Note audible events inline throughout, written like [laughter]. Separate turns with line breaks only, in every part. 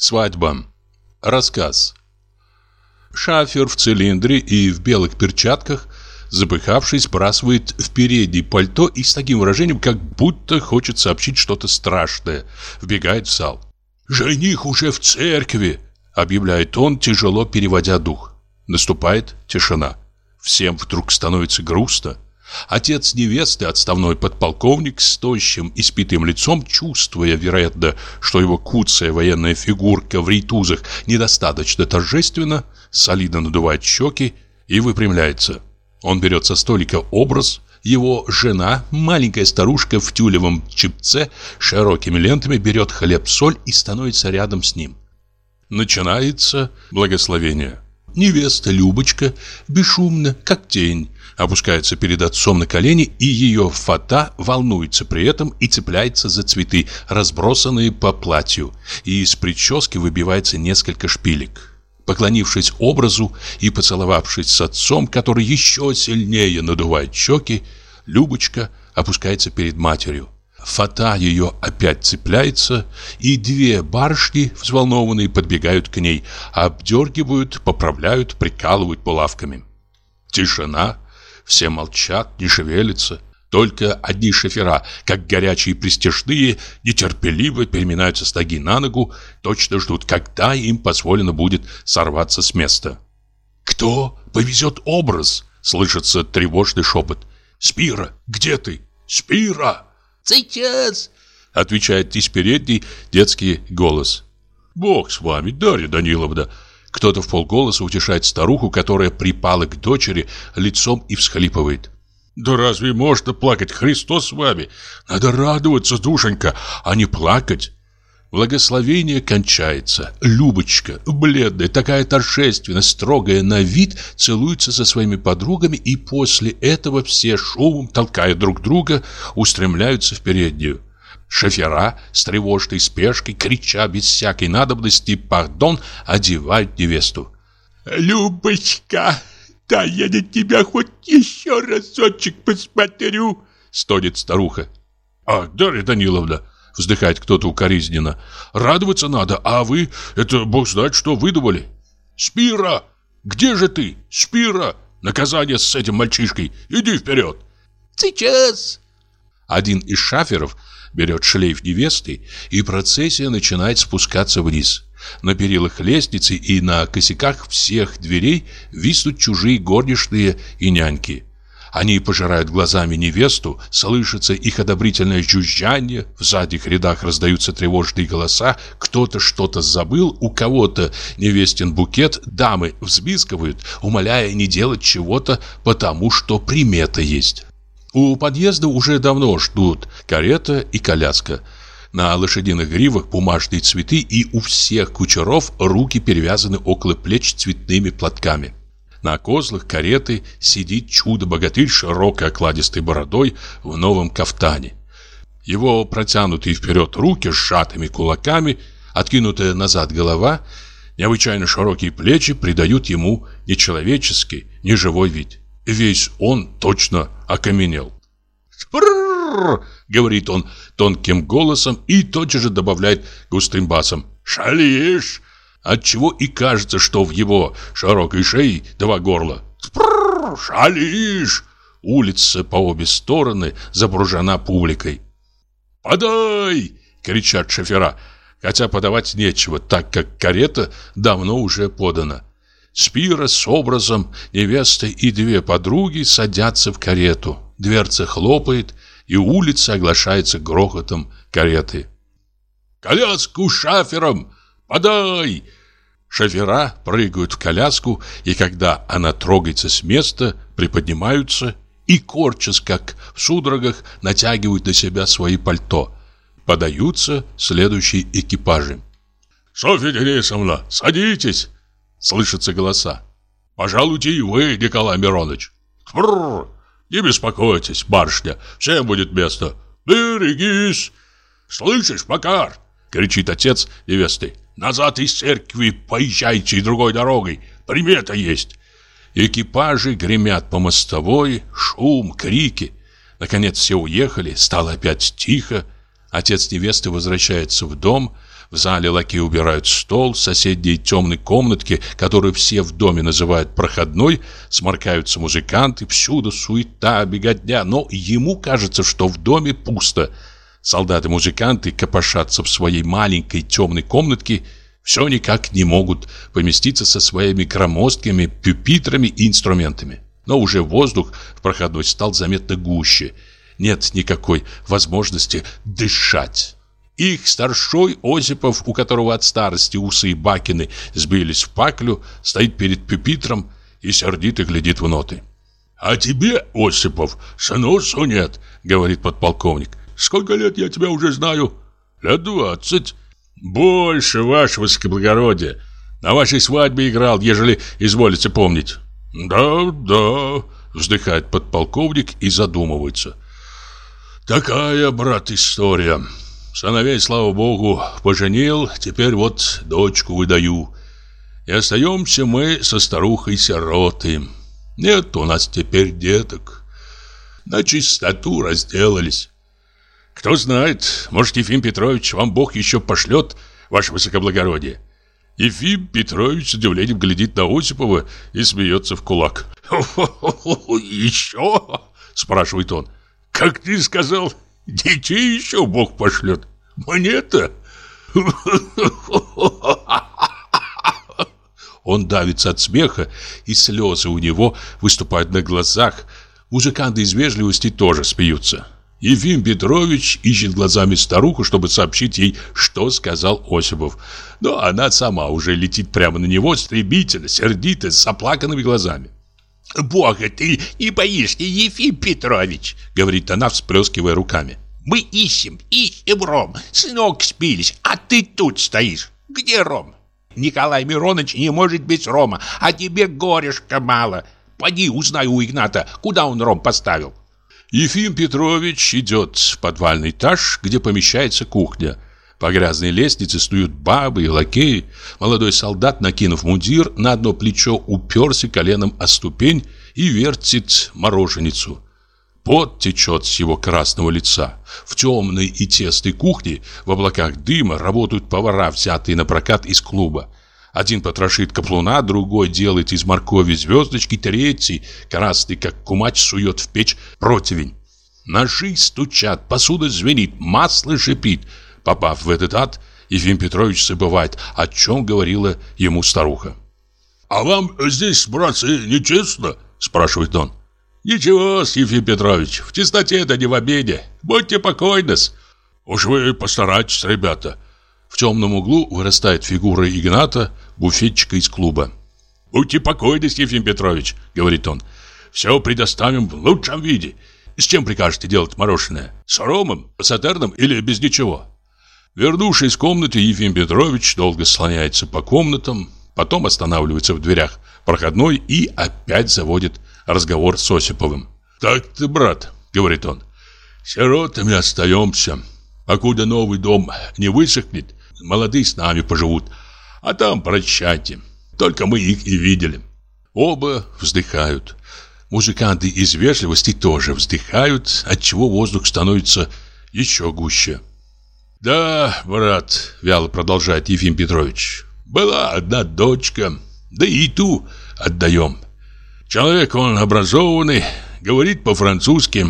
Свадьба. Рассказ. Шафер в цилиндре и в белых перчатках, запыхавшись, сбрасывает в переднее пальто и с таким выражением, как будто хочет сообщить что-то страшное, вбегает в зал. «Жених уже в церкви!» — объявляет он, тяжело переводя дух. Наступает тишина. Всем вдруг становится грустно. Отец невесты, отставной подполковник с тощим и спитым лицом, чувствуя, вероятно, что его куцая военная фигурка в рейтузах недостаточно торжественно, солидно надувает щеки и выпрямляется. Он берет со столика образ, его жена, маленькая старушка в тюлевом чипце, широкими лентами берет хлеб-соль и становится рядом с ним. Начинается благословение. Невеста Любочка, бесшумно, как тень, опускается перед отцом на колени, и ее фата волнуется при этом и цепляется за цветы, разбросанные по платью, и из прически выбивается несколько шпилек. Поклонившись образу и поцеловавшись с отцом, который еще сильнее надувает щеки, Любочка опускается перед матерью. Фата ее опять цепляется, и две барышни, взволнованные, подбегают к ней, обдергивают, поправляют, прикалывают булавками. Тишина, все молчат, не шевелятся. Только одни шофера, как горячие пристежные, нетерпеливо переминаются с ноги на ногу, точно ждут, когда им позволено будет сорваться с места. «Кто повезет образ?» — слышится тревожный шепот. «Спира, где ты? Спира!»
«Сейчас!»
— отвечает из передней детский голос. «Бог с вами, Дарья Даниловна!» Кто-то в полголоса утешает старуху, которая припала к дочери лицом и всхлипывает. «Да разве можно плакать? Христос с вами! Надо радоваться, душенька, а не плакать!» Благословение кончается. Любочка, бледная, такая торжественная, строгая на вид, целуется со своими подругами, и после этого все шумом, толкая друг друга, устремляются в переднюю. Шофера с тревожной спешкой, крича без всякой надобности «Пардон!», одевают невесту.
«Любочка, да я на тебя хоть еще разочек посмотрю!» Стонет старуха.
«Ах, Дарья Даниловна!» Вздыхает кто-то укоризненно. Радоваться надо, а вы, это бог знает, что выдумали. Спира! Где же ты? Спира! Наказание с этим мальчишкой. Иди вперед.
Сейчас.
Один из шаферов берет шлейф невесты, и процессия начинает спускаться вниз. На перилах лестницы и на косяках всех дверей виснут чужие горничные и няньки. Они пожирают глазами невесту, слышится их одобрительное жужжание, в задних рядах раздаются тревожные голоса, кто-то что-то забыл, у кого-то невестен букет, дамы взбискивают, умоляя не делать чего-то, потому что примета есть. У подъезда уже давно ждут карета и коляска. На лошадиных гривах бумажные цветы и у всех кучеров руки перевязаны около плеч цветными платками. На козлах кареты сидит чудо-богатырь широкой окладистой бородой в новом кафтане. Его протянутые вперед руки с сжатыми кулаками, откинутая назад голова, необычайно широкие плечи придают ему нечеловеческий, неживой вид. Весь он точно окаменел. «Спрррр!» — говорит он тонким голосом и тотчас же добавляет густым басом. «Шалишь!» Отчего и кажется, что в его широкой шее два горла. «Спрррр! Шалишь!» Улица по обе стороны запружена публикой. «Подай!» — кричат шофера, хотя подавать нечего, так как карета давно уже подана. Спира с образом, невеста и две подруги садятся в карету. Дверца хлопает, и улица оглашается грохотом кареты. «Коляску шафером! Подай!» Шофера прыгают в коляску, и когда она трогается с места, приподнимаются и, корчась как в судорогах, натягивают на себя свои пальто. Подаются следующие экипажи. «Софья Денисовна, садитесь!» Слышатся голоса. «Пожалуйте и вы, Николай Миронович!» «Бррр! Не беспокойтесь, барышня, всем будет место!» «Берегись!» «Слышишь, Макар?» — кричит отец невесты. «Назад из церкви поезжайте другой дорогой, примета есть!» Экипажи гремят по мостовой, шум, крики. Наконец все уехали, стало опять тихо. Отец невесты возвращается в дом, В зале лакеи убирают стол, в соседней темной комнатке, которую все в доме называют проходной, сморкаются музыканты, всюду суета, беготня, но ему кажется, что в доме пусто. Солдаты-музыканты копошатся в своей маленькой темной комнатке, все никак не могут поместиться со своими громоздкими пюпитрами и инструментами. Но уже воздух в проходной стал заметно гуще. Нет никакой возможности дышать. Их старшой Осипов, у которого от старости усы и бакины сбились в паклю, стоит перед пюпитром и сердито глядит в ноты.
«А тебе, Осипов, сносу нет», — говорит подполковник. «Сколько лет я тебя уже знаю?» «Лет двадцать». «Больше, ваше высокоблагородие. На вашей свадьбе играл, ежели изволите помнить». «Да, да», — вздыхает подполковник и задумывается. «Такая, брат, история. Сыновей, слава богу, поженил, теперь вот дочку выдаю. И остаемся мы со старухой-сироты. Нет у нас теперь деток. На чистоту разделались. Кто знает, может, Ефим Петрович вам Бог еще пошлет, ваше высокоблагородие. Ефим Петрович с удивлением глядит на Осипова и смеется в кулак. [laughs] «Еще?» – спрашивает он. «Как ты сказал, детей еще Бог пошлет? Мне-то?»
Он давится от смеха, и слезы у него выступают на глазах. Музыканты из вежливости тоже смеются. Ефим Петрович ищет глазами старуху, чтобы сообщить ей, что сказал Осипов. Но она сама уже летит прямо на него, стремительно, сердито, с оплаканными глазами.
«Бога ты не боишься, Ефим Петрович!» — говорит она, всплескивая руками. «Мы ищем, ищем Ром, с ног спились, а ты тут стоишь. Где Ром? Николай Миронович не может без Рома, а тебе горешка мало. Пойди узнай у Игната, куда он Ром поставил».
Ефим Петрович идет в подвальный этаж, где помещается кухня. По грязной лестнице снуют бабы и лакеи. Молодой солдат, накинув мундир, на одно плечо уперся коленом о ступень и вертит мороженицу. Пот течет с его красного лица. В темной и тесной кухне в облаках дыма работают повара, взятые на прокат из клуба. Один потрошит каплуна, другой делает из моркови звездочки, третий, красный, как кумач, сует в печь противень. Ножи стучат, посуда звенит, масло шипит. Попав в этот ад, Ефим Петрович забывает, о чем говорила ему старуха.
«А вам здесь, братцы, нечестно?» – спрашивает он.
«Ничего, Ефим Петрович, в чистоте это не в обеде. Будьте покойны -с.
«Уж вы постарайтесь, ребята».
В темном углу вырастает фигура Игната, буфетчика из клуба.
«Будьте покойны, Ефим Петрович», — говорит он. «Все предоставим в лучшем виде. С чем прикажете делать мороженое? С ромом, с сатерном или без ничего?»
Вернувшись в комнату, Ефим Петрович долго слоняется по комнатам, потом останавливается в дверях проходной и опять заводит разговор с Осиповым.
«Так ты, брат», — говорит он, — «сиротами остаемся. Покуда новый дом не высохнет, молодые с нами поживут, а там прощайте. Только мы их и видели».
Оба вздыхают. Музыканты из вежливости тоже вздыхают, отчего воздух становится еще гуще.
«Да, брат», — вяло продолжает Ефим Петрович, — «была одна дочка, да и ту отдаем. Человек он образованный, говорит по-французски,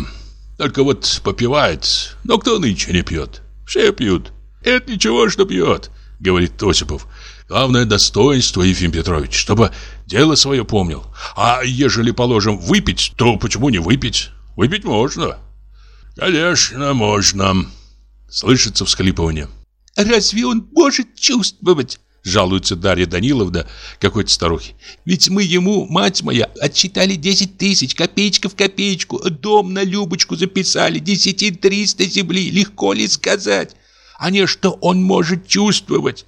только вот попивает. Но кто нынче не пьет? Все пьют. Это ничего, что пьет, говорит Осипов. Главное достоинство, Ефим Петрович, чтобы дело свое помнил. А ежели, положим, выпить, то почему не выпить? Выпить можно. Конечно, можно. Слышится всхлипывание.
Разве он может чувствовать?
Жалуется Дарья Даниловна какой-то старухе.
Ведь мы ему, мать моя, отчитали 10 тысяч, копеечка в копеечку, дом на Любочку записали, десяти триста земли, легко ли сказать? А не что он может чувствовать?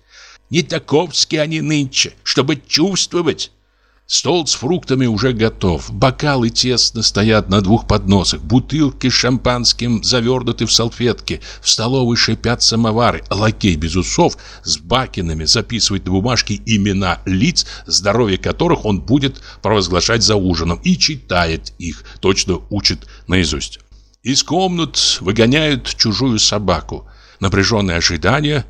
Не таковские они нынче, чтобы чувствовать.
Стол с фруктами уже готов. Бокалы тесно стоят на двух подносах. Бутылки с шампанским завернуты в салфетки. В столовой шипят самовары. Лакей без усов с бакинами записывает на бумажке имена лиц, здоровье которых он будет провозглашать за ужином. И читает их, точно учит наизусть. Из комнат выгоняют чужую собаку. Напряженное ожидание.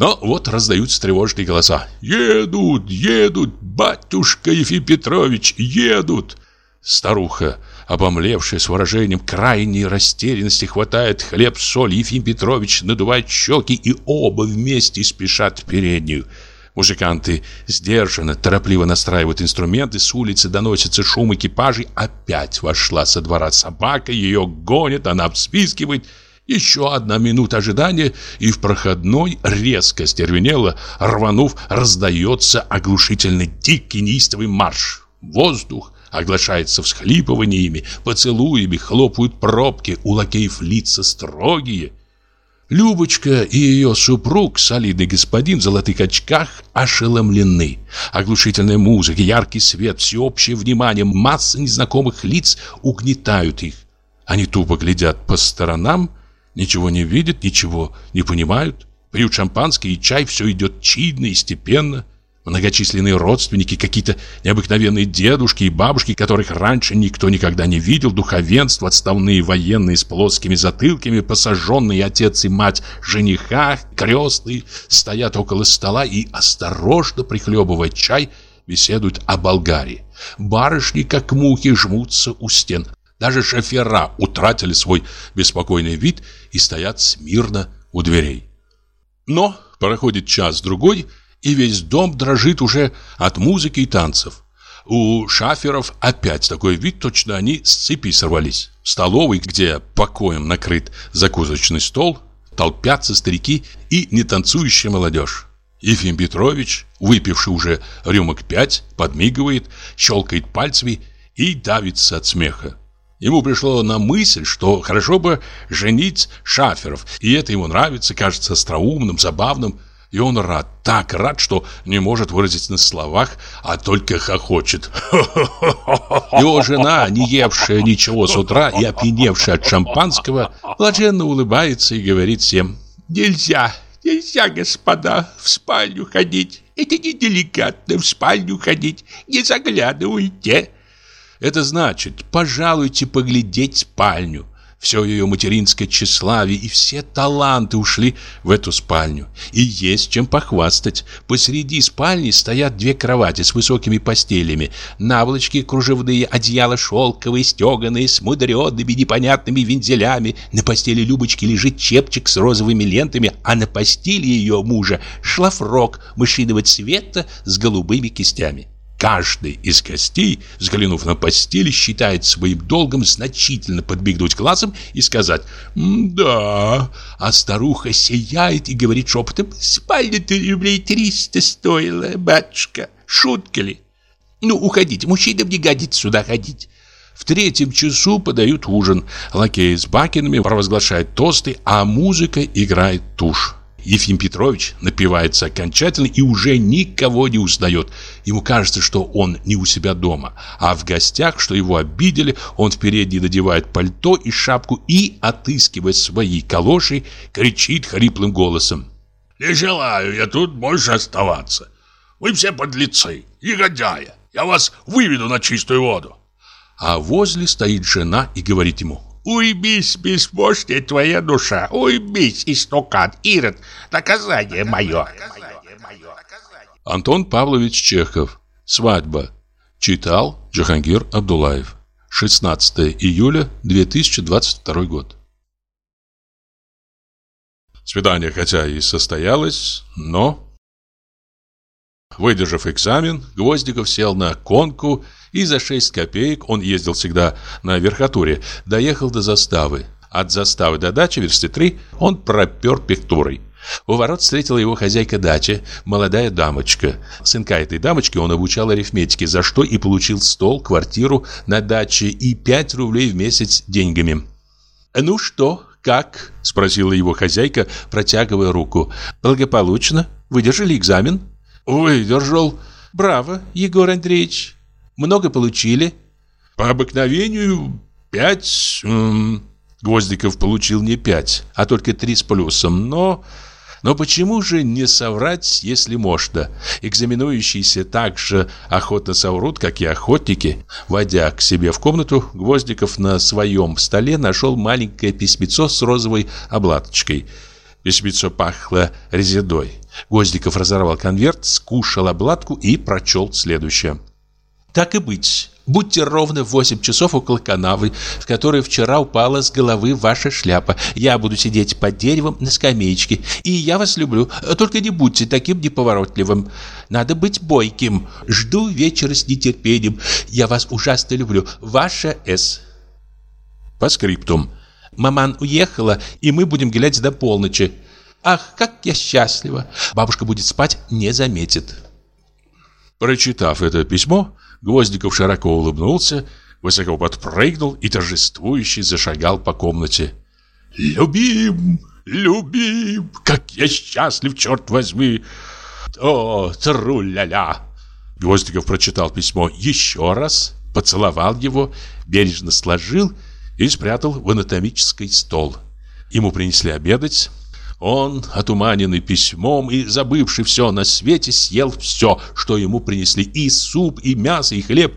Но вот раздаются тревожные голоса. «Едут, едут, батюшка Ефим Петрович, едут!» Старуха, обомлевшая с выражением крайней растерянности, хватает хлеб, соль. Ефим Петрович надувает щеки, и оба вместе спешат в переднюю. Музыканты сдержанно, торопливо настраивают инструменты, с улицы доносится шум экипажей. Опять вошла со двора собака, ее гонят, она вспискивает. Еще одна минута ожидания, и в проходной резко стервенело, рванув, раздается оглушительный дикий неистовый марш. Воздух оглашается всхлипываниями, поцелуями, хлопают пробки, у лакеев лица строгие. Любочка и ее супруг, солидный господин в золотых очках, ошеломлены. Оглушительная музыка, яркий свет, всеобщее внимание, масса незнакомых лиц угнетают их. Они тупо глядят по сторонам, ничего не видят, ничего не понимают. Пьют шампанское и чай, все идет чинно и степенно. Многочисленные родственники, какие-то необыкновенные дедушки и бабушки, которых раньше никто никогда не видел, духовенство, отставные военные с плоскими затылками, посаженные отец и мать жениха, крестные, стоят около стола и, осторожно прихлебывая чай, беседуют о Болгарии. Барышни, как мухи, жмутся у стен. Даже шофера утратили свой беспокойный вид и стоят смирно у дверей. Но проходит час-другой, и весь дом дрожит уже от музыки и танцев. У шаферов опять такой вид, точно они с цепи сорвались. В столовой, где покоем накрыт закусочный стол, толпятся старики и нетанцующая молодежь. Ефим Петрович, выпивший уже рюмок пять, подмигивает, щелкает пальцами и давится от смеха. Ему пришло на мысль, что хорошо бы женить шаферов, и это ему нравится, кажется остроумным, забавным, и он рад, так рад, что не может выразить на словах, а только хохочет. Его жена, не евшая ничего с утра и опьяневшая от шампанского, блаженно улыбается и говорит всем «Нельзя, нельзя, господа, в спальню ходить. Это неделикатно в спальню ходить, не заглядывайте». Это значит, пожалуйте поглядеть спальню. Все ее материнское тщеславие и все таланты ушли в эту спальню. И есть чем похвастать. Посреди спальни стоят две кровати с высокими постелями. Наволочки кружевные, одеяла шелковые, стеганые, с мудреными непонятными вензелями. На постели Любочки лежит чепчик с розовыми лентами, а на постели ее мужа шлафрок мышиного цвета с голубыми кистями. Каждый из гостей, взглянув на постель, считает своим долгом значительно подбегнуть глазом и сказать «Да». А старуха сияет и говорит шепотом «Спальня-то рублей триста стоила, батюшка. Шутка ли? Ну, уходите, мужчинам не годится сюда ходить». В третьем часу подают ужин. Лакеи с бакенами провозглашают тосты, а музыка играет тушь. Ефим Петрович напивается окончательно и уже никого не узнает. Ему кажется, что он не у себя дома, а в гостях, что его обидели, он впереди надевает пальто и шапку и, отыскивая свои калоши, кричит хриплым голосом.
«Не желаю я тут больше оставаться. Вы все подлецы, негодяи. Я вас выведу на чистую воду».
А возле стоит жена и говорит ему
Уймись, беспомощная твоя душа, уймись, истукан, Ирод, наказание мое.
Антон Павлович Чехов. Свадьба. Читал Джахангир Абдулаев. 16 июля 2022 год. Свидание хотя и состоялось, но... Выдержав экзамен, Гвоздиков сел на конку и за 6 копеек, он ездил всегда на верхотуре, доехал до заставы. От заставы до дачи, версты 3, он пропер пектурой. У ворот встретила его хозяйка дачи, молодая дамочка. Сынка этой дамочки он обучал арифметике, за что и получил стол, квартиру на даче и 5 рублей в месяц деньгами. «Ну что, как?» – спросила его хозяйка, протягивая руку. «Благополучно? Выдержали экзамен?»
«Выдержал».
«Браво, Егор Андреевич. Много получили?»
«По обыкновению пять...»
Гвоздиков получил не пять, а только три с плюсом, но... Но почему же не соврать, если можно? Экзаменующиеся так же охотно соврут, как и охотники. Войдя к себе в комнату, Гвоздиков на своем столе нашел маленькое письмецо с розовой обладочкой. Письмецо пахло резидой. Гвоздиков разорвал конверт, скушал обладку и прочел следующее. «Так и быть. Будьте ровно в 8 часов около канавы, в которой вчера упала с головы ваша шляпа. Я буду сидеть под деревом на скамеечке. И я вас люблю. Только не будьте таким неповоротливым. Надо быть бойким. Жду вечера с нетерпением. Я вас ужасно люблю. Ваша С. По скриптум. Маман уехала, и мы будем гулять до полночи. Ах, как я счастлива. Бабушка будет спать, не заметит.
Прочитав это письмо, Гвоздиков широко улыбнулся, высоко подпрыгнул и торжествующе зашагал по комнате. «Любим, любим, как я счастлив, черт возьми! О, тру-ля-ля!» Гвоздиков прочитал письмо еще раз, поцеловал его, бережно сложил и спрятал в анатомический стол. Ему принесли обедать. Он, отуманенный письмом и забывший все на свете, съел все, что ему принесли, и суп, и мясо, и хлеб.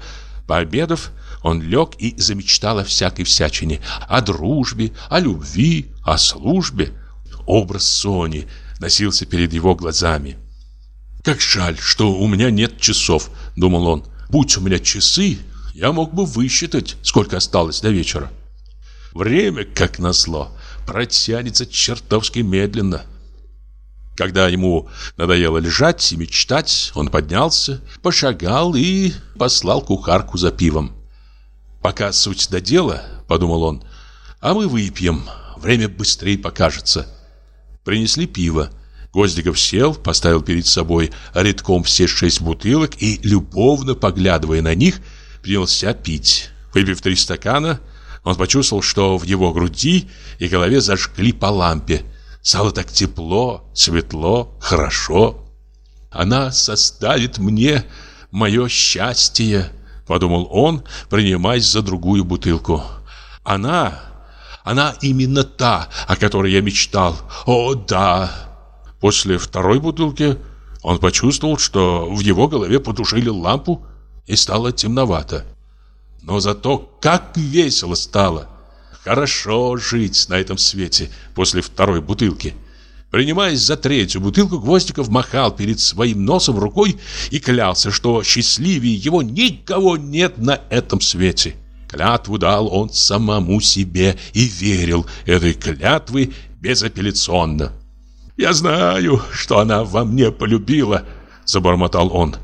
Пообедав, он лег и замечтал о всякой всячине, о дружбе, о любви, о службе. Образ Сони носился перед его глазами. «Как жаль, что у меня нет часов», — думал он. «Будь у меня часы, я мог бы высчитать, сколько осталось до вечера». Время, как назло, протянется чертовски медленно. Когда ему надоело лежать и мечтать, он поднялся, пошагал и послал кухарку за пивом. «Пока суть до дела», — подумал он, — «а мы выпьем, время быстрее покажется». Принесли пиво. Гвоздиков сел, поставил перед собой редком все шесть бутылок и, любовно поглядывая на них, принялся пить. Выпив три стакана, он почувствовал, что в его груди и голове зажгли по лампе. Стало так тепло, светло, хорошо. Она составит мне мое счастье, подумал он, принимаясь за другую бутылку. Она, она именно та, о которой я мечтал. О, да. После второй бутылки он почувствовал, что в его голове потушили лампу и стало темновато. Но зато как весело стало. Хорошо жить на этом свете после второй бутылки. Принимаясь за третью бутылку, Гвоздиков махал перед своим носом рукой и клялся, что счастливее его никого нет на этом свете. Клятву дал он самому себе и верил этой клятвы безапелляционно. «Я знаю, что она во мне полюбила», — забормотал он.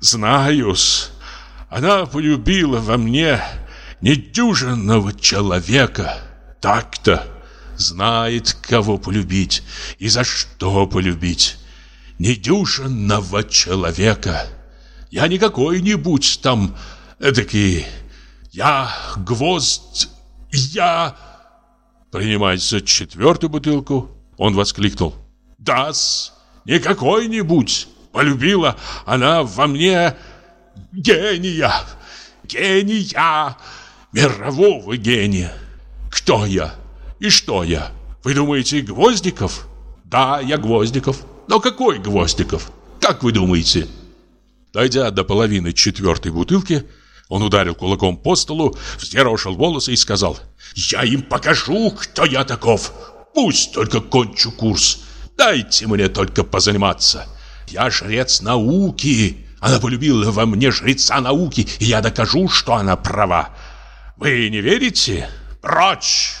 «Знаю-с, она полюбила во мне недюжинного человека. Так-то знает, кого полюбить и за что полюбить. Недюжинного человека. Я не какой-нибудь там эдакий. Я гвоздь. Я... Принимается четвертую бутылку, он воскликнул. «Да-с, не какой-нибудь. Полюбила она во мне гения, гения, мирового гения. Кто я и что я? Вы думаете, Гвоздиков? Да, я Гвоздиков. Но какой Гвоздиков? Как вы думаете? Дойдя до половины четвертой бутылки, он ударил кулаком по столу, взъерошил волосы и сказал «Я им покажу, кто я таков. Пусть только кончу курс. Дайте мне только позаниматься. Я жрец науки, она полюбила во мне жреца науки, и я докажу, что она права. Вы не верите? Прочь!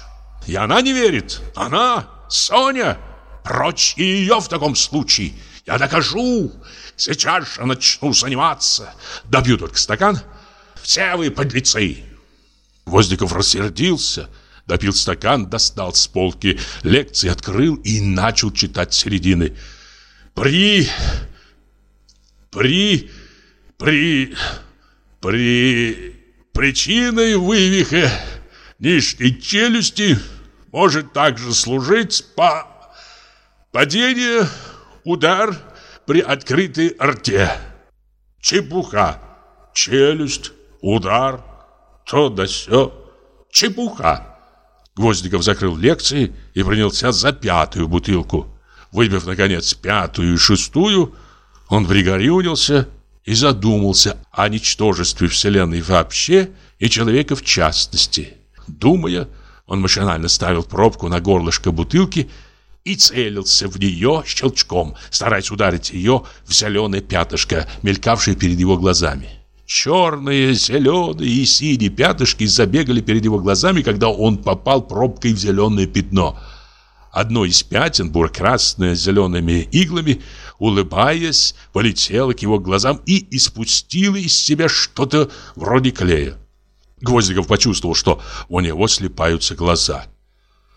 И она не верит. Она, Соня, прочь и ее в таком случае. Я докажу. Сейчас же начну заниматься. Добью только стакан. Все вы подлецы. Воздиков рассердился, допил стакан, достал с полки лекции, открыл и начал читать середины. При при... при... при... причиной вывиха нижней челюсти может также служить по... падение, удар при открытой рте. Чепуха. Челюсть, удар, то да сё. Чепуха. Гвоздиков закрыл лекции и принялся за пятую бутылку. Выбив, наконец, пятую и шестую, он пригорюнился и задумался о ничтожестве Вселенной вообще и человека в частности. Думая, он машинально ставил пробку на горлышко бутылки
и целился в нее щелчком, стараясь ударить ее в зеленое пятышко, мелькавшее перед его глазами. Черные, зеленые и синие пятышки забегали перед его глазами, когда он попал пробкой в зеленое пятно. Одно из пятен, буркрасное с зелеными иглами, улыбаясь, полетело к его глазам и испустило из себя что-то вроде клея. Гвоздиков почувствовал, что у него слепаются глаза.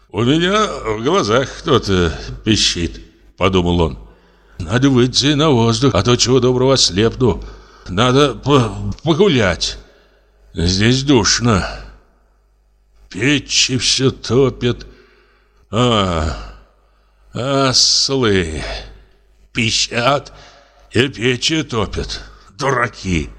«У меня в глазах кто-то пищит», — подумал он. «Надо выйти на воздух, а то чего доброго слепну. Надо по погулять. Здесь душно. Печи все топят. А, ослы пищат и печи топят. Дураки!»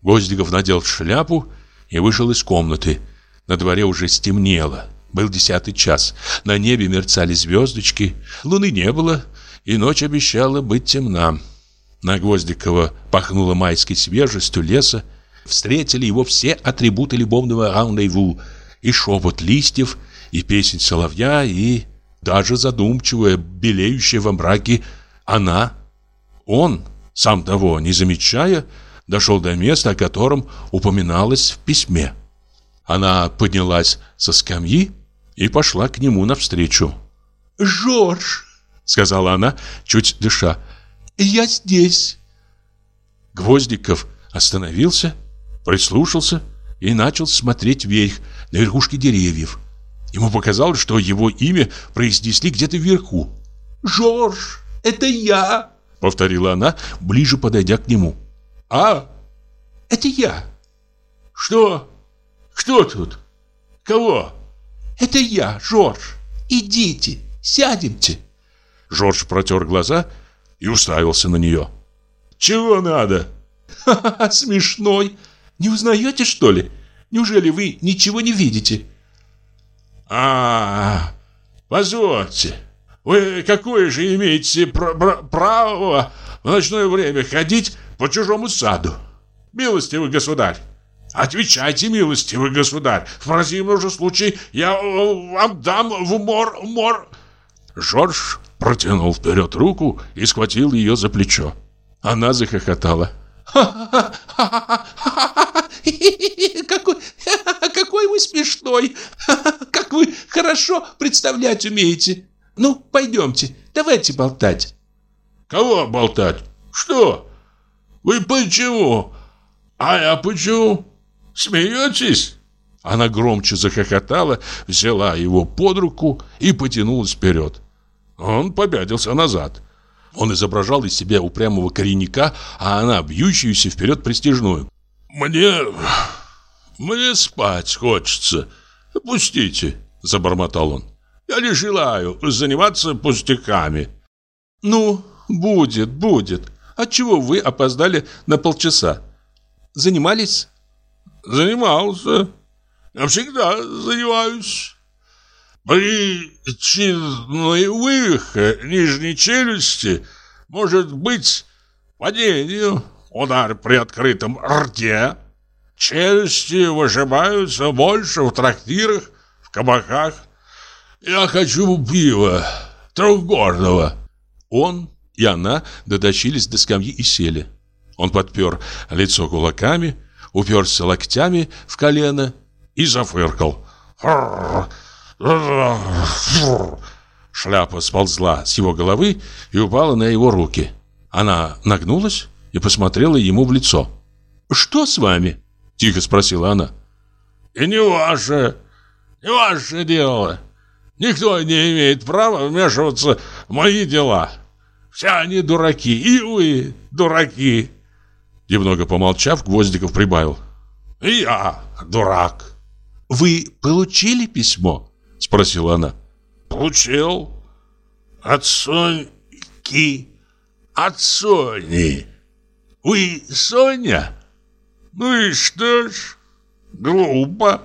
Гвоздиков надел шляпу и вышел из комнаты. На дворе уже стемнело. Был десятый час. На небе мерцали звездочки. Луны не было, и ночь обещала быть темна. На Гвоздикова пахнуло майской свежестью леса. Встретили его все атрибуты любовного рандеву. И шепот листьев, и песень соловья, и даже задумчивая, белеющая во мраке она. Он, сам того не замечая, дошел до места, о котором упоминалось в письме. Она поднялась со скамьи и пошла к нему навстречу.
«Жорж!» — сказала она, чуть дыша. «Я здесь!»
Гвоздиков остановился, прислушался и начал смотреть вверх, на верхушки деревьев. Ему показалось, что его имя произнесли где-то вверху.
«Жорж, это я!»
— повторила она, ближе подойдя к нему.
«А, это я!»
«Что?» Кто тут? Кого?
Это я, Жорж. Идите, сядемте.
Жорж протер глаза и уставился на нее.
Чего надо?
Ха-ха, смешной. Не узнаете, что ли? Неужели вы ничего не видите?
А, -а, -а позвольте. Вы какое же имеете пр пр право в ночное время ходить по чужому саду? Милостивый государь. Отвечайте, милостивый государь. В противном же случае я э, вам дам в мор... мор...
Жорж протянул вперед руку и схватил ее за плечо. Она захохотала. [laughs]
Какой, [laughs] какой вы смешной! [laughs] Как вы хорошо представлять умеете! Ну, пойдемте, давайте болтать.
Кого болтать? Что? Вы почему? А я почему? Смеетесь?»
Она громче захохотала, взяла его под руку и потянулась вперед. Он побядился назад. Он изображал из себя упрямого коренника, а она бьющуюся вперед престижную.
«Мне... мне спать хочется. Пустите», — забормотал он. «Я не желаю заниматься пустяками».
«Ну, будет, будет. Отчего вы опоздали на полчаса? Занимались?»
Занимался. Я всегда занимаюсь. Причиной вывиха нижней челюсти может быть падение, удар при открытом рте. Челюсти выжимаются больше в трактирах, в кабаках. Я хочу пива, трехгорного.
Он и она дотащились до скамьи и сели. Он подпер лицо кулаками, уперся локтями в колено и зафыркал. Шляпа сползла с его головы и упала на его руки. Она нагнулась и посмотрела ему в лицо. «Что с вами?» – тихо спросила она.
«И не ваше, не ваше дело. Никто не имеет права вмешиваться в мои дела. Все они дураки, и вы дураки.
Немного помолчав, Гвоздиков прибавил.
«И я дурак».
«Вы получили письмо?» Спросила она.
«Получил. От Соньки. От Сони. Вы Соня? Ну и что ж? Глупо.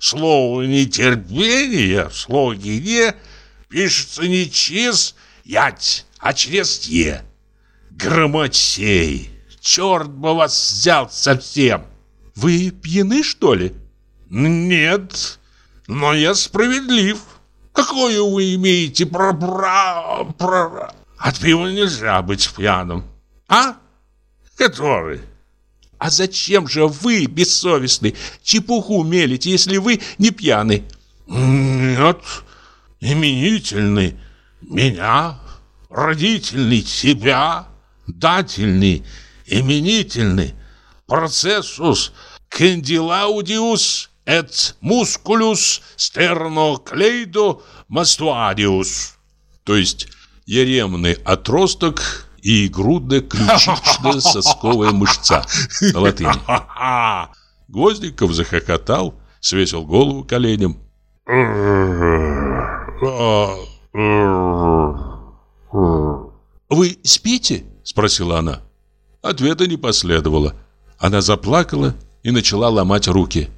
Слово нетерпение в слоге «не» пишется не через «ять», а через «е». Грамотей. Черт бы вас взял совсем!
Вы пьяны, что ли?
Нет, но я справедлив. Какое вы имеете про про про От пива нельзя быть пьяным. А? Который?
А зачем же вы, бессовестный, чепуху мелите, если вы не пьяны?
Нет, именительный меня, родительный тебя, дательный, именительный, процессус, кандилаудиус, et musculus sternoклейдо мастуадиус.
То есть еремный отросток и грудно-ключично-сосковая [laughs] мышца на латыни. [laughs] Гвоздиков захохотал, свесил голову коленям.
«Вы спите?» – спросила она.
Ответа не последовало. Она заплакала и начала ломать руки.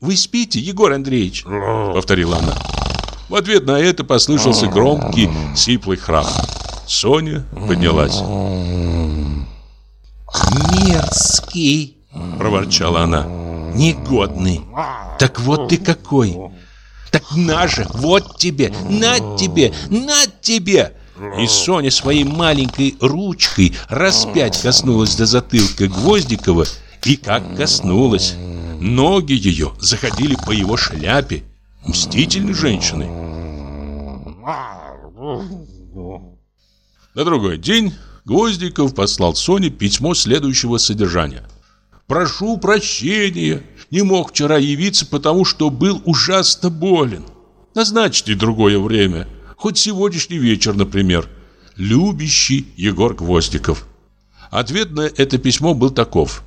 «Вы спите, Егор Андреевич?»
– повторила она. В ответ на это послышался громкий, сиплый храп. Соня поднялась.
«Мерзкий!» – проворчала она. «Негодный! Так вот ты какой! Так на же, вот тебе, на тебе, на тебе!» И Соня своей маленькой ручкой распять коснулась до затылка Гвоздикова, и как коснулась. Ноги ее заходили по его шляпе. Мстительной женщины.
На другой день Гвоздиков послал Соне письмо следующего содержания. «Прошу прощения, не мог вчера явиться, потому что был ужасно болен. Назначьте другое время, хоть сегодняшний вечер, например. Любящий Егор Гвоздиков». Ответ на это письмо был таков.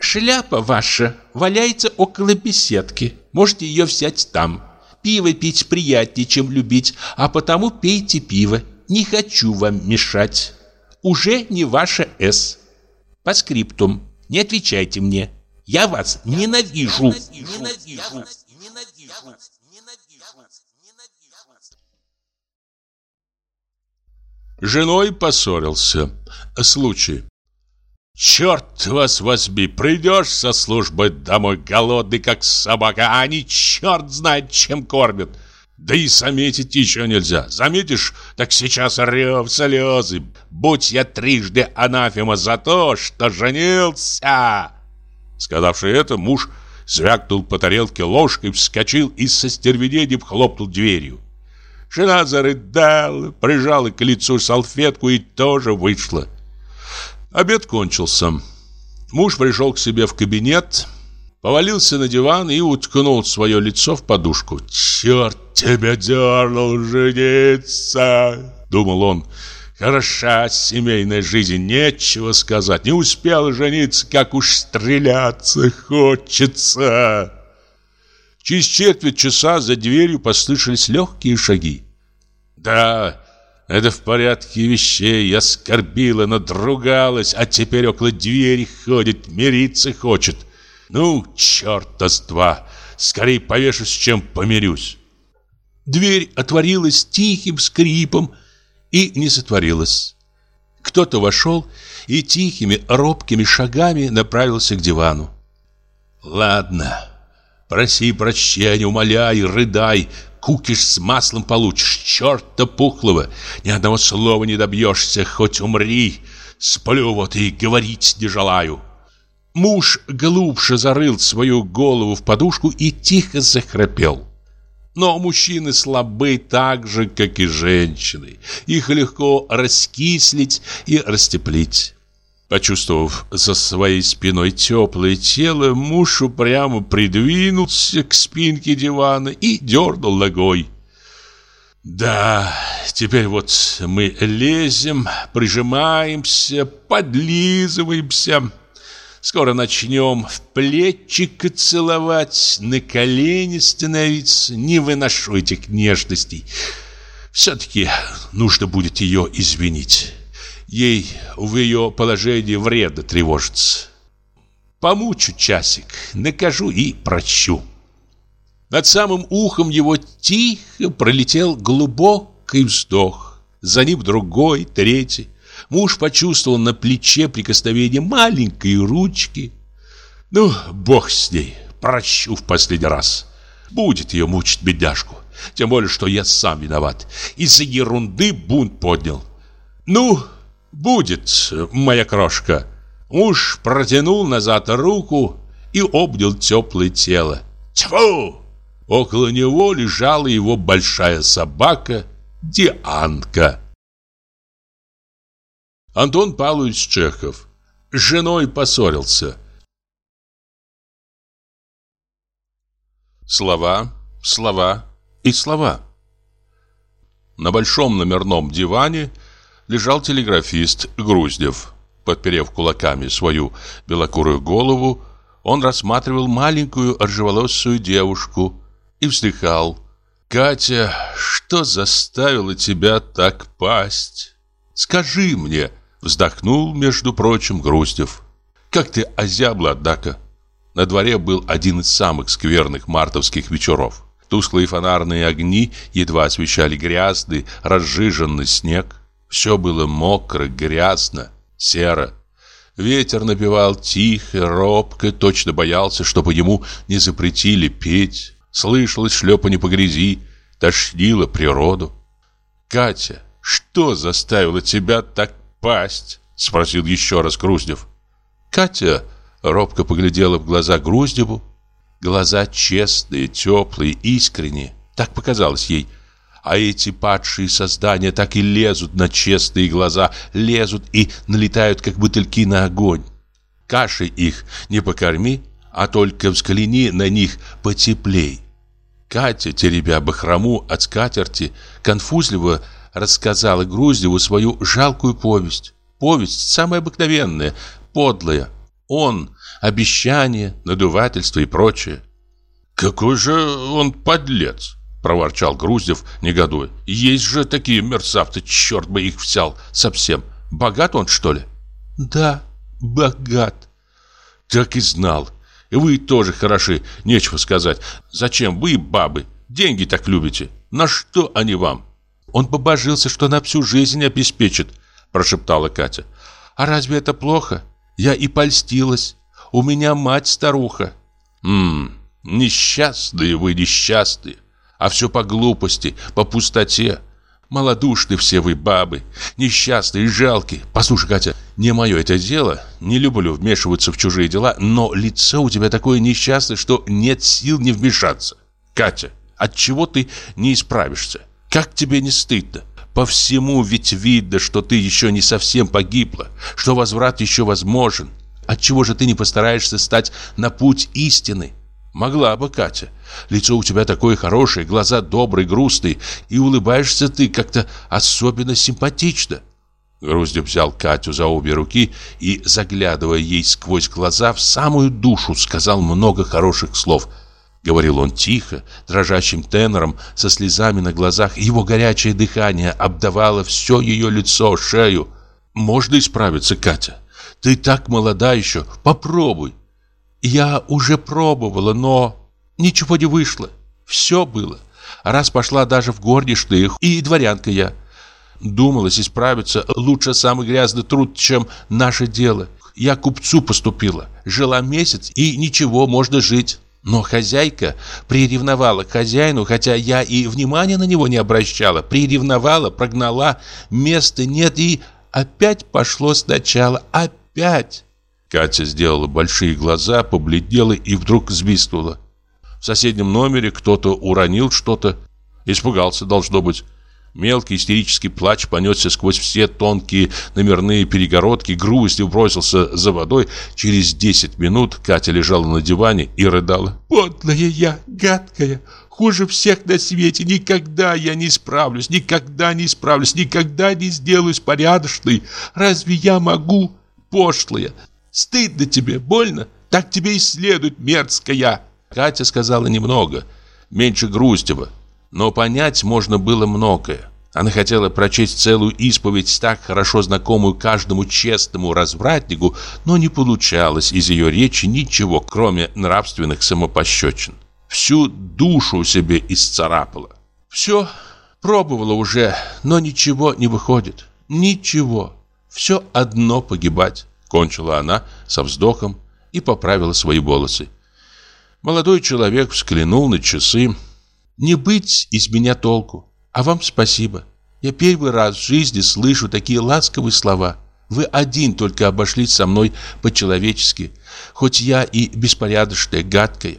«Шляпа ваша валяется около беседки. Можете ее взять там. Пиво пить приятнее, чем любить, а потому пейте пиво. Не хочу вам мешать. Уже не ваша «С». По скриптум. Не отвечайте мне. Я вас ненавижу. Ненавижу.
Женой поссорился. Случай. Черт вас возьми, придешь со службы домой голодный, как собака, а они черт знает, чем кормят. Да и заметить еще нельзя. Заметишь, так сейчас рев слезы. Будь я трижды анафема за то, что женился. Сказавши это, муж звякнул по тарелке ложкой, вскочил и со стервенением хлопнул дверью. Жена зарыдала, прижала к лицу салфетку и тоже вышла. Обед кончился. Муж пришел к себе в кабинет, повалился на диван и уткнул свое лицо в подушку. «Черт тебя дернул жениться!» — думал он. «Хороша семейная жизнь, нечего сказать. Не успел жениться, как уж стреляться хочется!» Через четверть часа за дверью послышались легкие шаги. «Да, это в порядке вещей. Я скорбила, надругалась, а теперь около двери ходит, мириться хочет. Ну, черта с два. Скорее повешусь, чем помирюсь. Дверь отворилась тихим скрипом и не затворилась. Кто-то вошел и тихими, робкими шагами направился к дивану. «Ладно, проси прощения, умоляй, рыдай, кукиш с маслом получишь, черта пухлого. Ни одного слова не добьешься, хоть умри. Сплю вот и говорить не желаю. Муж глубже зарыл свою голову в подушку и тихо захрапел. Но мужчины слабы так же, как и женщины. Их легко раскислить и растеплить. Почувствовав за своей спиной теплое тело, муж упрямо придвинулся к спинке дивана и дернул ногой. Да, теперь вот мы лезем, прижимаемся, подлизываемся. Скоро начнем в плечико целовать, на колени становиться. Не выношу этих нежностей. Все-таки нужно будет ее извинить. Ей в ее положении вредно тревожиться. Помучу часик, накажу и прощу. Над самым ухом его тихо пролетел глубокий вздох. За ним другой, третий. Муж почувствовал на плече прикосновение маленькой ручки. Ну, бог с ней, прощу в последний раз. Будет ее мучить бедняжку. Тем более, что я сам виноват. Из-за ерунды бунт поднял. Ну, будет, моя крошка. Муж протянул назад руку и обнял теплое тело. Тьфу! Около него лежала его большая собака Дианка. Антон Павлович Чехов. С женой поссорился. Слова, слова и слова. На большом номерном диване лежал телеграфист Груздев. Подперев кулаками свою белокурую голову, он рассматривал маленькую ржеволосую девушку и вздыхал. «Катя, что заставило тебя так пасть? Скажи мне!» Вздохнул, между прочим, Груздев. «Как ты озябла, однако!» На дворе был один из самых скверных мартовских вечеров. Тусклые фонарные огни едва освещали грязный, разжиженный снег. Все было мокро, грязно, серо. Ветер напевал тихо, робко, точно боялся, чтобы ему не запретили петь. Слышалось шлепанье по грязи, тошнило природу. «Катя, что заставило тебя так пасть?» Спросил еще раз Груздев. Катя робко поглядела в глаза Груздеву. Глаза честные, теплые, искренние. Так показалось ей. А эти падшие создания так и лезут на честные глаза, лезут и налетают, как бутыльки на огонь. Каши их не покорми, а только взгляни на них потеплей. Катя, теребя бахрому от скатерти, конфузливо рассказала Груздеву свою жалкую повесть. Повесть самая обыкновенная, подлая. Он, обещание, надувательство и прочее. «Какой же он подлец!» – проворчал Груздев, негодуя. «Есть же такие мерзавцы, черт бы их взял совсем. Богат он, что ли?» «Да, богат». «Так и знал. И вы тоже хороши, нечего сказать. Зачем вы, бабы, деньги так любите? На что они вам?» «Он побожился, что на всю жизнь обеспечит», – прошептала Катя. «А разве это плохо? Я и польстилась. У меня мать старуха». «Ммм, несчастные вы, несчастные. А все по глупости, по пустоте. Малодушны все вы, бабы, несчастные, жалкие. Послушай, Катя, не мое это дело, не люблю вмешиваться в чужие дела, но лицо у тебя такое несчастное, что нет сил не вмешаться. Катя, от чего ты не исправишься? Как тебе не стыдно? По всему ведь видно, что ты еще не совсем погибла, что возврат еще возможен. Отчего же ты не постараешься стать на путь истины? Могла бы, Катя. Лицо у тебя такое хорошее, глаза добрые, грустные, и улыбаешься ты как-то особенно симпатично. Груздев взял Катю за обе руки и, заглядывая ей сквозь глаза, в самую душу сказал много хороших слов. Говорил он тихо, дрожащим тенором, со слезами на глазах. Его горячее дыхание обдавало все ее лицо, шею. «Можно исправиться, Катя. Ты так молода еще. Попробуй. Я уже пробовала, но ничего не вышло. Все было. Раз пошла даже в горничные, и дворянка я. Думалось исправиться лучше самый грязный труд, чем наше дело. Я купцу поступила. Жила месяц, и ничего, можно жить. Но хозяйка приревновала к хозяину, хотя я и внимания на него не обращала. Приревновала, прогнала, места нет, и опять пошло сначала. Опять. Катя сделала большие глаза, побледнела и вдруг взвистнула. В соседнем номере кто-то уронил что-то. Испугался, должно быть. Мелкий истерический плач понесся сквозь все тонкие номерные перегородки. Грустью бросился за водой. Через 10 минут Катя лежала на диване и рыдала. «Подлая я, гадкая, хуже всех на свете. Никогда я не справлюсь, никогда не справлюсь, никогда не сделаюсь порядочной. Разве я могу, пошлая, Стыдно тебе, больно? Так тебе и следует, мерзкая!» Катя сказала немного, меньше Груздева, но понять можно было многое. Она хотела прочесть целую исповедь, так хорошо знакомую каждому честному развратнику, но не получалось из ее речи ничего, кроме нравственных самопощечин. Всю душу себе исцарапала. Все пробовала уже, но ничего не выходит. Ничего. Все одно погибать. Кончила она со вздохом и поправила свои волосы. Молодой человек взглянул на часы.
Не быть из меня толку. А вам спасибо. Я первый раз в жизни слышу такие ласковые слова. Вы один только обошлись со мной по-человечески, хоть я и беспорядочная, гадкая.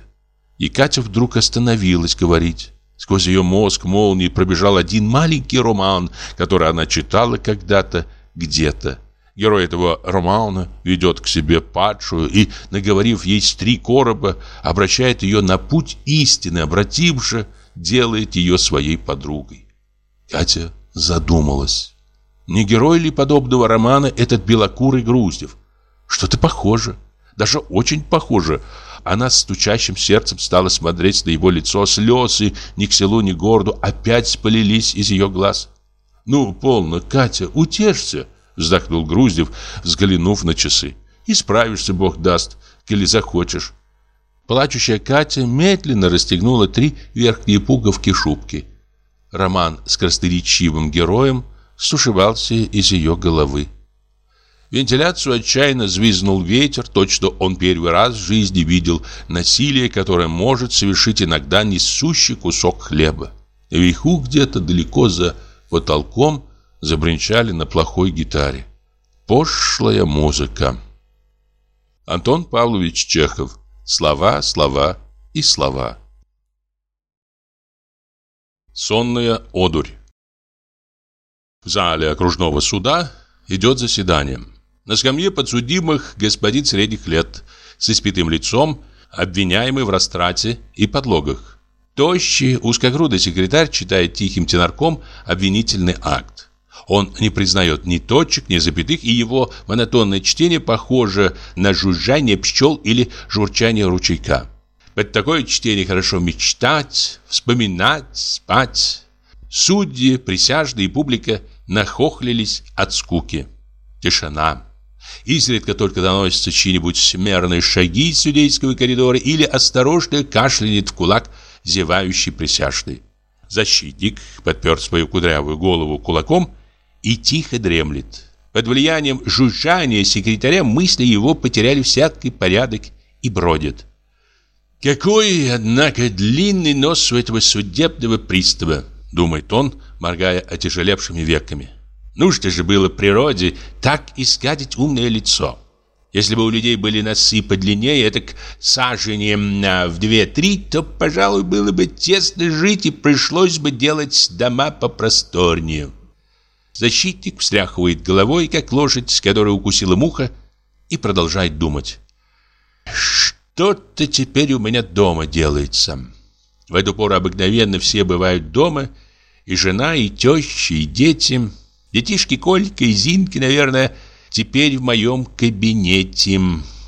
И Катя вдруг остановилась говорить. Сквозь ее мозг молнией пробежал один маленький роман, который она читала когда-то, где-то. Герой этого романа ведет к себе падшую и, наговорив ей с три короба, обращает ее на путь истины, обратив же, делает ее своей подругой. Катя задумалась. Не герой ли подобного романа этот белокурый Груздев? Что-то похоже, даже очень похоже. Она с стучащим сердцем стала смотреть на его лицо, слезы ни к селу, ни к городу опять полились из ее глаз. «Ну, полно, Катя, утешься!» Вздохнул Груздев, взглянув на часы. «Исправишься, Бог даст, коли захочешь». Плачущая Катя медленно расстегнула три верхние пуговки шубки. Роман с красноречивым героем сушевался из ее головы. Вентиляцию отчаянно звизнул ветер, точно он первый раз в жизни видел насилие, которое может совершить иногда несущий кусок хлеба. Вверху где-то далеко за потолком забринчали на плохой гитаре. Пошлая музыка. Антон Павлович Чехов. Слова, слова и слова. Сонная одурь. В зале окружного суда идет заседание. На скамье подсудимых господин средних лет с испитым лицом, обвиняемый в растрате и подлогах. Тощий, узкогрудый секретарь читает тихим тенорком обвинительный акт. Он не признает ни точек, ни запятых, и его монотонное чтение похоже на жужжание пчел или журчание ручейка. Под такое чтение хорошо мечтать, вспоминать, спать. Судьи, присяжные и публика нахохлились от скуки. Тишина. Изредка только доносятся чьи-нибудь мерные шаги судейского коридора или осторожно кашлянет в кулак зевающий присяжный. Защитник подпер свою кудрявую голову кулаком и тихо дремлет. Под влиянием жужжания секретаря мысли его потеряли всякий порядок и бродят. «Какой, однако, длинный нос у этого судебного пристава!» Думает он, моргая отяжелевшими веками. «Нужно же было природе так искадить умное лицо!» Если бы у людей были носы подлиннее, это к сажениям в две-три, то, пожалуй, было бы тесно жить и пришлось бы делать дома попросторнее. Защитник встряхивает головой, как лошадь, которая укусила муха, и продолжает думать. Что-то теперь у меня дома делается. В эту пору обыкновенно все бывают дома, и жена, и теща, и дети. Детишки Колька и Зинки, наверное, теперь в моем кабинете.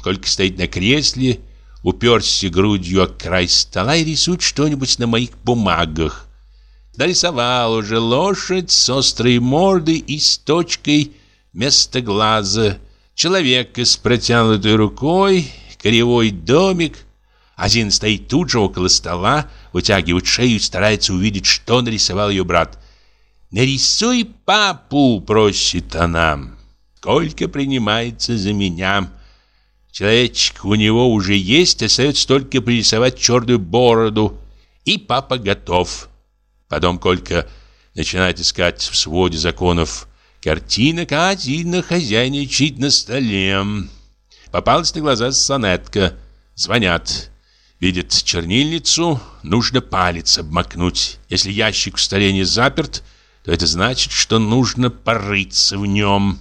Колька стоит на кресле, уперся грудью о край стола и рисует что-нибудь на моих бумагах. Дорисовал уже лошадь с острой мордой и с точкой вместо глаза, человека с протянутой рукой, кривой домик. Один стоит тут же около стола, вытягивает шею и старается увидеть, что нарисовал ее брат. «Нарисуй папу!» — просит она. «Сколько принимается за меня!» Человечек у него уже есть, остается только пририсовать черную бороду. И папа готов. Потом Колька начинает искать в своде законов картинок, а один хозяйничает на столе. Попалась на глаза сонетка. Звонят. Видит чернильницу, нужно палец обмакнуть. Если ящик в столе не заперт, то это значит, что нужно порыться в нем.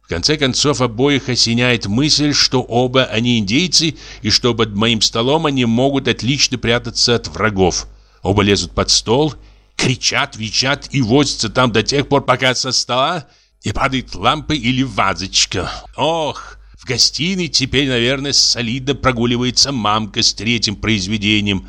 В конце концов, обоих осеняет мысль, что оба они индейцы, и что под моим столом они могут отлично прятаться от врагов. Оба лезут под стол кричат, визжат и возятся там до тех пор, пока со стола не падает лампа или вазочка. Ох, в гостиной теперь, наверное, солидно прогуливается мамка с третьим произведением.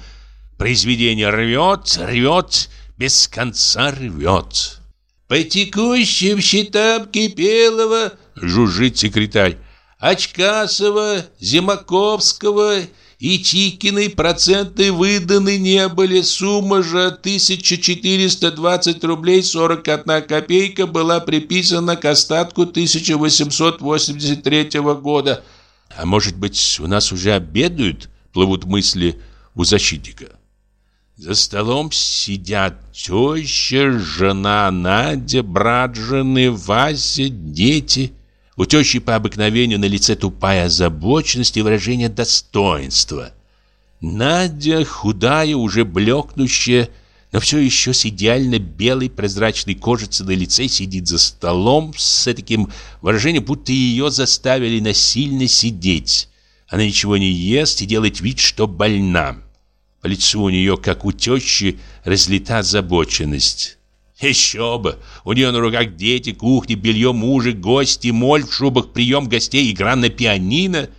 Произведение рвет, рвет, без конца рвет. «По текущим счетам Кипелова», — жужжит секретарь, «Очкасова, Зимаковского и Чикиной проценты выданы не были. Сумма же 1420 рублей 41 копейка была приписана к остатку 1883 года. А может быть, у нас уже обедают, плывут мысли у защитника. За столом сидят теща, жена Надя, брат жены, Вася, дети. У тещи по обыкновению на лице тупая озабоченность и выражение достоинства. Надя, худая, уже блекнущая, но все еще с идеально белой прозрачной кожицей на лице сидит за столом с таким выражением, будто ее заставили насильно сидеть. Она ничего не ест и делает вид, что больна. По лицу у нее, как у тещи, разлита озабоченность. Еще бы! У нее на руках дети, кухня, белье мужа, гости, моль в шубах, прием гостей, игра на пианино.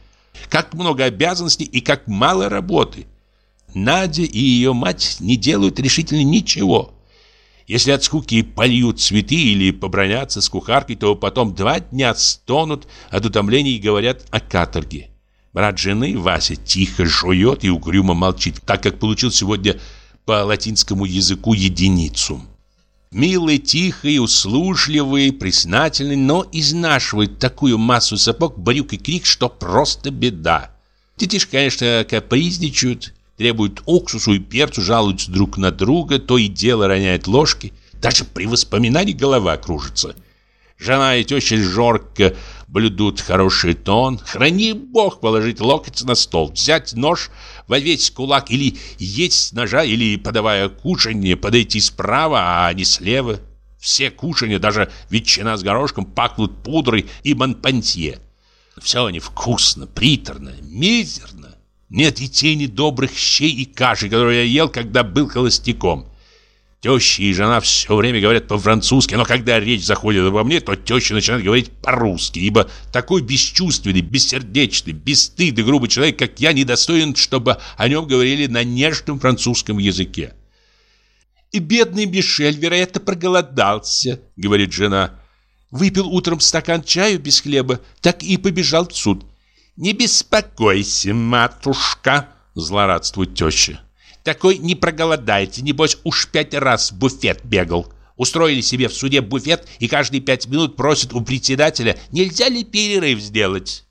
Как много обязанностей и как мало работы. Надя и ее мать не делают решительно ничего. Если от скуки польют цветы или побронятся с кухаркой, то потом два дня стонут от утомления и говорят о каторге. Брат жены, Вася, тихо жует и угрюмо молчит, так как получил сегодня по латинскому языку единицу. Милый, тихий, услужливый, признательный, но изнашивает такую массу сапог, брюк и крик, что просто беда. Детишки, конечно, капризничают, требуют уксусу и перцу, жалуются друг на друга, то и дело роняют ложки. Даже при воспоминании голова кружится. Жена и теща жорко блюдут хороший тон. Храни бог положить локоть на стол, взять нож во весь кулак или есть ножа, или, подавая кушанье, подойти справа, а не слева. Все кушанья, даже ветчина с горошком, пахнут пудрой и монпансье. Все невкусно, приторно, мизерно. Нет и тени добрых щей и каши, которые я ел, когда был холостяком. Теща и жена все время говорят по-французски, но когда речь заходит обо мне, то теща начинает говорить по-русски, ибо такой бесчувственный, бессердечный, бесстыдный, грубый человек, как я, недостоин, чтобы о нем говорили на нежном французском языке. «И бедный Мишель, вероятно, проголодался», — говорит жена. «Выпил утром стакан чаю без хлеба, так и побежал в суд». «Не беспокойся, матушка», — злорадствует теща. Такой не проголодается, небось уж пять раз в буфет бегал. Устроили себе в суде буфет и каждые пять минут просят у председателя, нельзя ли перерыв сделать.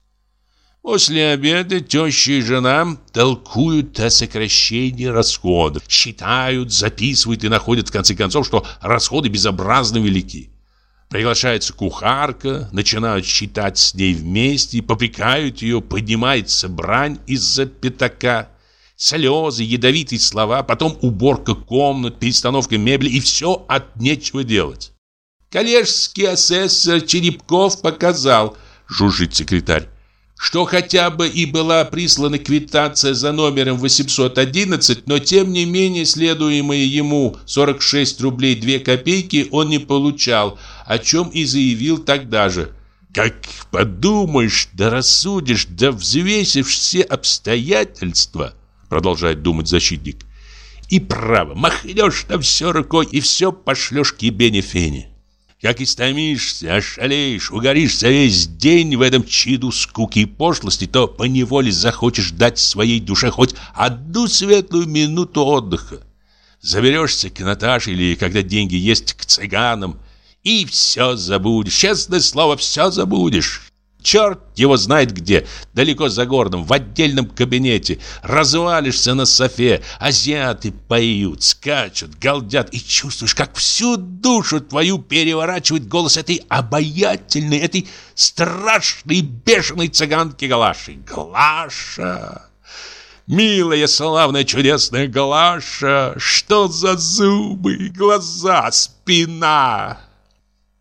После обеда теща и жена толкуют о сокращении расходов, считают, записывают и находят в конце концов, что расходы безобразно велики. Приглашается кухарка, начинают считать с ней вместе, попрекают ее, поднимается брань из-за пятака слезы, ядовитые слова, потом уборка комнат, перестановка мебели и все от нечего делать. Коллежский асессор Черепков показал, жужжит секретарь, что хотя бы и была прислана квитанция за номером 811, но тем не менее следуемые ему 46 рублей 2 копейки он не получал, о чем и заявил тогда же. Как подумаешь, да рассудишь, да взвесишь все обстоятельства, продолжает думать защитник. И право, махнешь на все рукой и все пошлешь к ебене-фене. Как истомишься, ошалеешь, угоришься весь день в этом чиду скуки и пошлости, то поневоле захочешь дать своей душе хоть одну светлую минуту отдыха. Заберешься к Наташе или, когда деньги есть, к цыганам, и все забудешь. Честное слово, все забудешь. Черт его знает где, далеко за городом, в отдельном кабинете. Развалишься на софе, азиаты поют, скачут, галдят. И чувствуешь, как всю душу твою переворачивает голос этой обаятельной, этой страшной, бешеной цыганки Глаши. Глаша! Милая, славная, чудесная Глаша! Что за зубы, глаза, спина!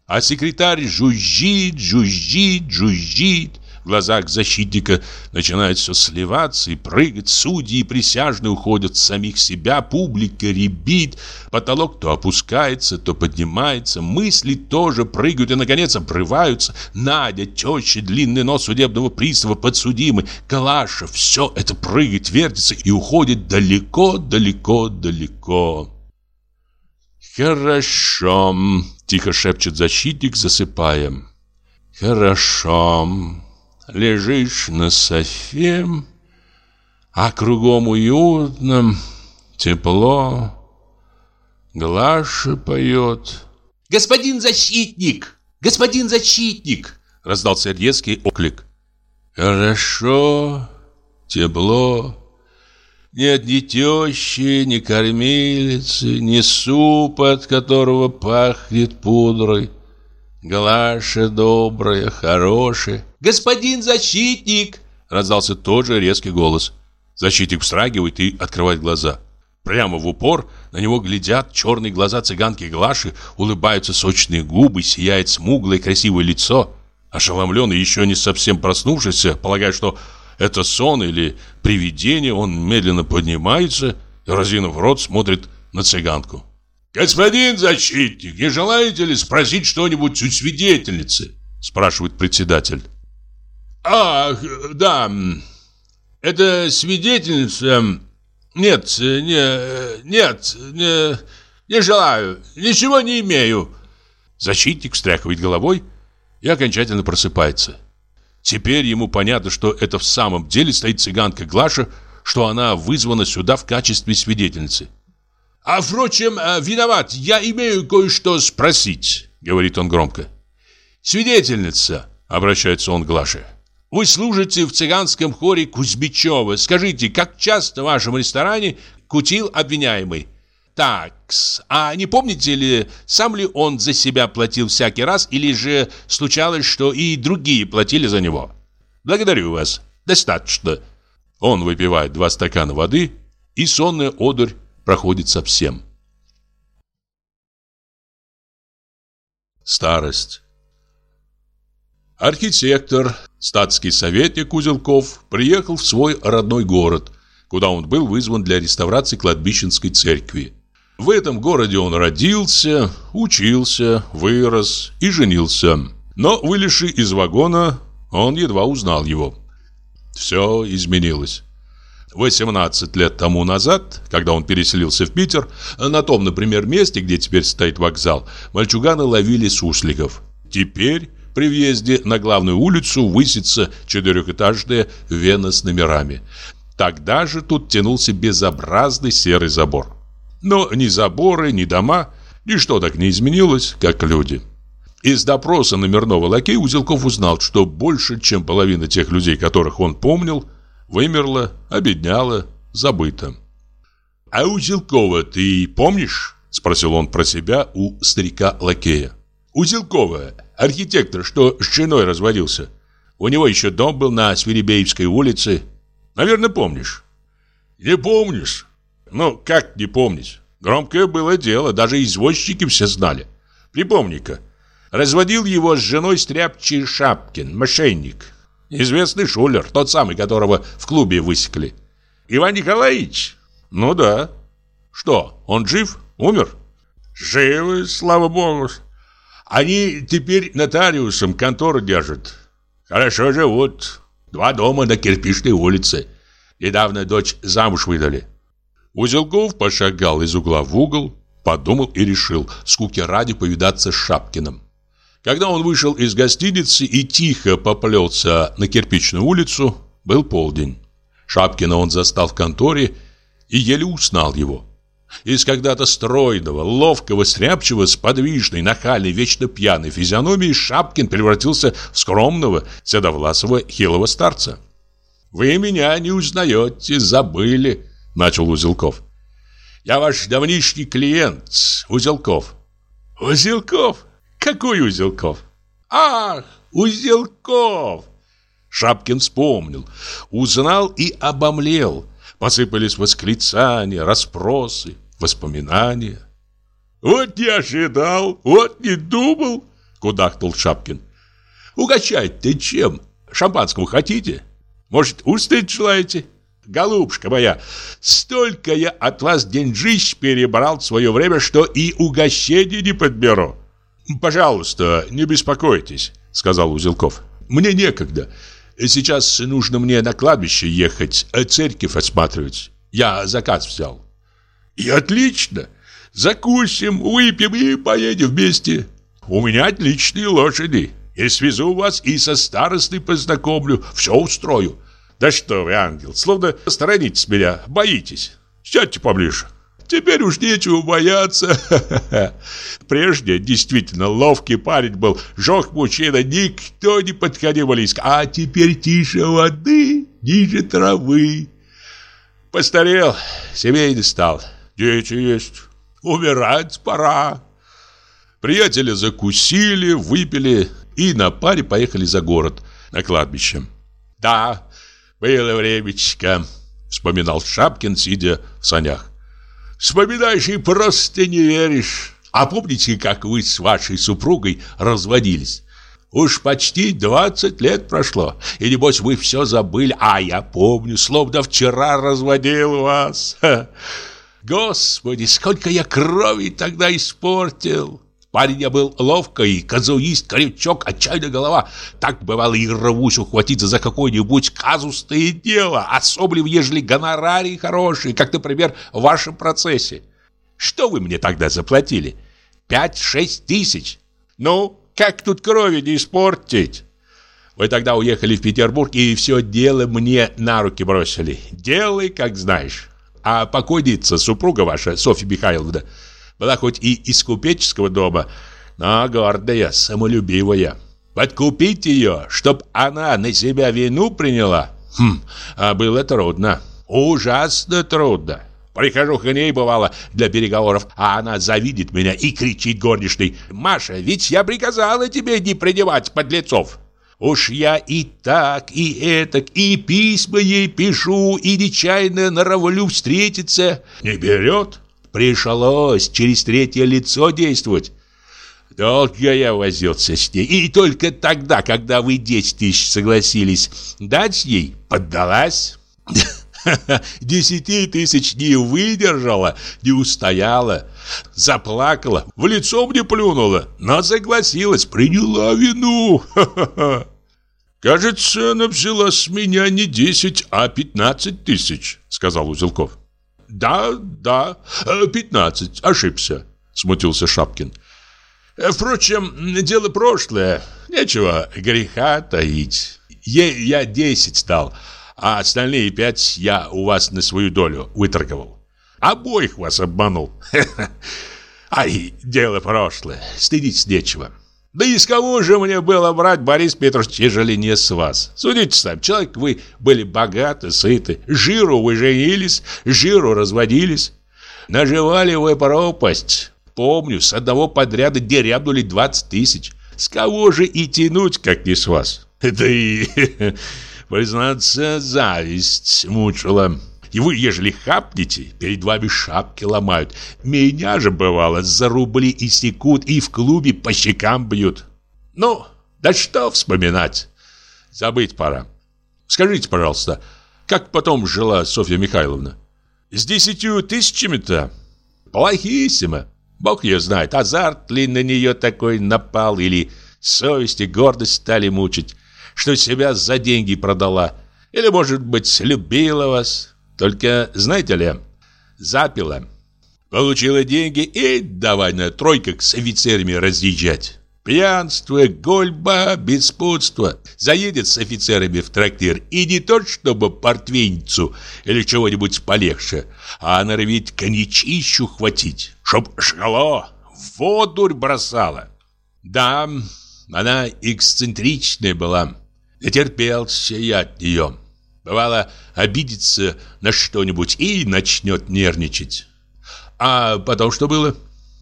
А секретарь жужжит, жужжит, жужжит. В глазах защитника начинает все сливаться и прыгать. Судьи и присяжные уходят с самих себя. Публика ребит. Потолок то опускается, то поднимается. Мысли тоже прыгают и, наконец, обрываются. Надя, теща, длинный нос судебного пристава, подсудимый, Калаша. Все это прыгает, вертится и уходит далеко, далеко, далеко. «Хорошо», — тихо шепчет защитник, засыпая. «Хорошо. Лежишь на софе, а кругом уютно, тепло. Глаша поет». «Господин защитник! Господин защитник!» — раздался резкий оклик.
«Хорошо, тепло. Нет ни тещи, ни кормилицы, ни супа, от которого пахнет пудрой. Глаша добрая, хорошая.
«Господин защитник!»
Раздался тот же резкий голос. Защитник встрагивает и открывает глаза. Прямо в упор на него глядят черные глаза цыганки Глаши, улыбаются сочные губы, сияет смуглое красивое лицо. Ошеломленный, еще не совсем проснувшийся, полагая, что это сон или привидение, он медленно поднимается и, разинув рот, смотрит на цыганку. «Господин защитник, не желаете ли спросить что-нибудь у свидетельницы?» спрашивает председатель. «Ах, да, это свидетельница... Нет, не, нет, не, не желаю, ничего не имею». Защитник встряхивает головой и окончательно просыпается. Теперь ему понятно, что это в самом деле стоит цыганка Глаша, что она вызвана сюда в качестве свидетельницы. «А, впрочем, э, виноват, я имею кое-что спросить», — говорит он громко. «Свидетельница», — обращается он к Глаше, — «вы служите в цыганском хоре Кузьмичева. Скажите, как часто в вашем ресторане кутил обвиняемый?» Такс. А не помните ли, сам ли он за себя платил всякий раз, или же случалось, что и другие платили за него? Благодарю вас. Достаточно. Он выпивает два стакана воды, и сонная одурь проходит совсем. Старость. Архитектор, статский советник Узелков приехал в свой родной город, куда он был вызван для реставрации кладбищенской церкви. В этом городе он родился, учился, вырос и женился. Но, вылезший из вагона, он едва узнал его. Все изменилось. 18 лет тому назад, когда он переселился в Питер, на том, например, месте, где теперь стоит вокзал, мальчуганы ловили сусликов. Теперь при въезде на главную улицу высится четырехэтажная вена с номерами. Тогда же тут тянулся безобразный серый забор. Но ни заборы, ни дома, ничто так не изменилось, как люди. Из допроса номерного лакея Узелков узнал, что больше, чем половина тех людей, которых он помнил, вымерла, обедняла, забыта. «А Узелкова ты помнишь?» – спросил он про себя у старика-лакея. «Узелкова, архитектор, что с женой разводился. У него еще дом был на Свиребеевской улице. Наверное, помнишь?» «Не помнишь?» Ну, как не помнить? Громкое было дело, даже извозчики все знали. Припомни-ка, разводил его с женой стряпчий Шапкин, мошенник. Известный шулер, тот самый, которого в клубе высекли. Иван Николаевич? Ну да. Что, он жив? Умер? Живы, слава богу. Они теперь нотариусом контору держат. Хорошо живут. Два дома на кирпичной улице. Недавно дочь замуж выдали. Узелков пошагал из угла в угол, подумал и решил, скуки ради повидаться с Шапкиным. Когда он вышел из гостиницы и тихо поплелся на кирпичную улицу, был полдень. Шапкина он застал в конторе и еле узнал его. Из когда-то стройного, ловкого, стряпчивого, с подвижной, нахальной, вечно пьяной физиономией Шапкин превратился в скромного, седовласого, хилого старца. «Вы меня не узнаете, забыли», начал Узелков. «Я ваш давнишний клиент, Узелков». «Узелков? Какой Узелков?» «Ах, Узелков!» Шапкин вспомнил, узнал и обомлел. Посыпались восклицания, расспросы, воспоминания. «Вот не ожидал, вот не думал!» — кудахнул Шапкин. «Угощать-то чем? Шампанского хотите? Может, устать желаете?» Голубушка моя, столько я от вас деньжищ перебрал в свое время, что и угощение не подберу. Пожалуйста, не беспокойтесь, сказал Узелков. Мне некогда. Сейчас нужно мне на кладбище ехать, а церковь осматривать. Я заказ взял. И отлично. Закусим, выпьем и поедем вместе. У меня отличные лошади. Я свезу вас и со старостой познакомлю, все устрою. Да что вы, ангел, словно сторонитесь меня, боитесь. Сядьте поближе. Теперь уж нечего бояться. Прежде действительно ловкий парень был, жёг мужчина, никто не подходил близко. А теперь тише воды, ниже травы.
Постарел, семейный стал. Дети есть. Умирать пора. Приятели закусили, выпили и на паре поехали за город, на кладбище. Да, было времечко, вспоминал Шапкин, сидя в санях. Вспоминаешь и просто не веришь. А помните, как вы с вашей супругой разводились? Уж почти 20 лет прошло, и небось вы все забыли, а я помню, словно вчера разводил вас. Господи, сколько я крови тогда испортил! Парень я был ловкий, казуист, крючок, отчаянная голова. Так бывало и рвусь ухватиться за какое-нибудь казусное дело, особенно ежели гонорарий хороший, как, например, в вашем процессе. Что вы мне тогда заплатили? Пять-шесть тысяч. Ну, как тут крови не испортить? Вы тогда уехали в Петербург и все дело мне на руки бросили. Делай, как знаешь. А покойница, супруга ваша, Софья Михайловна, была хоть и из купеческого дома, но гордая, самолюбивая. Подкупить ее, чтоб она на себя вину приняла, хм, а было трудно, ужасно трудно. Прихожу к ней, бывало, для переговоров, а она завидит меня и кричит горничной, «Маша, ведь я приказала тебе не принимать подлецов!» Уж я и так, и этак, и письма ей пишу, и нечаянно норовлю встретиться. Не берет. Пришлось через третье лицо действовать. Долго я возился с ней, и только тогда, когда вы 10 тысяч согласились дать ей, поддалась. [laughs] Десяти тысяч не выдержала, не устояла. Заплакала, в лицо мне плюнула, но согласилась, приняла вину. [laughs] «Кажется, она взяла с меня не 10, а 15 тысяч», — сказал Узелков. «Да, да, 15, ошибся», — смутился Шапкин. «Впрочем, дело прошлое, нечего греха таить. Ей я 10 дал, а остальные пять я у вас на свою долю выторговал. Обоих вас обманул. [laughs] Ай, дело прошлое, стыдить нечего». Да из кого же мне было брать, Борис Петрович, ежели не с вас? Судите сами, человек вы были богаты, сыты, жиру вы женились, жиру разводились. Наживали вы пропасть. Помню, с одного подряда дерябнули 20 тысяч. С кого же и тянуть, как не с вас? [laughs] Да и, [laughs] признаться, зависть мучила. И вы, ежели хапнете, перед вами шапки ломают. Меня же, бывало, за рубли и секут и в клубе по щекам бьют. Ну, да что вспоминать? Забыть пора. Скажите, пожалуйста, как потом жила Софья Михайловна? С десятью тысячами-то? Плохиссимо. Бог ее знает, азарт ли на нее такой напал, или совесть и гордость стали мучить, что себя за деньги продала, или, может быть, любила вас. Только, знаете ли, запила. Получила деньги и давай на тройках с офицерами разъезжать. Пьянство, гольба, беспутство. Заедет с офицерами в трактир и не то, чтобы портвейницу или чего-нибудь полегче, а норовит коньячищу хватить, чтоб жало, воду бросала. Да, она эксцентричная была, натерпелся я от нее. Бывало, обидится на что-нибудь и начнет нервничать. А потом что было?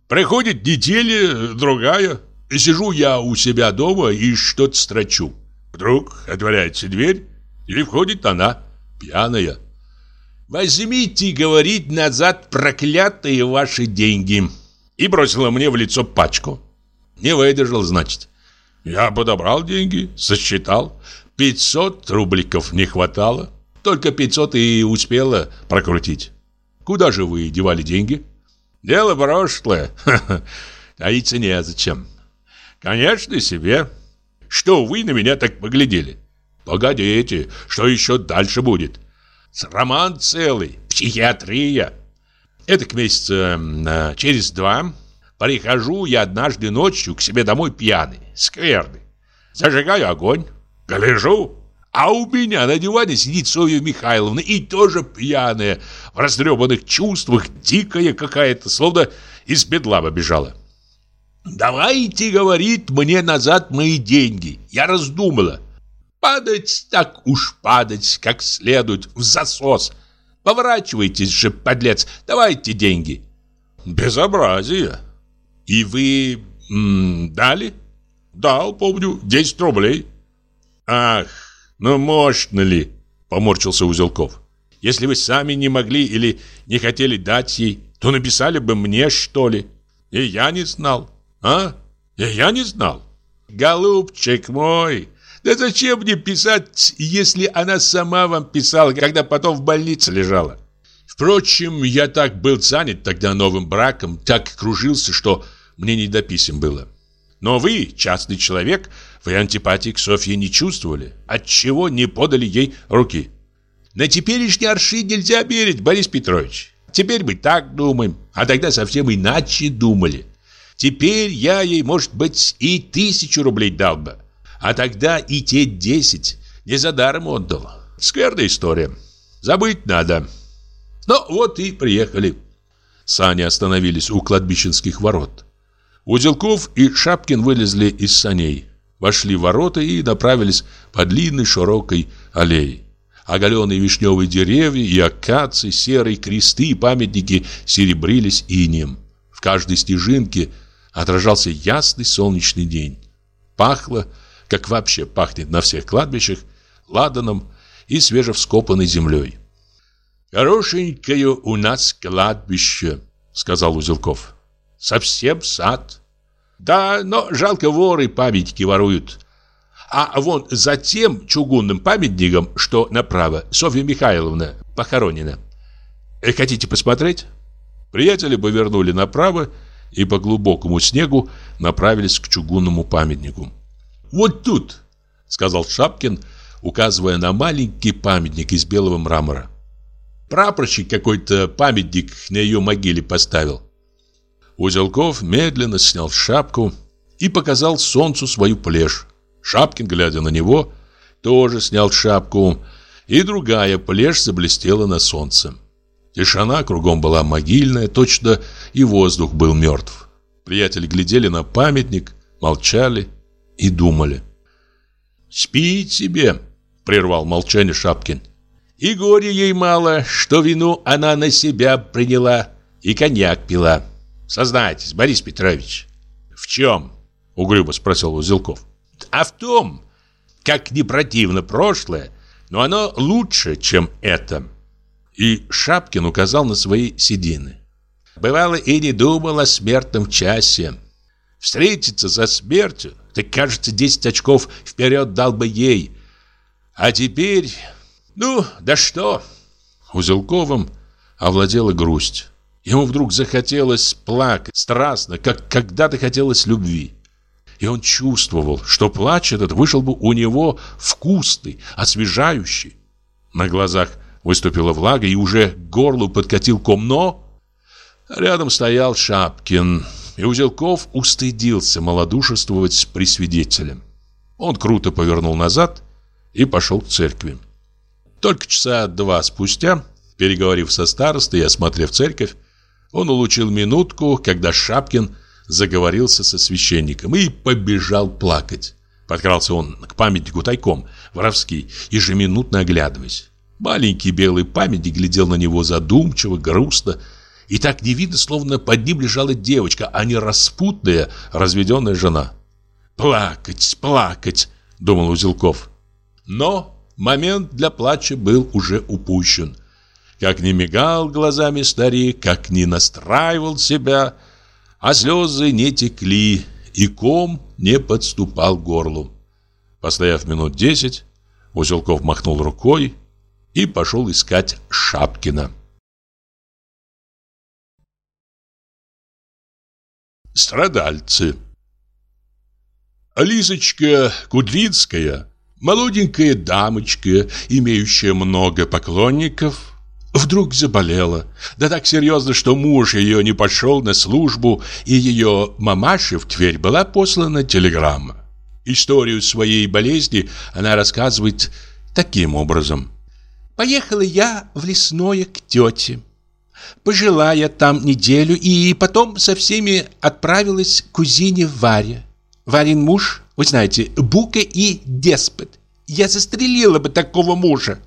Проходит неделя, другая, и сижу я у себя дома и что-то строчу. Вдруг отворяется дверь, и входит она, пьяная. «Возьмите, — говорит, — назад проклятые ваши деньги!» И бросила мне в лицо пачку. Не выдержал, значит. Я подобрал деньги, сосчитал. 500 рубликов не хватало. Только 500 и успела прокрутить. Куда же вы девали деньги? Дело прошлое. [laughs] Таиться незачем. Конечно, себе. Что вы на меня так поглядели? Погодите, что еще дальше будет? Роман целый, психиатрия. Это к месяца через два прихожу я однажды ночью к себе домой пьяный, скверный. Зажигаю огонь, Гляжу, а у меня на диване сидит Софья Михайловна и тоже пьяная, в растрепанных чувствах, дикая какая-то, словно из бедлама бежала. «Давайте, — говорит, — мне назад мои деньги. Я раздумала. Падать так уж падать, как следует, в засос.
Поворачивайтесь же, подлец, давайте деньги.
Безобразие.
И вы м, дали?
Дал, помню, 10 рублей.
Ах, ну можно ли? Поморщился Узелков. Если вы сами не могли или не хотели дать ей, то написали бы мне, что ли. И я не знал. А? И я не знал. Голубчик мой, да зачем мне писать, если она сама вам писала, когда потом в больнице лежала? Впрочем, я так был занят тогда новым браком, так кружился, что мне не до писем было. Но вы, частный человек, вы антипатии к Софье не чувствовали, отчего не подали ей руки. На теперешний аршин нельзя верить, Борис Петрович. Теперь мы так думаем, а тогда совсем иначе думали. Теперь я ей, может быть, и тысячу рублей дал бы, а тогда и те десять не за даром отдал. Скверная история. Забыть надо. Ну вот и приехали. Сани остановились у кладбищенских ворот. Узелков и Шапкин вылезли из саней, вошли в ворота и направились по длинной широкой аллее. Оголенные вишневые деревья и акации, серые кресты и памятники серебрились инеем. В каждой стежинке отражался ясный солнечный день. Пахло, как вообще пахнет на всех кладбищах, ладаном и свежевскопанной землей. «Хорошенькое у нас кладбище», — сказал Узелков. «Совсем сад». «Да, но жалко воры памятники воруют. А вон за тем чугунным памятником, что направо, Софья Михайловна похоронена. Э, хотите посмотреть?» Приятели повернули направо и по глубокому снегу направились к чугунному памятнику. «Вот тут», — сказал Шапкин, указывая на маленький памятник из белого мрамора. Прапорщик какой-то памятник на ее могиле поставил. Узелков медленно снял шапку и показал солнцу свою плешь. Шапкин, глядя на него, тоже снял шапку, и другая плешь заблестела на солнце. Тишина кругом была могильная, точно и воздух был мертв. Приятели глядели на памятник, молчали и думали. «Спи себе!» — прервал молчание Шапкин. И горе ей мало, что вину она на себя приняла и коньяк пила. Сознайтесь, Борис Петрович. В чем? Угрюмо спросил Узелков. А в том, как не противно прошлое, но оно лучше, чем это. И Шапкин указал на свои седины. Бывало и не думал о смертном часе. Встретиться за смертью, так кажется, 10 очков вперед дал бы ей. А теперь ну, да что? Узелковым овладела грусть. Ему вдруг захотелось плакать, страстно, как когда-то хотелось любви. И он чувствовал, что плач этот вышел бы у него вкусный, освежающий. На глазах выступила влага, и уже к горлу подкатил ком, но... Рядом стоял Шапкин, и Узелков устыдился малодушествовать при свидетеле. Он круто повернул назад и пошел к церкви. Только часа два спустя, переговорив со старостой и осмотрев церковь, он улучил минутку, когда Шапкин заговорился со священником и побежал плакать. Подкрался он к памятнику тайком, воровский, ежеминутно оглядываясь. Маленький белый памятник глядел на него задумчиво, грустно, и так не видно, словно под ним лежала девочка, а не распутная, разведенная жена. «Плакать, плакать!» — думал Узелков. Но Момент для плача был уже упущен. Как не мигал глазами старик, как не настраивал себя, а слезы не текли, и ком не подступал к горлу. Постояв минут десять, Узелков махнул рукой и пошел искать Шапкина. Страдальцы Лизочка Кудринская Молоденькая дамочка, имеющая много поклонников, вдруг заболела. Да так серьезно, что муж ее не пошел на службу, и ее мамаше в Тверь была послана телеграмма. Историю своей болезни она рассказывает таким образом. «Поехала я в лесное к тете. Пожила я там неделю, и потом со всеми отправилась к кузине Варе. Варин муж вы знаете, Бука и деспот. Я застрелила бы такого мужа.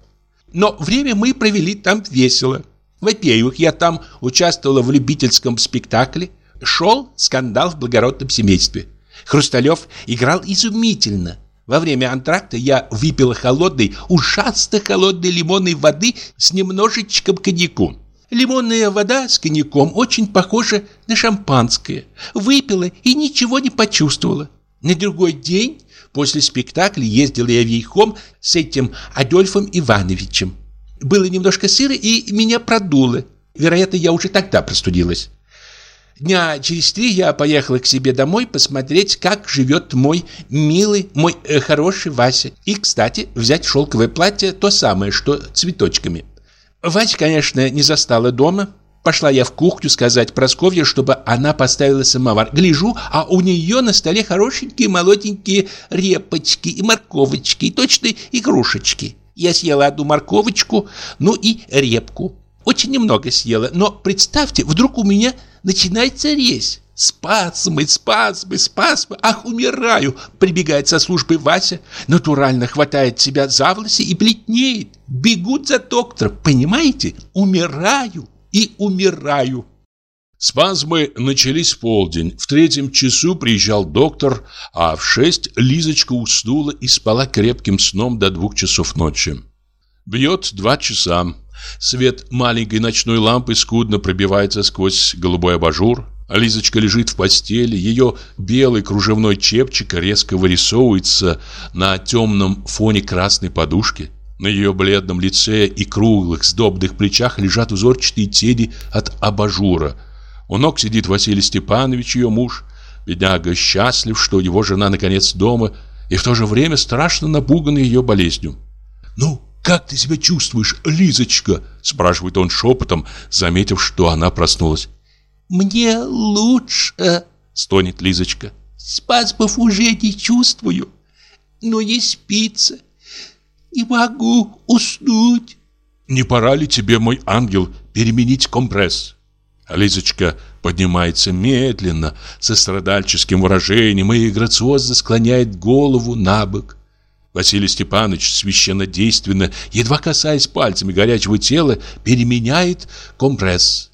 Но время мы провели там весело. Во-первых, я там участвовала в любительском спектакле. Шел скандал в благородном семействе. Хрусталев играл изумительно. Во время антракта я выпила холодной, ужасно холодной лимонной воды с немножечком коньяку. Лимонная вода с коньяком очень похожа на шампанское. Выпила и ничего не почувствовала. На другой день после спектакля ездила я вейхом с этим Адольфом Ивановичем. Было немножко сыро, и меня продуло. Вероятно, я уже тогда простудилась. Дня через три я поехала к себе домой посмотреть, как живет мой милый, мой э, хороший Вася. И, кстати, взять шелковое платье, то самое, что цветочками. Вася, конечно, не застала дома. Пошла я в кухню сказать Просковье, чтобы она поставила самовар. Гляжу, а у нее на столе хорошенькие молоденькие репочки и морковочки, и точно игрушечки. Я съела одну морковочку, ну и репку. Очень немного съела, но представьте, вдруг у меня начинается резь. Спазмы, спазмы, спазмы. Ах, умираю. Прибегает со службы Вася, натурально хватает себя за волосы и бледнеет. Бегут за доктором, понимаете? Умираю и умираю.
Спазмы начались в полдень. В третьем часу приезжал доктор, а в шесть Лизочка уснула и спала крепким сном до двух часов ночи. Бьет два часа. Свет маленькой ночной лампы скудно пробивается сквозь голубой абажур. Лизочка лежит в постели, ее белый кружевной чепчик резко вырисовывается на темном фоне красной подушки. На ее бледном лице и круглых сдобных плечах лежат узорчатые тени от абажура – у ног сидит Василий Степанович, ее муж. Бедняга счастлив, что его жена наконец дома, и в то же время страшно напуган ее болезнью. «Ну, как ты себя чувствуешь, Лизочка?» спрашивает он шепотом, заметив, что она проснулась.
«Мне лучше»,
стонет Лизочка.
«Спазмов уже не чувствую, но не спится. Не могу уснуть».
«Не пора ли тебе, мой ангел, переменить компресс?» Лизочка поднимается медленно, со страдальческим выражением и грациозно склоняет голову на бок. Василий Степанович священнодейственно, едва касаясь пальцами горячего тела, переменяет компресс.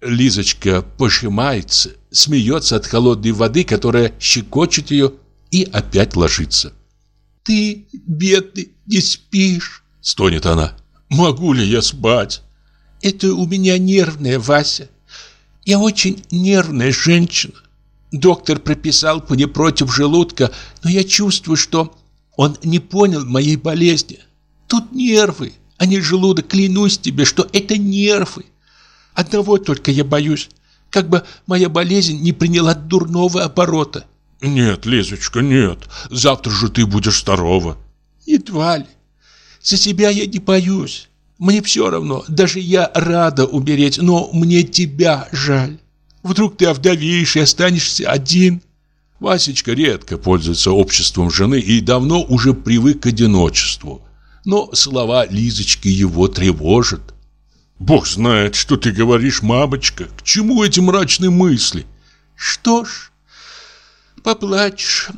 Лизочка пожимается, смеется от холодной воды, которая щекочет ее, и опять ложится.
«Ты, бедный, не спишь?»
— стонет она. «Могу ли я спать?»
«Это у меня нервная, Вася. Я очень нервная женщина. Доктор прописал мне против желудка, но я чувствую, что он не понял моей болезни. Тут нервы, а не желудок. Клянусь тебе, что это нервы. Одного только я боюсь, как бы моя болезнь не приняла дурного оборота.
Нет, Лизочка, нет. Завтра же ты будешь здорова.
Едва ли. За себя я не боюсь. Мне все равно, даже я рада умереть, но мне тебя жаль. Вдруг ты овдовеешь и останешься один.
Васечка редко пользуется обществом жены и давно уже привык к одиночеству. Но слова Лизочки его тревожат. «Бог знает, что ты говоришь, мамочка. К чему эти мрачные мысли?»
«Что ж, поплачешь,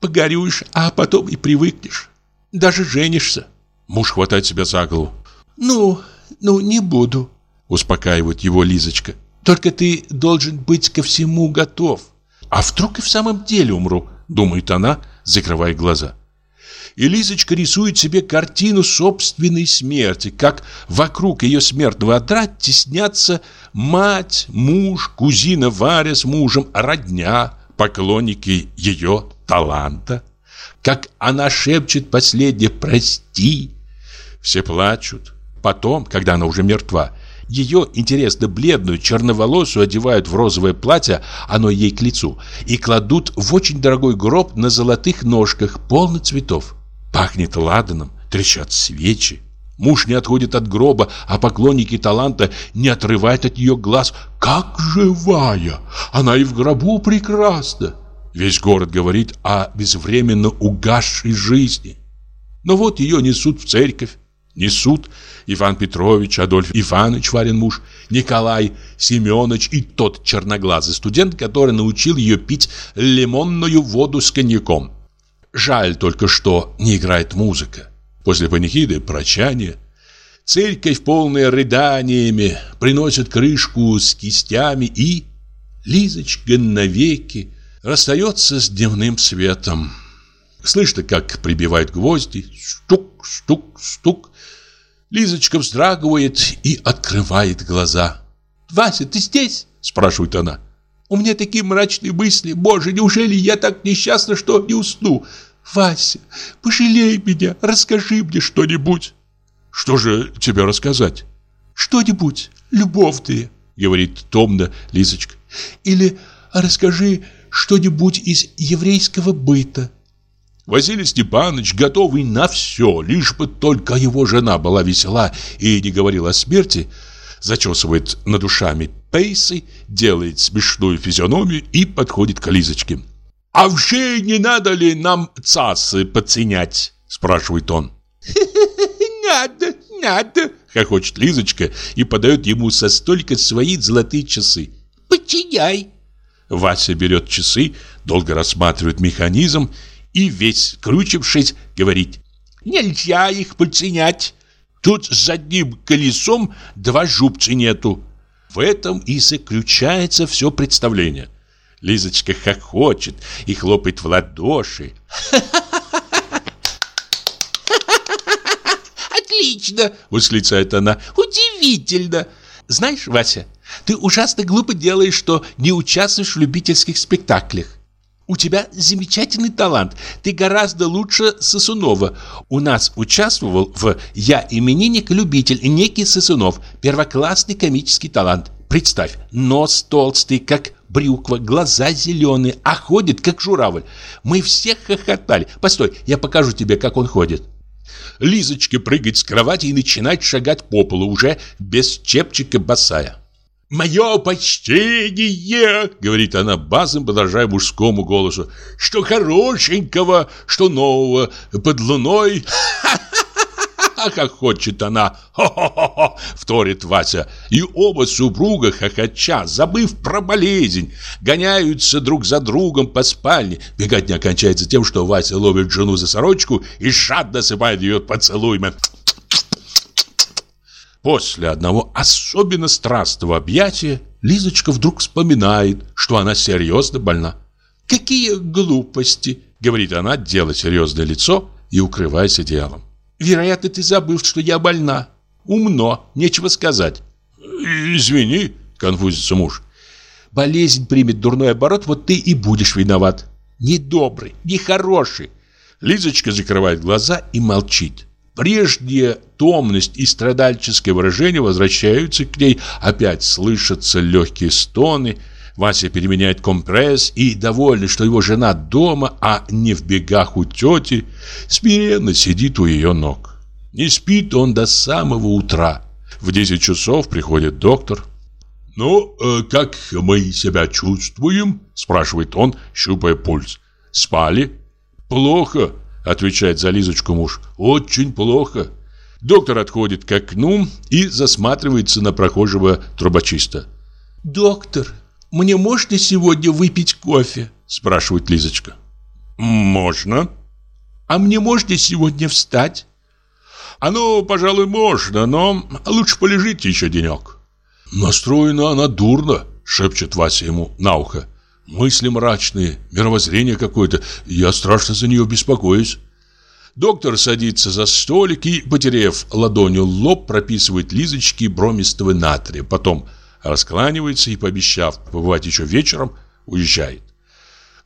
погорюешь, а потом и привыкнешь. Даже женишься».
Муж хватает себя за голову.
«Ну, ну, не буду», —
успокаивает его Лизочка.
«Только ты должен быть ко всему готов».
«А вдруг и в самом деле умру?» — думает она, закрывая глаза. И Лизочка рисует себе картину собственной смерти, как вокруг ее смертного одра теснятся мать, муж, кузина Варя с мужем, родня, поклонники ее таланта. Как она шепчет последнее «прости». Все плачут, Потом, когда она уже мертва, ее, интересно, бледную, черноволосую одевают в розовое платье, оно ей к лицу, и кладут в очень дорогой гроб на золотых ножках, полный цветов. Пахнет ладаном, трещат свечи. Муж не отходит от гроба, а поклонники таланта не отрывают от нее глаз. Как живая! Она и в гробу прекрасна! Весь город говорит о безвременно угасшей жизни. Но вот ее несут в церковь, Несут Иван Петрович, Адольф Иванович, Варин муж, Николай Семенович и тот черноглазый студент, который научил ее пить лимонную воду с коньяком. Жаль только, что не играет музыка. После панихиды прощание. Церковь, полная рыданиями, приносит крышку с кистями и... Лизочка навеки расстается с дневным светом. Слышно, как прибивают гвозди. Стук, стук, стук. Лизочка вздрагивает и открывает глаза. «Вася, ты здесь?» – спрашивает она. «У меня такие мрачные мысли. Боже, неужели я так несчастна, что не усну? Вася, пожалей меня, расскажи мне что-нибудь».
«Что же тебе рассказать?»
«Что-нибудь любовное», — говорит томно Лизочка. «Или расскажи что-нибудь из еврейского быта».
Василий Степанович, готовый на все, лишь бы только его жена была весела и не говорила о смерти, зачесывает над ушами пейсы, делает смешную физиономию и подходит к Лизочке. «А вообще не надо ли нам цасы подценять?» – спрашивает он. [laughs]
«Надо, надо!» — хохочет Лизочка и подает ему со столика свои золотые часы. «Подчиняй!»
Вася берет часы, долго рассматривает механизм и, весь кручившись, говорит
«Нельзя их подценять! Тут с задним колесом два жупца нету!»
В этом и заключается все представление. Лизочка хохочет и хлопает в ладоши.
«Отлично!» — восклицает она. «Удивительно! Знаешь, Вася, ты ужасно глупо делаешь, что не участвуешь в любительских спектаклях. У тебя замечательный талант. Ты гораздо лучше Сосунова. У нас участвовал в «Я именинник-любитель» некий Сосунов. Первоклассный комический талант. Представь, нос толстый, как брюква, глаза зеленые, а ходит, как журавль. Мы все хохотали. Постой, я покажу тебе, как он ходит.
Лизочка прыгает с кровати и начинает шагать по полу, уже без чепчика босая.
«Мое почтение!» — говорит она басом, подражая мужскому голосу. «Что хорошенького, что нового под луной!» [laughs] как хочет она, хо-хо-хо, вторит Вася. И оба супруга хохоча, забыв про болезнь, гоняются друг за другом по спальне. Бегать не окончается тем, что Вася ловит жену за сорочку и жадно сыпает ее поцелуями.
После одного особенно страстного объятия Лизочка вдруг вспоминает, что она серьезно больна.
«Какие глупости!» — говорит она, делая серьезное лицо и укрываясь одеялом. Вероятно, ты забыл, что я больна. Умно, нечего сказать.
Извини, конфузится муж.
Болезнь примет дурной оборот, вот ты и будешь виноват. Недобрый, нехороший.
Лизочка закрывает глаза и молчит. Прежняя томность и страдальческое выражение возвращаются к ней, опять слышатся легкие стоны – Вася переменяет компресс и, довольный, что его жена дома, а не в бегах у тети, смиренно сидит у ее ног. Не спит он до самого утра. В 10 часов приходит доктор. «Ну, э, как мы себя чувствуем?» – спрашивает он, щупая пульс. «Спали?» «Плохо», – отвечает за Лизочку муж. «Очень плохо». Доктор отходит к окну и засматривается на прохожего трубочиста.
«Доктор, мне можно сегодня выпить кофе?» спрашивает Лизочка.
«Можно».
«А мне можно сегодня встать?»
«А ну, пожалуй, можно, но лучше полежите еще денек». «Настроена она дурно», шепчет Вася ему на ухо. «Мысли мрачные, мировоззрение какое-то. Я страшно за нее беспокоюсь». Доктор садится за столик и, потеряв ладонью лоб, прописывает Лизочке бромистого натрия. Потом раскланивается и, пообещав побывать еще вечером, уезжает.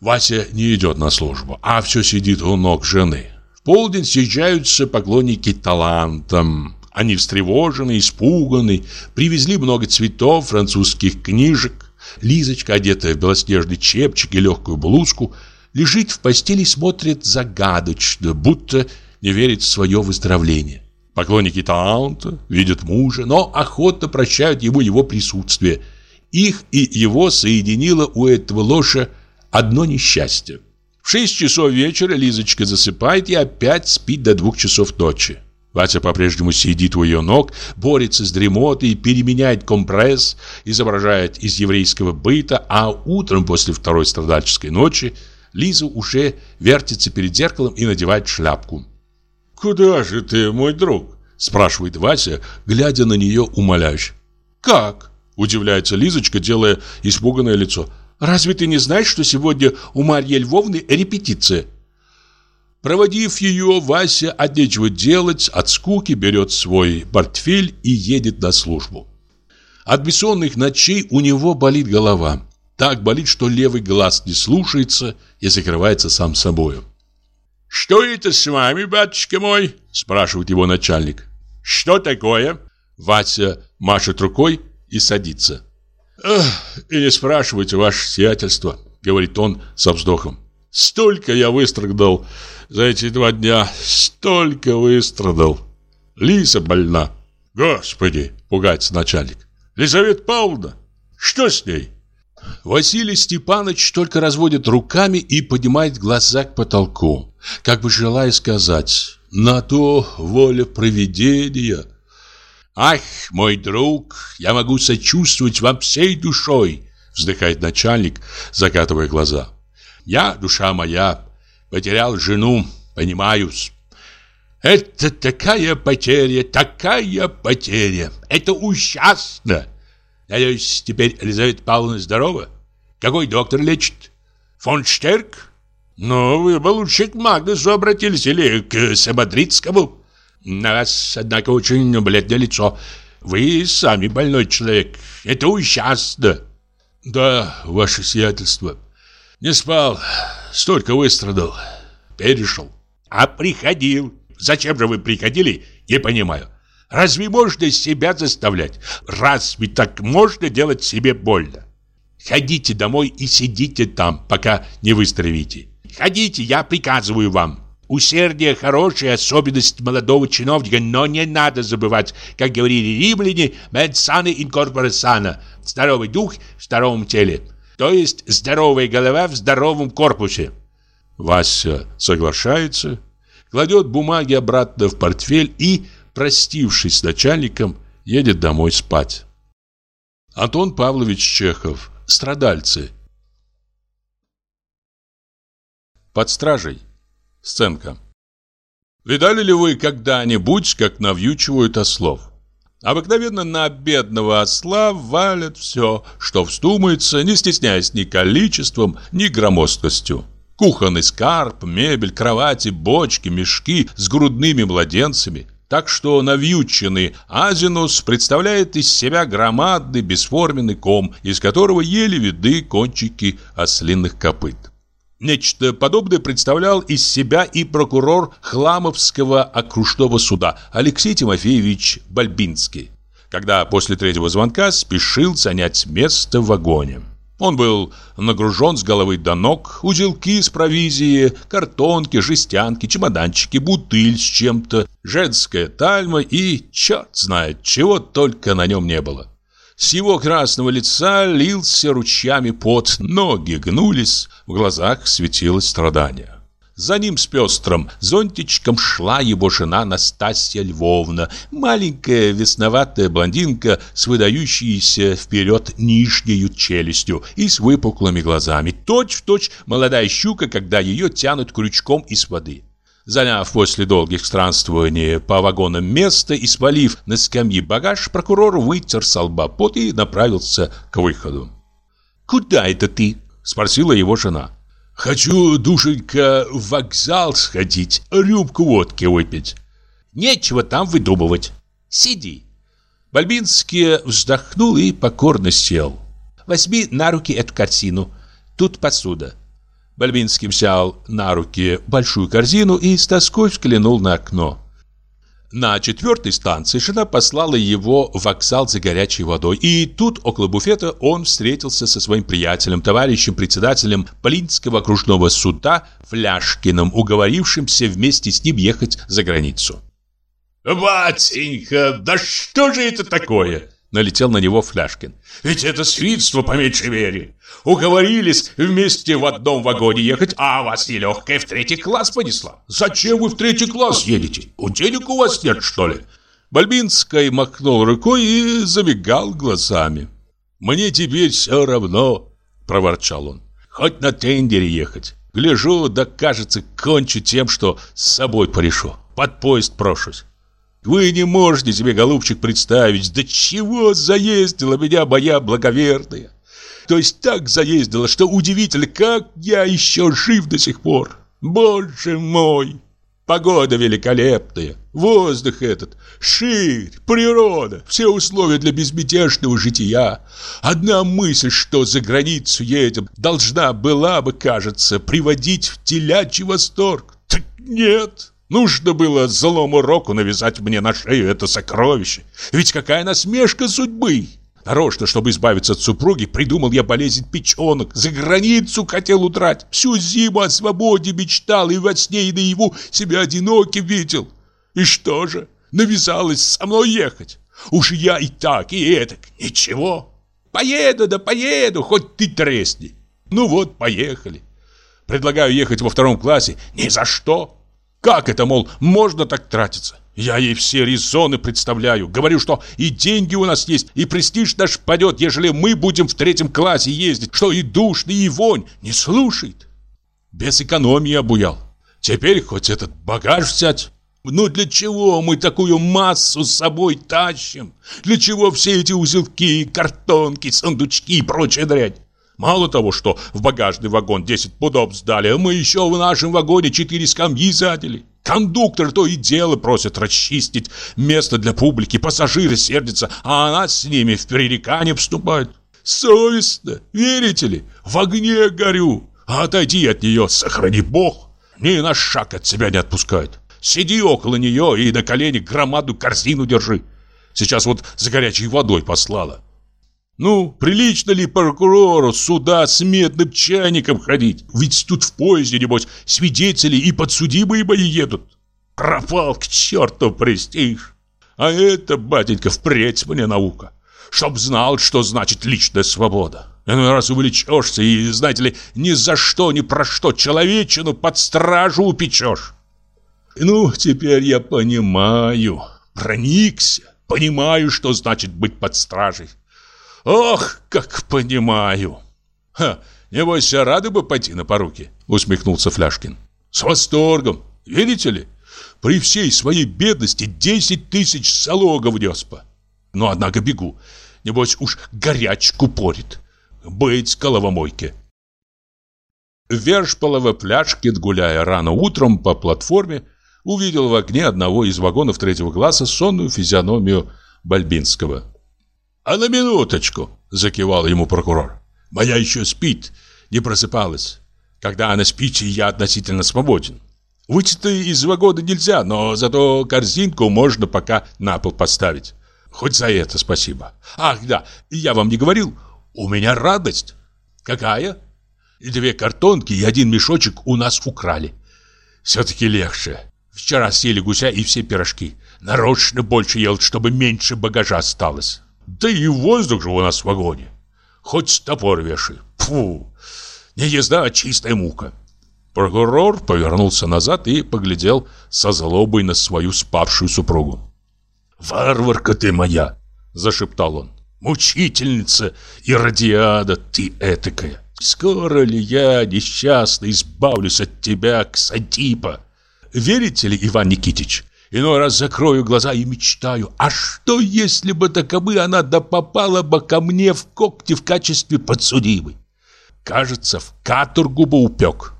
Вася не идет на службу, а все сидит у ног жены. В полдень съезжаются поклонники талантам. Они встревожены, испуганы, привезли много цветов, французских книжек. Лизочка, одетая в белоснежный чепчик и легкую блузку, лежит в постели и смотрит загадочно, будто не верит в свое выздоровление. Поклонники таланта видят мужа, но охотно прощают ему его присутствие. Их и его соединило у этого ложа одно несчастье. В шесть часов вечера Лизочка засыпает и опять спит до двух часов ночи. Вася по-прежнему сидит у ее ног, борется с дремотой, переменяет компресс, изображает из еврейского быта, а утром после второй страдальческой ночи Лиза уже вертится перед зеркалом и надевает шляпку.
«Куда же ты, мой друг?»
Спрашивает Вася, глядя на нее умоляюще.
Как?
Удивляется Лизочка, делая испуганное лицо.
Разве ты не знаешь, что сегодня у Марьи Львовны репетиция?
Проводив ее, Вася от нечего делать, от скуки берет свой портфель и едет на службу. От бессонных ночей у него болит голова. Так болит, что левый глаз не слушается и закрывается сам собою.
«Что это с вами, батюшка мой?» – спрашивает его начальник. «Что такое?»
Вася машет рукой и садится. «Эх, и не спрашивайте, ваше сиятельство», — говорит он со вздохом. «Столько я выстрадал за эти два дня, столько выстрадал. Лиса больна». «Господи!» — пугается начальник. «Лизавета Павловна, что с ней?» Василий Степанович только разводит руками и поднимает глаза к потолку, как бы желая сказать «На то воля провидения».
«Ах, мой друг, я могу сочувствовать вам всей душой», вздыхает начальник, закатывая глаза. «Я, душа моя, потерял жену, понимаюсь. Это такая потеря, такая потеря. Это ужасно. Надеюсь, теперь Елизавета Павловна здорова? Какой доктор лечит? Фон Штерк? Ну, вы лучше к Магнусу обратились или к Самодрицкому. На вас, однако, очень бледное лицо. Вы сами больной человек. Это ужасно.
Да, ваше сиятельство. Не спал, столько выстрадал. Перешел.
А приходил. Зачем же вы приходили, не понимаю. Разве можно себя заставлять? Разве так можно делать себе больно? Ходите домой и сидите там, пока не выздоровите. Ходите, я приказываю вам. Усердие – хорошая особенность молодого чиновника, но не надо забывать, как говорили римляне, «mens sana in corpore sana» – здоровый дух в здоровом теле, то есть здоровая голова в здоровом корпусе.
Вася соглашается, кладет бумаги обратно в портфель и, простившись с начальником, едет домой спать. Антон Павлович Чехов. Страдальцы. Под стражей. Сценка. Видали ли вы когда-нибудь, как навьючивают ослов? Обыкновенно на бедного осла валят все, что вздумается, не стесняясь ни количеством, ни громоздкостью. Кухонный скарб, мебель, кровати, бочки, мешки с грудными младенцами. Так что навьюченный азинус представляет из себя громадный бесформенный ком, из которого еле видны кончики ослиных копыт. Нечто подобное представлял из себя и прокурор Хламовского окружного суда Алексей Тимофеевич Бальбинский, когда после третьего звонка спешил занять место в вагоне. Он был нагружен с головы до ног, узелки с провизией, картонки, жестянки, чемоданчики, бутыль с чем-то, женская тальма и черт знает, чего только на нем не было. С его красного лица лился ручьями пот, ноги гнулись, в глазах светилось страдание. За ним с пестрым зонтичком шла его жена Настасья Львовна, маленькая весноватая блондинка с выдающейся вперед нижнею челюстью и с выпуклыми глазами, точь-в-точь точь молодая щука, когда ее тянут крючком из воды. Заняв после долгих странствований по вагонам место и свалив на скамьи багаж, прокурор вытер с лба пот и направился к выходу. «Куда это ты?» – спросила его жена. «Хочу, душенька, в вокзал сходить, рюмку водки выпить». «Нечего там выдумывать. Сиди». Бальбинский вздохнул и покорно сел. «Возьми на руки эту картину. Тут посуда». Бальбинский взял на руки большую корзину и с тоской взглянул на окно. На четвертой станции жена послала его в вокзал за горячей водой. И тут, около буфета, он встретился со своим приятелем, товарищем, председателем Полинского окружного суда Фляшкиным, уговорившимся вместе с ним ехать за границу.
«Батенька, да что же это такое?»
Налетел на него Фляшкин.
«Ведь это свидство по меньшей мере. Уговорились вместе в одном вагоне ехать, а вас нелегкая в третий класс понесла. Зачем вы в третий класс едете? У денег у вас нет, что ли?»
Бальбинский махнул рукой и замигал глазами. «Мне теперь все равно», — проворчал он. «Хоть на тендере ехать. Гляжу, да кажется, кончу тем, что с собой порешу. Под поезд прошусь». Вы не можете себе, голубчик, представить, до чего заездила меня моя благоверная. То есть так заездила, что удивительно, как я еще жив до сих пор. Боже мой! Погода великолепная, воздух этот, ширь, природа, все условия для безмятежного жития. Одна мысль, что за границу едем, должна была бы, кажется, приводить в телячий восторг. Так нет, нужно было злому року навязать мне на шею это сокровище. Ведь какая насмешка судьбы! Нарочно, чтобы избавиться от супруги, придумал я болезнь печенок. За границу хотел удрать. Всю зиму о свободе мечтал и во сне и наяву себя одиноким видел. И что же? Навязалась со мной ехать. Уж я и так, и этак. Ничего. Поеду, да поеду, хоть ты тресни. Ну вот, поехали. Предлагаю ехать во втором классе. Ни за что. Как это, мол, можно так тратиться? Я ей все резоны представляю. Говорю, что и деньги у нас есть, и престиж наш падет, ежели мы будем в третьем классе ездить, что и душно, и вонь. Не слушает. Без экономии обуял. Теперь хоть этот багаж взять. Ну для чего мы такую массу с собой тащим? Для чего все эти узелки, картонки, сундучки и прочая дрянь? Мало того, что в багажный вагон 10 пудов сдали, мы еще в нашем вагоне 4 скамьи задели. Кондуктор то и дело просит расчистить место для публики, пассажиры сердятся, а она с ними в пререкание вступает. Совестно, верите ли? В огне горю, отойди от нее, сохрани Бог. Ни на шаг от себя не отпускает. Сиди около нее и на колени громаду корзину держи. Сейчас вот за горячей водой послала. Ну, прилично ли прокурору сюда с медным чайником ходить? Ведь тут в поезде, небось, свидетели и подсудимые мои едут. Пропал к черту престиж. А это, батенька, впредь мне наука. Чтоб знал, что значит личная свобода. Иной раз увлечешься и, знаете ли, ни за что, ни про что человечину под стражу упечешь. Ну, теперь я понимаю, проникся, понимаю, что значит быть под стражей. Ох, как понимаю. Ха, небось, рады бы пойти на поруки, усмехнулся Фляшкин. С восторгом, видите ли? При всей своей бедности 10 тысяч залога внес бы. Но, однако, бегу. Небось, уж горячку порит. Быть головомойке. Вершполова Пляшкин, гуляя рано утром по платформе, увидел в окне одного из вагонов третьего класса сонную физиономию Бальбинского. «А на минуточку!» – закивал ему прокурор. «Моя еще спит, не просыпалась. Когда она спит, я относительно свободен. Выйти-то из вагона нельзя, но зато корзинку можно пока на пол поставить. Хоть за это спасибо. Ах, да, я вам не говорил, у меня радость. Какая? Две картонки и один мешочек у нас украли. Все-таки легче. Вчера съели гуся и все пирожки. Нарочно больше ел, чтобы меньше багажа осталось. Да и воздух же у нас в вагоне. Хоть топор вешай. Фу, не езда, а чистая мука. Прокурор повернулся назад и поглядел со злобой на свою спавшую супругу. «Варварка ты моя!» – зашептал он. «Мучительница и радиада ты этакая! Скоро ли я, несчастный, избавлюсь от тебя, Ксантипа? Верите ли, Иван Никитич, Иной раз закрою глаза и мечтаю, а что если бы таковы она да попала бы ко мне в когти в качестве подсудимой? Кажется, в каторгу бы упек.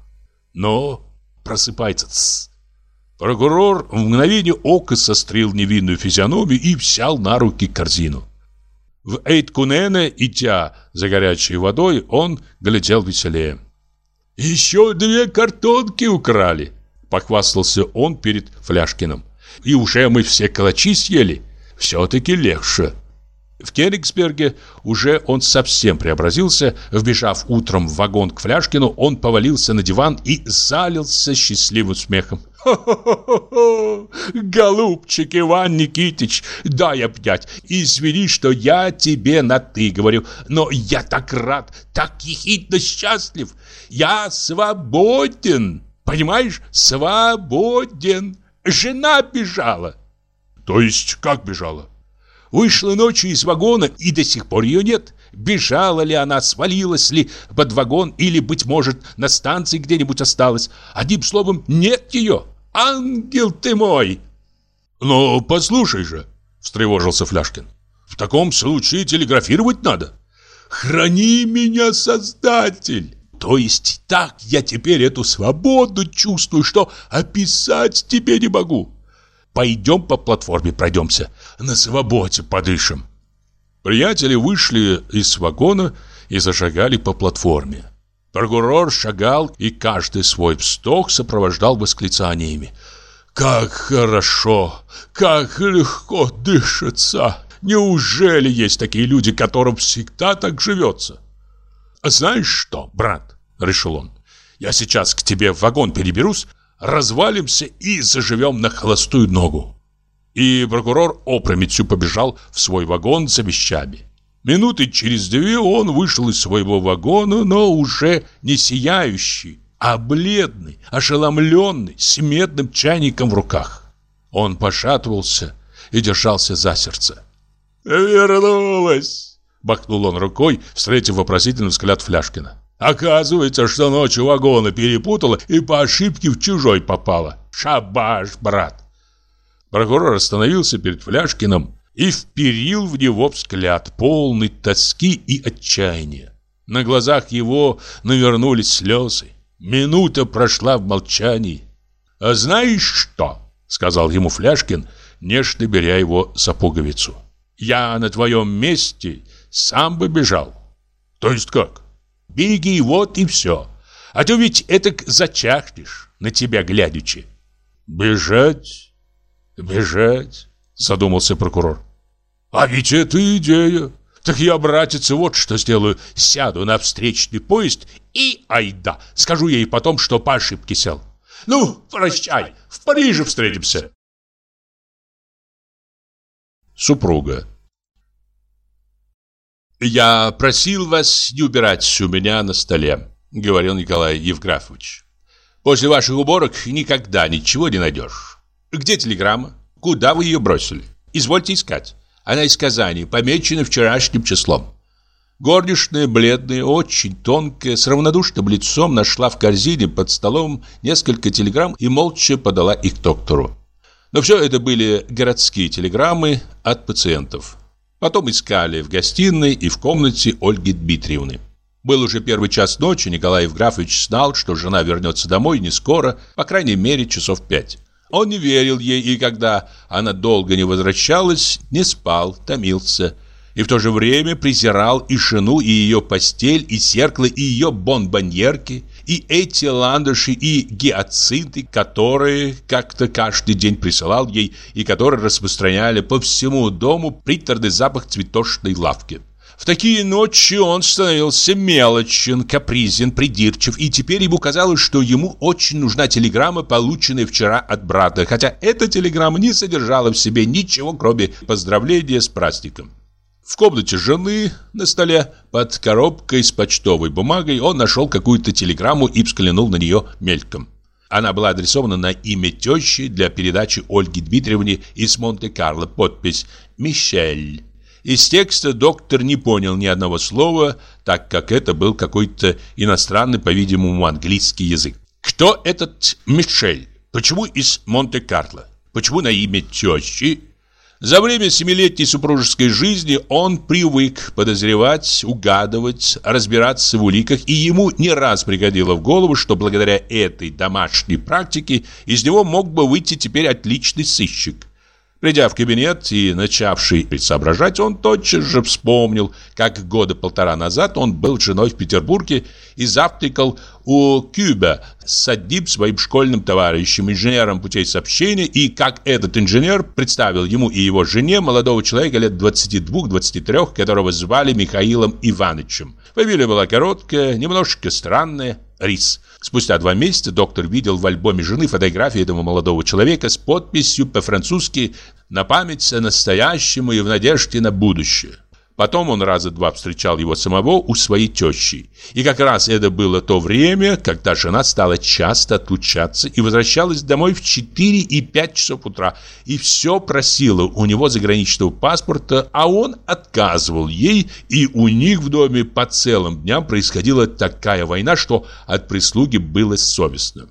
Но просыпается тс. Прокурор в мгновение ока сострил невинную физиономию и взял на руки корзину. В Эйткунене, идя за горячей водой, он глядел веселее. «Еще две картонки украли!» — похвастался он перед Фляшкиным и уже мы все калачи съели. Все-таки легче. В Кенигсберге уже он совсем преобразился. Вбежав утром в вагон к Фляшкину, он повалился на диван и залился счастливым смехом. «Хо-хо-хо! Голубчик Иван Никитич, дай обнять. Извини, что я тебе на «ты» говорю, но я так рад, так ехидно счастлив. Я свободен, понимаешь, свободен!» Жена бежала. То есть как бежала? Вышла ночью из вагона, и до сих пор ее нет. Бежала ли она, свалилась ли под вагон, или, быть может, на станции где-нибудь осталась. Одним словом, нет ее. Ангел ты мой!
«Ну, послушай же», — встревожился Фляшкин. «В таком случае телеграфировать надо». «Храни меня, Создатель!» То есть так я теперь эту свободу чувствую, что описать тебе не могу. Пойдем по платформе пройдемся, на свободе подышим. Приятели вышли из вагона и зашагали по платформе. Прокурор шагал, и каждый свой вздох сопровождал восклицаниями. «Как хорошо! Как легко дышится! Неужели есть такие люди, которым всегда так живется?» «А «Знаешь что, брат?» — решил он. «Я сейчас к тебе в вагон переберусь, развалимся и заживем на холостую ногу». И прокурор опрометью побежал в свой вагон за вещами. Минуты через две он вышел из своего вагона, но уже не сияющий, а бледный, ошеломленный, с медным чайником в руках. Он пошатывался и держался за сердце.
«Вернулась!»
— махнул он рукой, встретив вопросительный взгляд Фляшкина. «Оказывается, что ночью вагоны перепутала и по ошибке в чужой попала. Шабаш, брат!» Прокурор остановился перед Фляшкиным и вперил в него взгляд, полный тоски и отчаяния. На глазах его навернулись слезы. Минута прошла в молчании. «А знаешь что?» — сказал ему Фляшкин, нежно беря его за пуговицу. «Я на твоем месте сам бы бежал». «То есть как?» «Беги, вот и все. А то ведь этак зачахнешь, на тебя глядячи». «Бежать? Бежать?» — задумался прокурор. А ведь это идея. Так я, братец, вот что сделаю. Сяду на встречный поезд и айда. Скажу ей потом, что по ошибке сел. Ну, прощай, в Париже встретимся. Супруга «Я просил вас не убирать у меня на столе», — говорил Николай Евграфович. «После ваших уборок никогда ничего не найдешь. Где телеграмма? Куда вы ее бросили? Извольте искать. Она из Казани, помечена вчерашним числом. Горничная, бледная, очень тонкая, с равнодушным лицом нашла в корзине под столом несколько телеграмм и молча подала их доктору. Но все это были городские телеграммы от пациентов. Потом искали в гостиной и в комнате Ольги Дмитриевны. Был уже первый час ночи, Николай Евграфович знал, что жена вернется домой не скоро, по крайней мере часов пять. Он не верил ей, и когда она долго не возвращалась, не спал, томился. И в то же время презирал и жену, и ее постель, и зеркало, и ее бонбоньерки, и эти ландыши, и гиацинты, которые как-то каждый день присылал ей, и которые распространяли по всему дому приторный запах цветочной лавки. В такие ночи он становился мелочен, капризен, придирчив, и теперь ему казалось, что ему очень нужна телеграмма, полученная вчера от брата, хотя эта телеграмма не содержала в себе ничего, кроме поздравления с праздником. В комнате жены на столе под коробкой с почтовой бумагой он нашел какую-то телеграмму и взглянул на нее мельком. Она была адресована на имя тещи для передачи Ольге Дмитриевне из Монте-Карло. Подпись «Мишель». Из текста доктор не понял ни одного слова, так как это был какой-то иностранный, по-видимому, английский язык. Кто этот Мишель? Почему из Монте-Карло? Почему на имя тещи? За время семилетней супружеской жизни он привык подозревать, угадывать, разбираться в уликах, и ему не раз приходило в голову, что благодаря этой домашней практике из него мог бы выйти теперь отличный сыщик. Придя в кабинет и начавший соображать, он тотчас же вспомнил, как года полтора назад он был женой в Петербурге и завтракал у Кюба с одним своим школьным товарищем, инженером путей сообщения, и как этот инженер представил ему и его жене молодого человека лет 22-23, которого звали Михаилом Ивановичем. Фамилия была короткая, немножко странная, Рис. Спустя два месяца доктор видел в альбоме жены фотографии этого молодого человека с подписью по-французски «На память о настоящем и в надежде на будущее». Потом он раза два встречал его самого у своей тещи. И как раз это было то время, когда жена стала часто отлучаться и возвращалась домой в 4 и 5 часов утра. И все просила у него заграничного паспорта, а он отказывал ей, и у них в доме по целым дням происходила такая война, что от прислуги было совестно.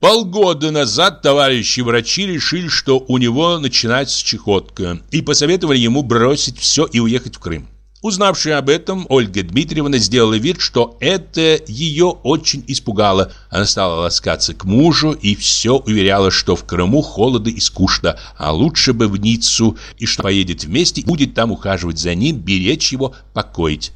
Полгода назад товарищи врачи решили, что у него начинается чехотка, и посоветовали ему бросить все и уехать в Крым. Узнавшая об этом, Ольга Дмитриевна сделала вид, что это ее очень испугало. Она стала ласкаться к мужу и все уверяла, что в Крыму холодно и скучно, а лучше бы в Ниццу, и что поедет вместе и будет там ухаживать за ним, беречь его, покоить.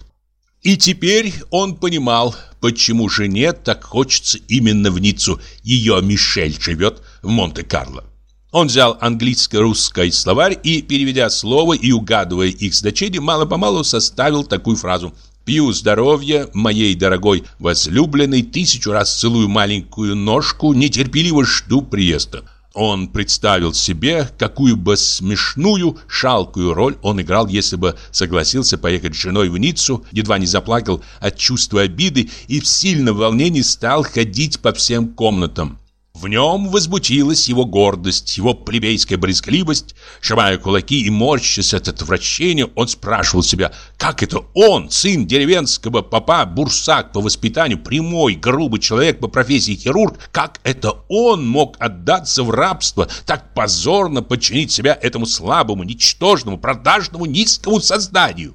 И теперь он понимал, почему жене так хочется именно в Ниццу. Ее Мишель живет в Монте-Карло. Он взял английско-русский словарь и, переведя слово и угадывая их значение, мало-помалу составил такую фразу «Пью здоровья моей дорогой возлюбленной, тысячу раз целую маленькую ножку, нетерпеливо жду приезда». Он представил себе, какую бы смешную, шалкую роль он играл, если бы согласился поехать с женой в Ниццу, едва не заплакал от чувства обиды и в сильном волнении стал ходить по всем комнатам. В нем возбудилась его гордость, его плебейская брезгливость. Сжимая кулаки и морщась от отвращения, он спрашивал себя, как это он, сын деревенского папа, бурсак по воспитанию, прямой, грубый человек по профессии хирург, как это он мог отдаться в рабство, так позорно подчинить себя этому слабому, ничтожному, продажному, низкому созданию.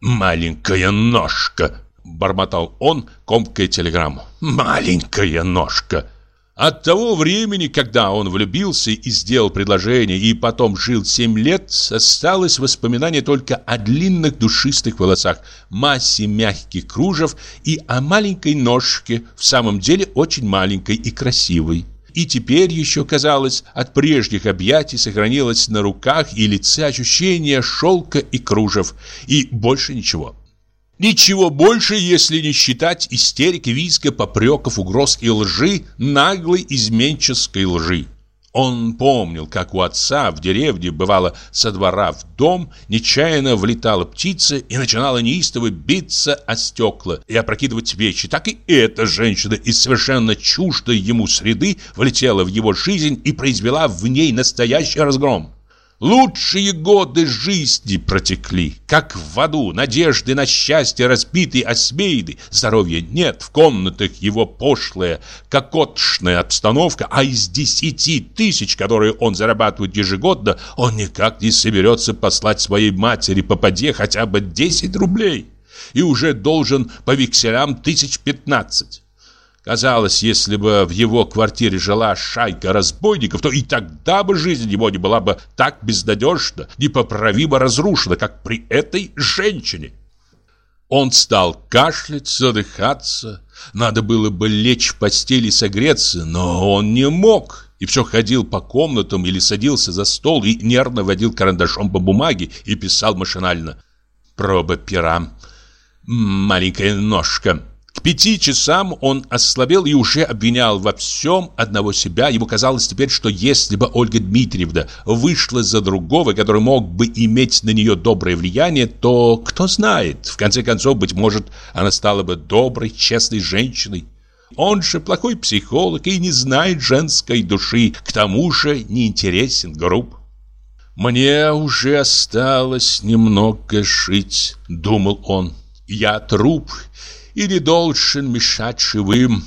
«Маленькая ножка!» – бормотал он, комкая телеграмму. «Маленькая ножка!» От того времени, когда он влюбился и сделал предложение, и потом жил семь лет, осталось воспоминание только о длинных душистых волосах, массе мягких кружев и о маленькой ножке, в самом деле очень маленькой и красивой. И теперь еще, казалось, от прежних объятий сохранилось на руках и лице ощущение шелка и кружев, и больше ничего. Ничего больше, если не считать истерики, виска, попреков, угроз и лжи, наглой изменческой лжи. Он помнил, как у отца в деревне бывало со двора в дом нечаянно влетала птица и начинала неистово биться о стекла и опрокидывать вещи. Так и эта женщина из совершенно чуждой ему среды влетела в его жизнь и произвела в ней настоящий разгром. Лучшие годы жизни протекли, как в аду, надежды на счастье разбиты, осмеяны, здоровья нет, в комнатах его пошлая, кокотшная обстановка, а из десяти тысяч, которые он зарабатывает ежегодно, он никак не соберется послать своей матери попаде хотя бы 10 рублей и уже должен по векселям тысяч пятнадцать. Казалось, если бы в его квартире жила шайка разбойников, то и тогда бы жизнь его не была бы так безнадежна, непоправимо разрушена, как при этой женщине. Он стал кашлять, задыхаться. Надо было бы лечь в постели и согреться, но он не мог. И все ходил по комнатам или садился за стол и нервно водил карандашом по бумаге и писал машинально. Проба пера. Маленькая ножка. Пяти часам он ослабел и уже обвинял во всем одного себя. Ему казалось теперь, что если бы Ольга Дмитриевна вышла за другого, который мог бы иметь на нее доброе влияние, то, кто знает, в конце концов, быть может, она стала бы доброй, честной женщиной. Он же плохой психолог и не знает женской души, к тому же не интересен груб. «Мне уже осталось немного жить», — думал он. «Я труп, и не должен мешать живым.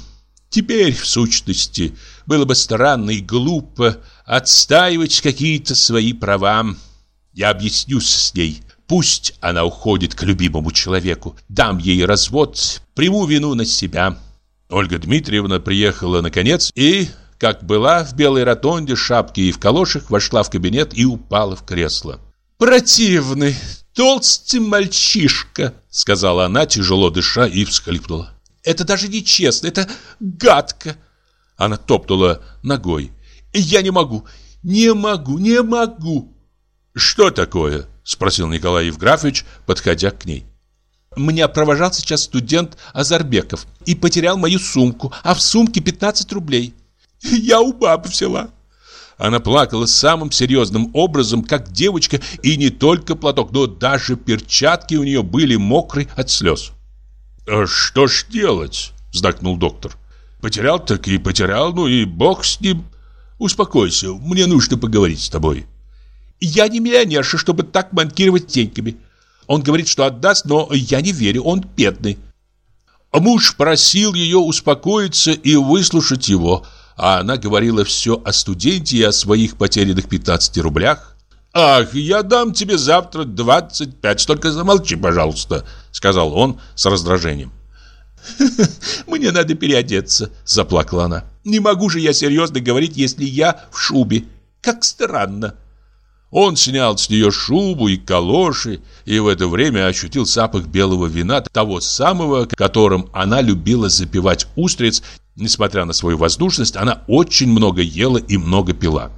Теперь, в сущности, было бы странно и глупо отстаивать какие-то свои права. Я объяснюсь с ней. Пусть она уходит к любимому человеку. Дам ей развод, приму вину на себя. Ольга Дмитриевна приехала наконец и, как была в белой ротонде, шапке и в калошах, вошла в кабинет и упала в кресло. «Противный, толстый мальчишка», — сказала она, тяжело дыша, и всхлипнула. «Это даже не честно, это гадко!» Она топнула ногой. «Я не могу, не могу, не могу!» «Что такое?» — спросил Николай Евграфович, подходя к ней. «Меня провожал сейчас студент Азарбеков и потерял мою сумку, а в сумке 15 рублей. Я у бабы взяла». Она плакала самым серьезным образом, как девочка, и не только платок, но даже перчатки у нее были мокрые от слез. «А что ж делать?» – вздохнул доктор. «Потерял так и потерял, ну и бог с ним. Успокойся, мне нужно поговорить с тобой». «Я не миллионерша, чтобы так манкировать деньгами. Он говорит, что отдаст, но я не верю, он бедный». Муж просил ее успокоиться и выслушать его – а она говорила все о студенте и о своих потерянных 15 рублях. «Ах, я дам тебе завтра 25, только замолчи, пожалуйста», — сказал он с раздражением. [laughs]
«Мне надо переодеться», — заплакала она. «Не могу же я серьезно говорить, если я в шубе. Как странно».
Он снял с нее шубу и калоши, и в это время ощутил запах белого вина, того самого, которым она любила запивать устриц. Несмотря на свою воздушность, она очень много ела и много пила.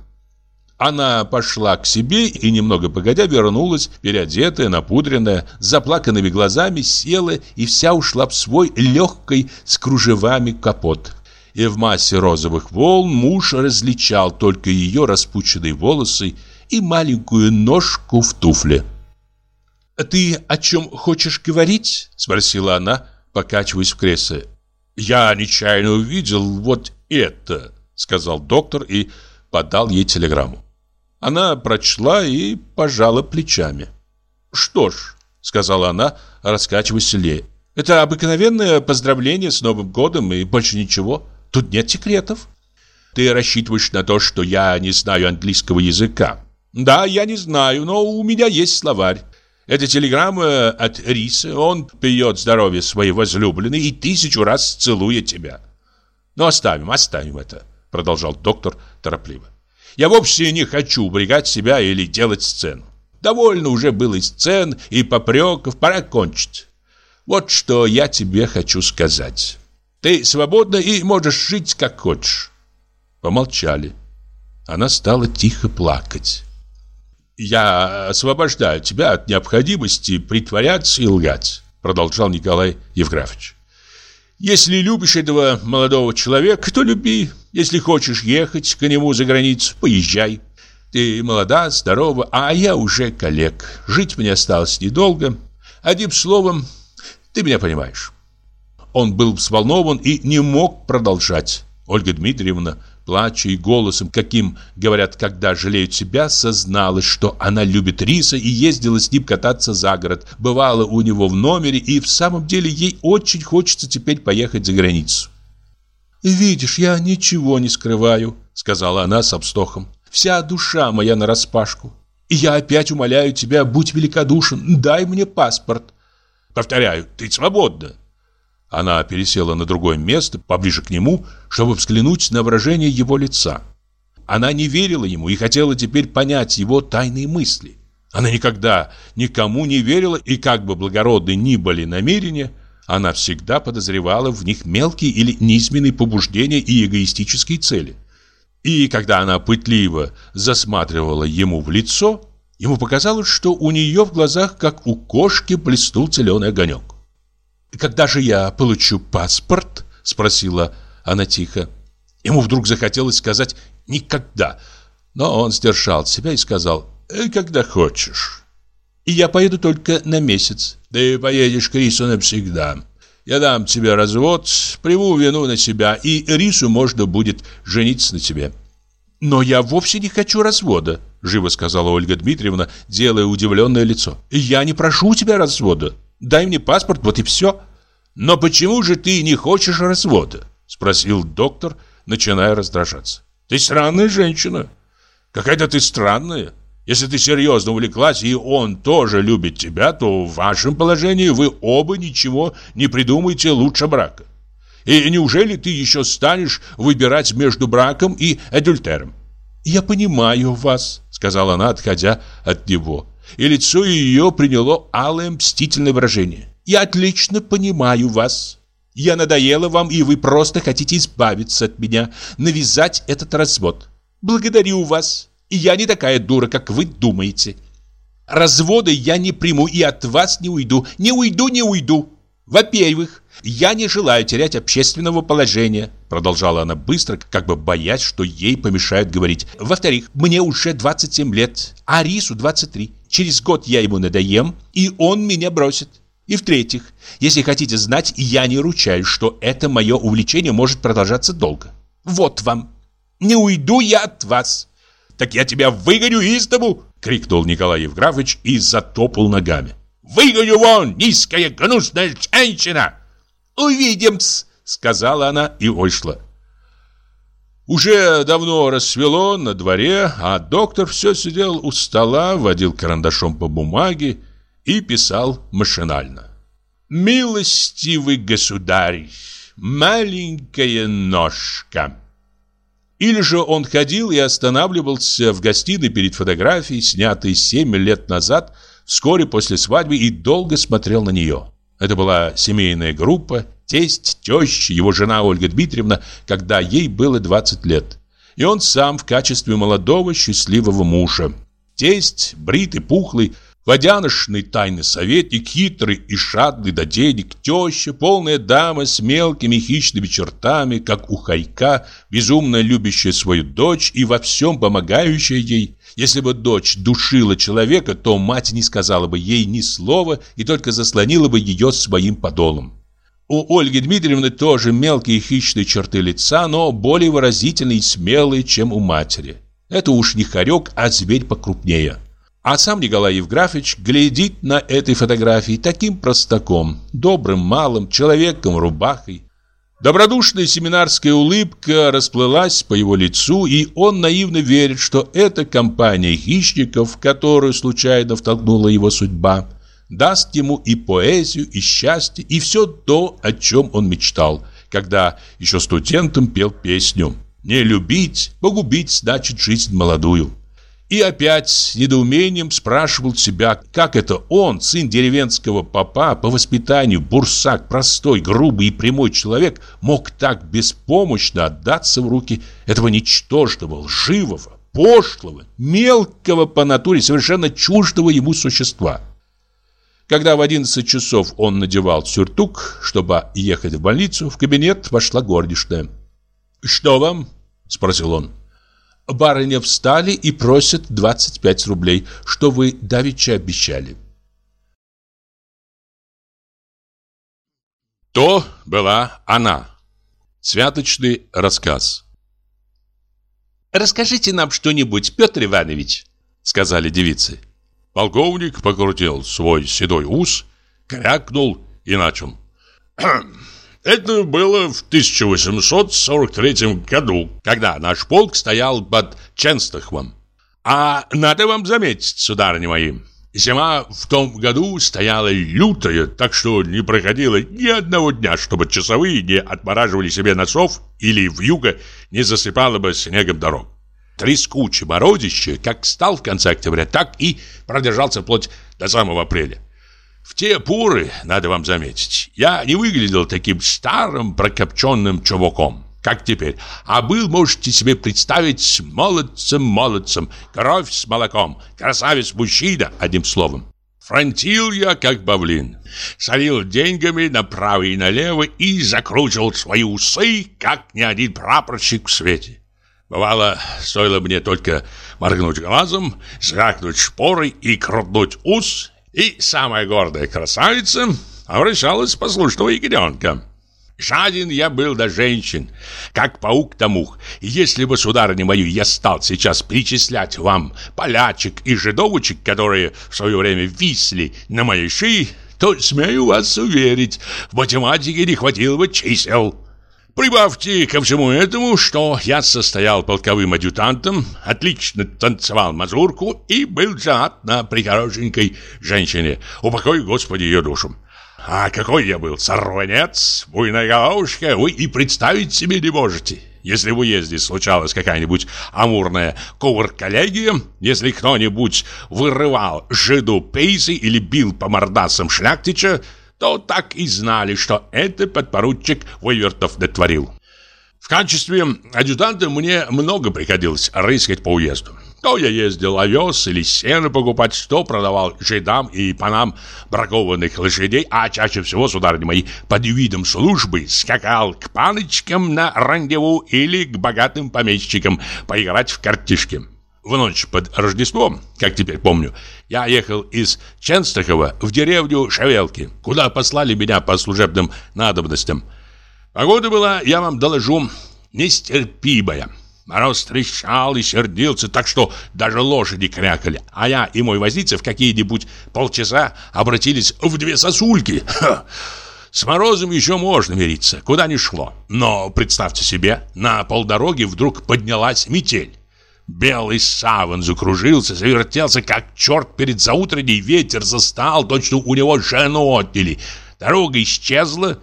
Она пошла к себе и немного погодя вернулась, переодетая, напудренная, с заплаканными глазами, села и вся ушла в свой легкой с кружевами капот. И в массе розовых волн муж различал только ее распущенные волосы и маленькую ножку в туфле.
«А «Ты о чем хочешь говорить?» – спросила она, покачиваясь в кресле.
«Я нечаянно увидел вот это», – сказал доктор и подал ей телеграмму. Она прочла и пожала плечами.
«Что ж», — сказала она, раскачиваясь сильнее, «это обыкновенное поздравление с Новым годом и больше ничего. Тут нет секретов».
«Ты рассчитываешь на то, что я не знаю английского языка?»
Да, я не знаю, но у меня есть словарь. Это телеграмма от Риса. Он пьет здоровье своей возлюбленной и тысячу раз целует тебя. Но оставим, оставим это, продолжал доктор торопливо. Я вовсе не хочу убрегать себя или делать сцену. Довольно уже было и сцен, и попреков, пора кончить. Вот что я тебе хочу сказать. Ты свободна и можешь жить как хочешь.
Помолчали. Она стала тихо плакать.
«Я освобождаю тебя от необходимости притворяться и лгать», продолжал Николай Евграфович. «Если любишь этого молодого человека, то люби. Если хочешь ехать к нему за границу, поезжай. Ты молода, здорова, а я уже коллег. Жить мне осталось недолго. Одним словом, ты меня понимаешь». Он был взволнован и не мог продолжать. Ольга Дмитриевна плача и голосом, каким говорят, когда жалеют себя, созналась, что она любит Риса и ездила с ним кататься за город, бывала у него в номере, и в самом деле ей очень хочется теперь поехать за границу. «Видишь, я ничего не скрываю», — сказала она с обстохом. «Вся душа моя нараспашку. И я опять умоляю тебя, будь великодушен, дай мне паспорт». «Повторяю, ты свободна», она пересела на другое место, поближе к нему, чтобы взглянуть на выражение его лица. Она не верила ему и хотела теперь понять его тайные мысли. Она никогда никому не верила, и как бы благородны ни были намерения, она всегда подозревала в них мелкие или низменные побуждения и эгоистические цели. И когда она пытливо засматривала ему в лицо, ему показалось, что у нее в глазах, как у кошки, блеснул зеленый огонек. «Когда же я получу паспорт?» – спросила она тихо. Ему вдруг захотелось сказать «никогда», но он сдержал себя и сказал «Э, «когда хочешь». «И я поеду только на месяц». «Ты поедешь к Рису навсегда. Я дам тебе развод, приму вину на себя, и Рису можно будет жениться на тебе». «Но я вовсе не хочу развода», – живо сказала Ольга Дмитриевна, делая удивленное лицо. «Я не прошу у тебя развода. Дай мне паспорт, вот и все. Но почему же ты не хочешь развода? Спросил доктор, начиная раздражаться. Ты странная женщина. Какая-то ты странная. Если ты серьезно увлеклась, и он тоже любит тебя, то в вашем положении вы оба ничего не придумаете лучше брака. И неужели ты еще станешь выбирать между браком и адюльтером? «Я понимаю вас», — сказала она, отходя от него и лицо ее приняло алое мстительное выражение. «Я отлично понимаю вас. Я надоела вам, и вы просто хотите избавиться от меня, навязать этот развод. Благодарю вас, и я не такая дура, как вы думаете. Развода я не приму и от вас не уйду, не уйду, не уйду. Во-первых, я не желаю терять общественного положения, продолжала она быстро, как бы боясь, что ей помешают говорить. Во-вторых, мне уже 27 лет, а Рису 23. Через год я ему надоем, и он меня бросит. И в-третьих, если хотите знать, я не ручаюсь, что это мое увлечение может продолжаться долго. Вот вам. Не уйду я от вас. Так я тебя выгоню из дому, крикнул Николай Евграфович и затопал ногами. Выгоню вон, низкая гнусная женщина! «Увидим-с!» — сказала она и вышла.
Уже давно рассвело на дворе, а доктор все сидел у стола, водил карандашом по бумаге и писал машинально. «Милостивый государь, маленькая ножка». Или же он ходил и останавливался в гостиной перед фотографией, снятой семь лет назад, вскоре после свадьбы, и долго смотрел на нее. Это была семейная группа, тесть, теща, его жена Ольга Дмитриевна, когда ей было 20 лет. И он сам в качестве молодого счастливого мужа. Тесть, бритый, пухлый, Водяношный тайный советник, хитрый и шадный до денег, теща, полная дама с мелкими хищными чертами, как у хайка, безумно любящая свою дочь и во всем помогающая ей. Если бы дочь душила человека, то мать не сказала бы ей ни слова и только заслонила бы ее своим подолом. У Ольги Дмитриевны тоже мелкие хищные черты лица, но более выразительные и смелые, чем у матери. Это уж не хорек, а зверь покрупнее. А сам Николай Евграфович глядит на этой фотографии таким простаком, добрым, малым, человеком, рубахой. Добродушная семинарская улыбка расплылась по его лицу, и он наивно верит, что эта компания хищников, в которую случайно втолкнула его судьба, даст ему и поэзию, и счастье, и все то, о чем он мечтал, когда еще студентом пел песню «Не любить, погубить значит жизнь молодую». И опять с недоумением спрашивал себя, как это он, сын деревенского папа, по воспитанию бурсак, простой, грубый и прямой человек, мог так беспомощно отдаться в руки этого ничтожного, лживого, пошлого, мелкого по натуре, совершенно чуждого ему существа. Когда в 11 часов он надевал сюртук, чтобы ехать в больницу, в кабинет вошла горничная. «Что вам?» – спросил он. Барыня встали и просят 25 рублей, что вы давеча обещали.
То была она. Святочный рассказ.
«Расскажите нам что-нибудь, Петр Иванович», — сказали девицы.
Полковник покрутил свой седой ус, крякнул и начал. [clears throat] Это было в 1843 году, когда наш полк стоял под Ченстахом. А надо вам заметить, сударыни мои, зима в том году стояла лютая, так что не проходило ни одного дня, чтобы часовые не отмораживали себе носов или в юго не засыпало бы снегом дорог. Трескучее морозище, как стал в конце октября, так и продержался вплоть до самого апреля. В те поры, надо вам заметить, я не выглядел таким старым прокопченным чуваком, как теперь, а был, можете себе представить, молодцем-молодцем, кровь с молоком, красавец-мужчина, одним словом. Фронтил я, как бавлин, солил деньгами направо и налево и закручивал свои усы, как ни один прапорщик в свете. Бывало, стоило мне только моргнуть глазом, звякнуть шпорой и крутнуть ус, и самая гордая красавица обращалась послушного ягненка. Жаден я был до женщин, как паук до мух. И если бы, сударыня мою, я стал сейчас перечислять вам полячек и жидовочек, которые в свое время висли на моей шее, то, смею вас уверить, в математике не хватило бы чисел. Прибавьте ко всему этому, что я состоял полковым адъютантом, отлично танцевал мазурку и был женат на прихорошенькой женщине. Упокой, Господи, ее душу. А какой я был сорванец, буйная головушка, вы и представить себе не можете. Если в уезде случалась какая-нибудь амурная ковр-коллегия, если кто-нибудь вырывал жиду пейсы или бил по мордасам шляхтича, то так и знали, что это подпоручик Вывертов дотворил. В качестве адъютанта мне много приходилось рыскать по уезду. То я ездил овес или сено покупать, то продавал жидам и панам бракованных лошадей, а чаще всего, сударыни мои, под видом службы скакал к паночкам на рандеву или к богатым помещикам поиграть в картишки. В ночь под Рождеством, как теперь помню, я ехал из Ченстахова в деревню Шавелки, куда послали меня по служебным надобностям. Погода была, я вам доложу, нестерпимая. Мороз трещал и сердился, так что даже лошади крякали. А я и мой возница в какие-нибудь полчаса обратились в две сосульки.
С морозом еще можно мириться, куда ни шло. Но, представьте себе, на полдороги вдруг поднялась метель. Белый саван закружился, завертелся, как черт перед заутренней, ветер застал, точно у него жену отняли. Дорога исчезла.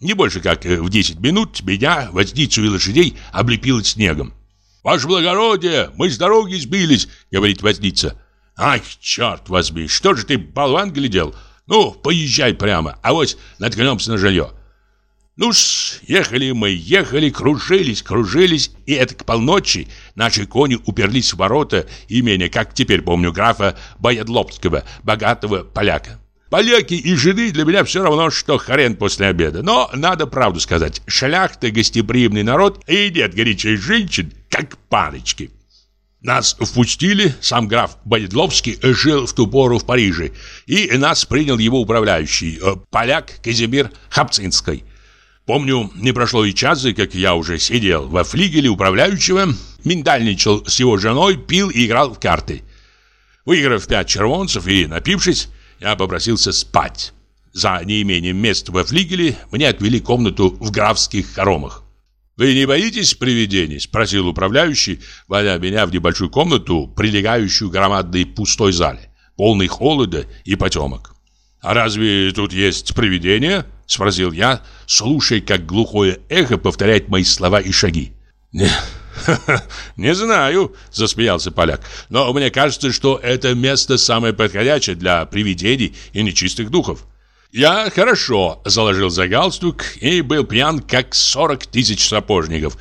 Не больше как в 10 минут меня, возницу и лошадей облепило снегом. «Ваше благородие, мы с дороги сбились», — говорит возница. «Ах, черт возьми, что же ты, болван, глядел? Ну, поезжай прямо, а вот наткнемся на жилье». Ну-с, ехали мы, ехали, кружились, кружились, и это к полночи наши кони уперлись в ворота имения, как теперь помню, графа Боядлобского, богатого поляка. Поляки и жены для меня все равно, что хрен после обеда. Но надо правду сказать, шляхта гостеприимный народ, и нет горячих женщин, как парочки. Нас впустили, сам граф Боядловский жил в ту пору в Париже, и нас принял его управляющий, э, поляк Казимир Хапцинский. Помню, не прошло и часа, как я уже сидел во флигеле управляющего, миндальничал с его женой, пил и играл в карты. Выиграв пять червонцев и напившись, я попросился спать. За неимением мест во флигеле мне отвели комнату в графских хоромах. «Вы не боитесь привидений?» – спросил управляющий, вводя меня в небольшую комнату, прилегающую к громадной пустой зале, полной холода и потемок. «А разве тут есть привидения?» – спросил я, слушая, как глухое эхо повторяет мои слова и шаги. «Не, [laughs] не знаю», – засмеялся поляк, «но мне кажется, что это место самое подходящее для привидений и нечистых духов. Я хорошо заложил за галстук и был пьян, как 40 тысяч сапожников.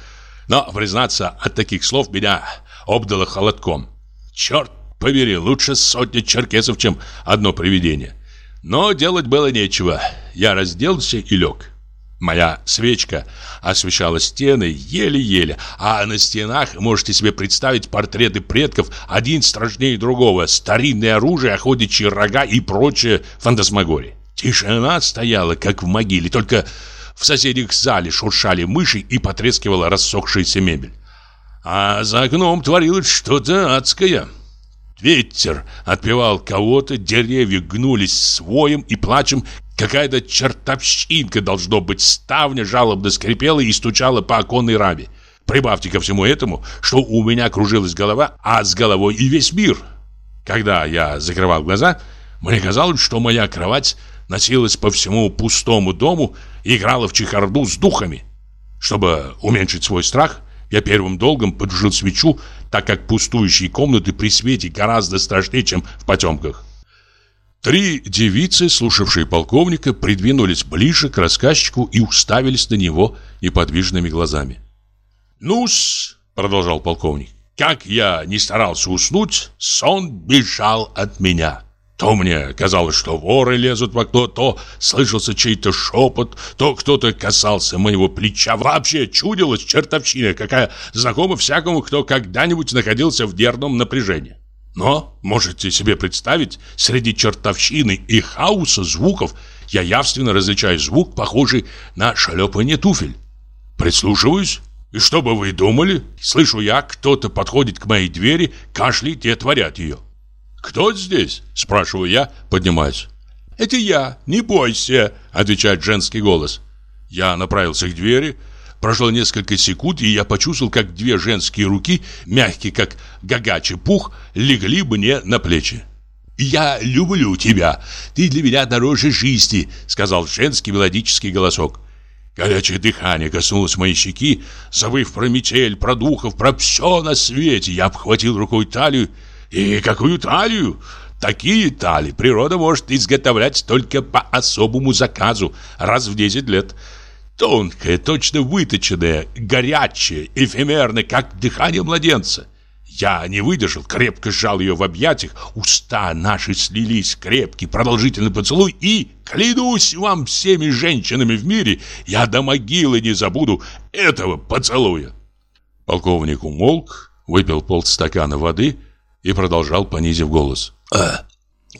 Но, признаться, от таких слов меня обдало холодком. Черт побери, лучше сотни черкесов, чем одно привидение. Но делать было нечего. Я разделся и лег. Моя свечка освещала стены еле-еле, а на стенах можете себе представить портреты предков, один страшнее другого, старинное оружие, охотничьи рога и прочее фантасмагория. Тишина стояла, как в могиле, только в соседних зале шуршали мыши и потрескивала рассохшаяся мебель. А за окном творилось что-то адское. Ветер отпевал кого-то, деревья гнулись своим и плачем. Какая-то чертовщинка, должно быть, ставня жалобно скрипела и стучала по оконной раме. Прибавьте ко всему этому, что у меня кружилась голова, а с головой и весь мир. Когда я закрывал глаза, мне казалось, что моя кровать носилась по всему пустому дому и играла в чехарду с духами. Чтобы уменьшить свой страх, я первым долгом поджил свечу, так как пустующие комнаты при свете гораздо страшнее, чем в потемках. Три девицы, слушавшие полковника, придвинулись ближе к рассказчику и уставились на него неподвижными глазами. «Ну-с», — продолжал полковник, — «как я не старался уснуть, сон бежал от меня». То мне казалось, что воры лезут в окно, то слышался чей-то шепот, то кто-то касался моего плеча. Вообще чудилась чертовщина, какая знакома всякому, кто когда-нибудь находился в нервном напряжении. Но, можете себе представить, среди чертовщины и хаоса звуков я явственно различаю звук, похожий на шлепание туфель. Прислушиваюсь, и что бы вы думали? Слышу я, кто-то подходит к моей двери, кашляет и отворяет ее. «Кто здесь?» – спрашиваю я, поднимаюсь. «Это я, не бойся», – отвечает женский голос. Я направился к двери. Прошло несколько секунд, и я почувствовал, как две женские руки, мягкие, как гагачий пух, легли мне на плечи. «Я люблю тебя. Ты для меня дороже жизни», — сказал женский мелодический голосок. Горячее дыхание коснулось моей щеки, забыв про метель, про духов, про все на свете. Я обхватил рукой талию и какую талию? Такие тали природа может изготовлять только по особому заказу раз в 10 лет. Тонкая, точно выточенная, горячая, эфемерная, как дыхание младенца. Я не выдержал, крепко сжал ее в объятиях, уста наши слились крепкий, продолжительный поцелуй и, клянусь вам всеми женщинами в мире, я до могилы не забуду этого поцелуя. Полковник умолк, выпил полстакана воды и продолжал, понизив голос. «А,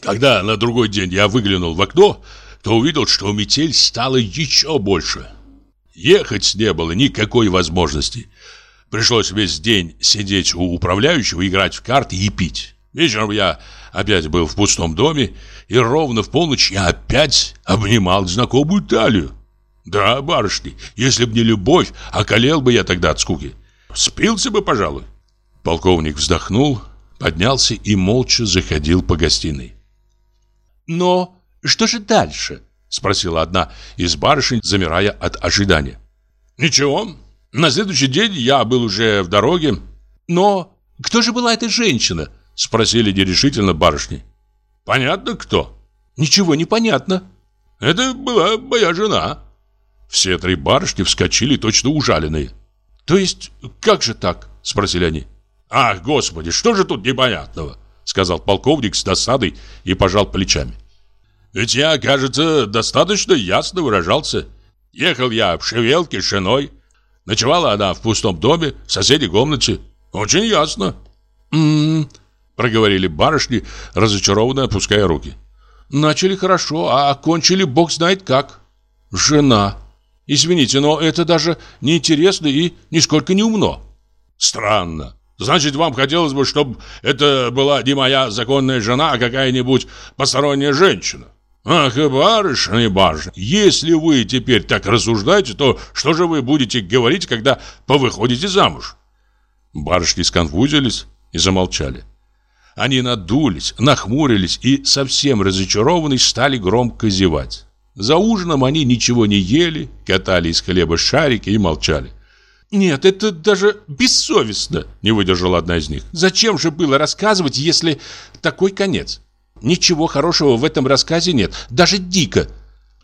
когда на другой день я выглянул в окно, то увидел, что метель стала еще больше. Ехать не было никакой возможности. Пришлось весь день сидеть у управляющего, играть в карты и пить. Вечером я Опять был в пустом доме, и ровно в полночь я опять обнимал знакомую талию. Да, барышни, если б не любовь, околел бы я тогда от скуки. Спился бы, пожалуй. Полковник вздохнул, поднялся и молча заходил по гостиной.
«Но что же дальше?»
Спросила одна из барышень, замирая от ожидания. «Ничего. На следующий день я был уже в дороге.
Но кто же была эта женщина?»
Спросили нерешительно барышни. «Понятно, кто?»
«Ничего не понятно».
«Это была моя жена». Все три барышни вскочили, точно ужаленные.
«То есть, как же так?» Спросили они.
«Ах, господи, что же тут непонятного?» Сказал полковник с досадой и пожал плечами. Ведь я, кажется, достаточно ясно выражался. Ехал я в шевелке с женой. Ночевала она в пустом доме, в соседней комнате. Очень ясно.
«М-м-м»,
проговорили барышни, разочарованно опуская руки.
«Начали хорошо, а окончили бог знает как. Жена. Извините, но это даже неинтересно и нисколько не умно».
«Странно. Значит, вам хотелось бы, чтобы это была не моя законная жена, а какая-нибудь посторонняя женщина?» Ах, и барышня, и барышня, если вы теперь так рассуждаете, то что же вы будете говорить, когда повыходите замуж? Барышни сконфузились и замолчали. Они надулись, нахмурились и, совсем разочарованные, стали громко зевать. За ужином они ничего не ели, катали из хлеба шарики и молчали.
«Нет, это даже бессовестно», — не выдержала одна из них. «Зачем же было рассказывать, если такой конец?» Ничего хорошего в этом рассказе нет, даже дико.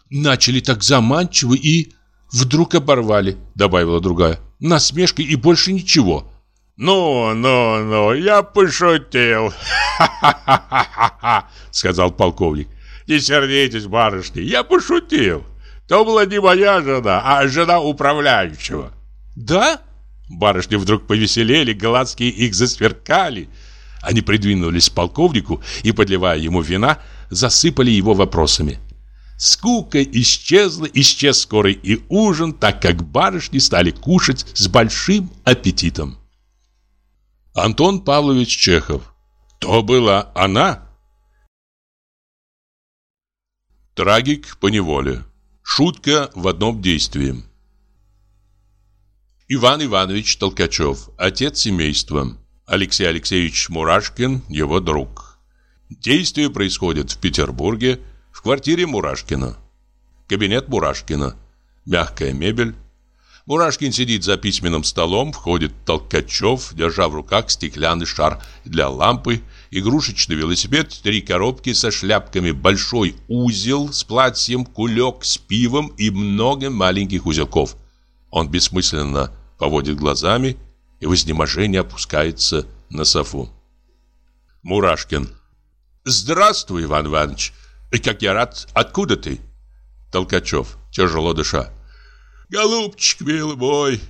Начали так заманчиво и вдруг оборвали, добавила другая. Насмешкой и больше ничего.
«Ну, ну, ну, я пошутил!» «Ха-ха-ха-ха-ха!» Сказал полковник. «Не сердитесь, барышни, я пошутил. То была не моя жена, а жена управляющего».
«Да?»
Барышни вдруг повеселели, глазки их засверкали. Они придвинулись к полковнику и, подливая ему вина, засыпали его вопросами. Скука исчезла, исчез скорый и ужин, так как барышни стали кушать с большим аппетитом. Антон Павлович Чехов. То была она? Трагик по неволе. Шутка в одном действии. Иван Иванович Толкачев, отец семейства. Алексей Алексеевич Мурашкин, его друг. Действие происходит в Петербурге, в квартире Мурашкина. Кабинет Мурашкина. Мягкая мебель. Мурашкин сидит за письменным столом, входит Толкачев, держа в руках стеклянный шар для лампы, игрушечный велосипед, три коробки со шляпками, большой узел с платьем, кулек с пивом и много маленьких узелков. Он бессмысленно поводит глазами и в изнеможении опускается на софу. Мурашкин. Здравствуй, Иван Иванович. Как я рад. Откуда ты? Толкачев, тяжело дыша. Голубчик, милый мой,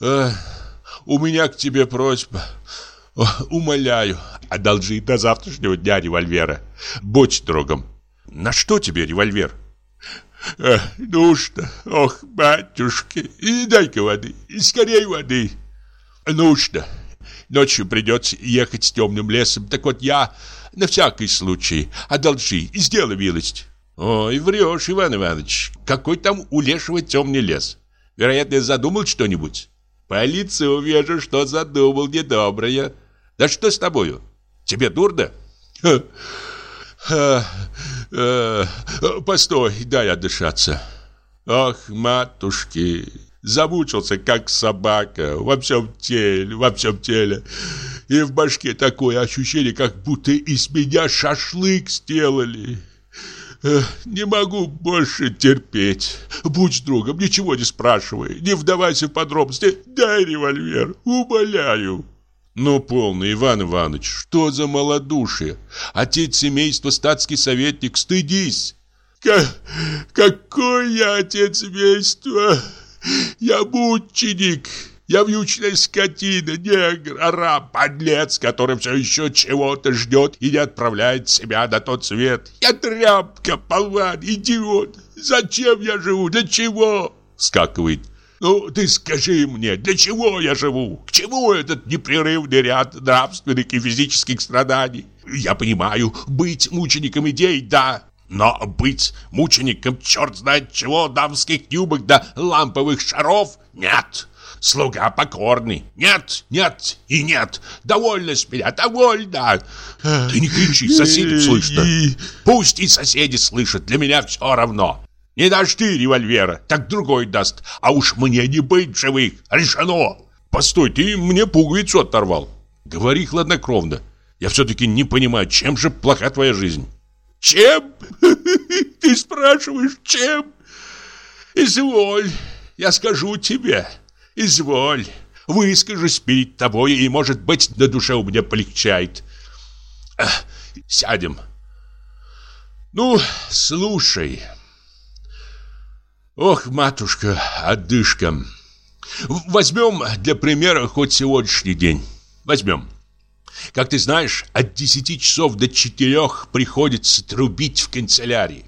э, у меня к тебе просьба. Умоляю, одолжи до завтрашнего дня револьвера. Будь другом. На что тебе револьвер? Э, нужно. Ох, батюшки, и дай-ка воды, и скорей воды. Нужно. Ночью придется ехать с темным лесом. Так вот я, на всякий случай, одолжи и сделай милость. Ой, врешь, Иван Иванович. Какой там у лешего темный лес? Вероятно, задумал что-нибудь? По лицу вижу, что задумал недоброе. Да что с тобою? Тебе дурно? Ха, ха, ха, постой, дай отдышаться. Ах, матушки, Замучился, как собака, во всем теле, во всем теле. И в башке такое ощущение, как будто из меня шашлык сделали. Не могу больше терпеть. Будь другом, ничего не спрашивай, не вдавайся в подробности. Дай револьвер, умоляю. Ну, полный, Иван Иванович, что за малодушие? Отец семейства, статский советник, стыдись. Как, какой я отец семейства? Я мученик, я вьючная скотина, негр, араб, подлец, который все еще чего-то ждет и не отправляет себя на тот свет. Я тряпка, болван, идиот. Зачем я живу? Для чего? Скакивает. Ну, ты скажи мне, для чего я живу? К чему этот непрерывный ряд нравственных и физических страданий?
Я понимаю, быть мучеником идей, да, но быть мучеником черт знает чего, дамских юбок да ламповых шаров – нет. Слуга покорный. Нет, нет и нет. Довольно с меня, довольно. Ты не кричи, соседи слышно. Пусть и соседи слышат, для меня все равно. Не дашь ты револьвера, так другой даст. А уж мне не быть живых, решено. Постой, ты мне пуговицу оторвал. Говори хладнокровно. Я все-таки не понимаю, чем же плоха твоя жизнь? Чем? [laughs] Ты спрашиваешь, чем? Изволь, я скажу тебе. Изволь, выскажусь перед тобой, и, может быть, на душе у меня полегчает. Сядем. Ну, слушай. Ох, матушка, отдышка. Возьмем для примера хоть сегодняшний день. Возьмем. Как ты знаешь, от 10 часов до 4 приходится трубить в канцелярии.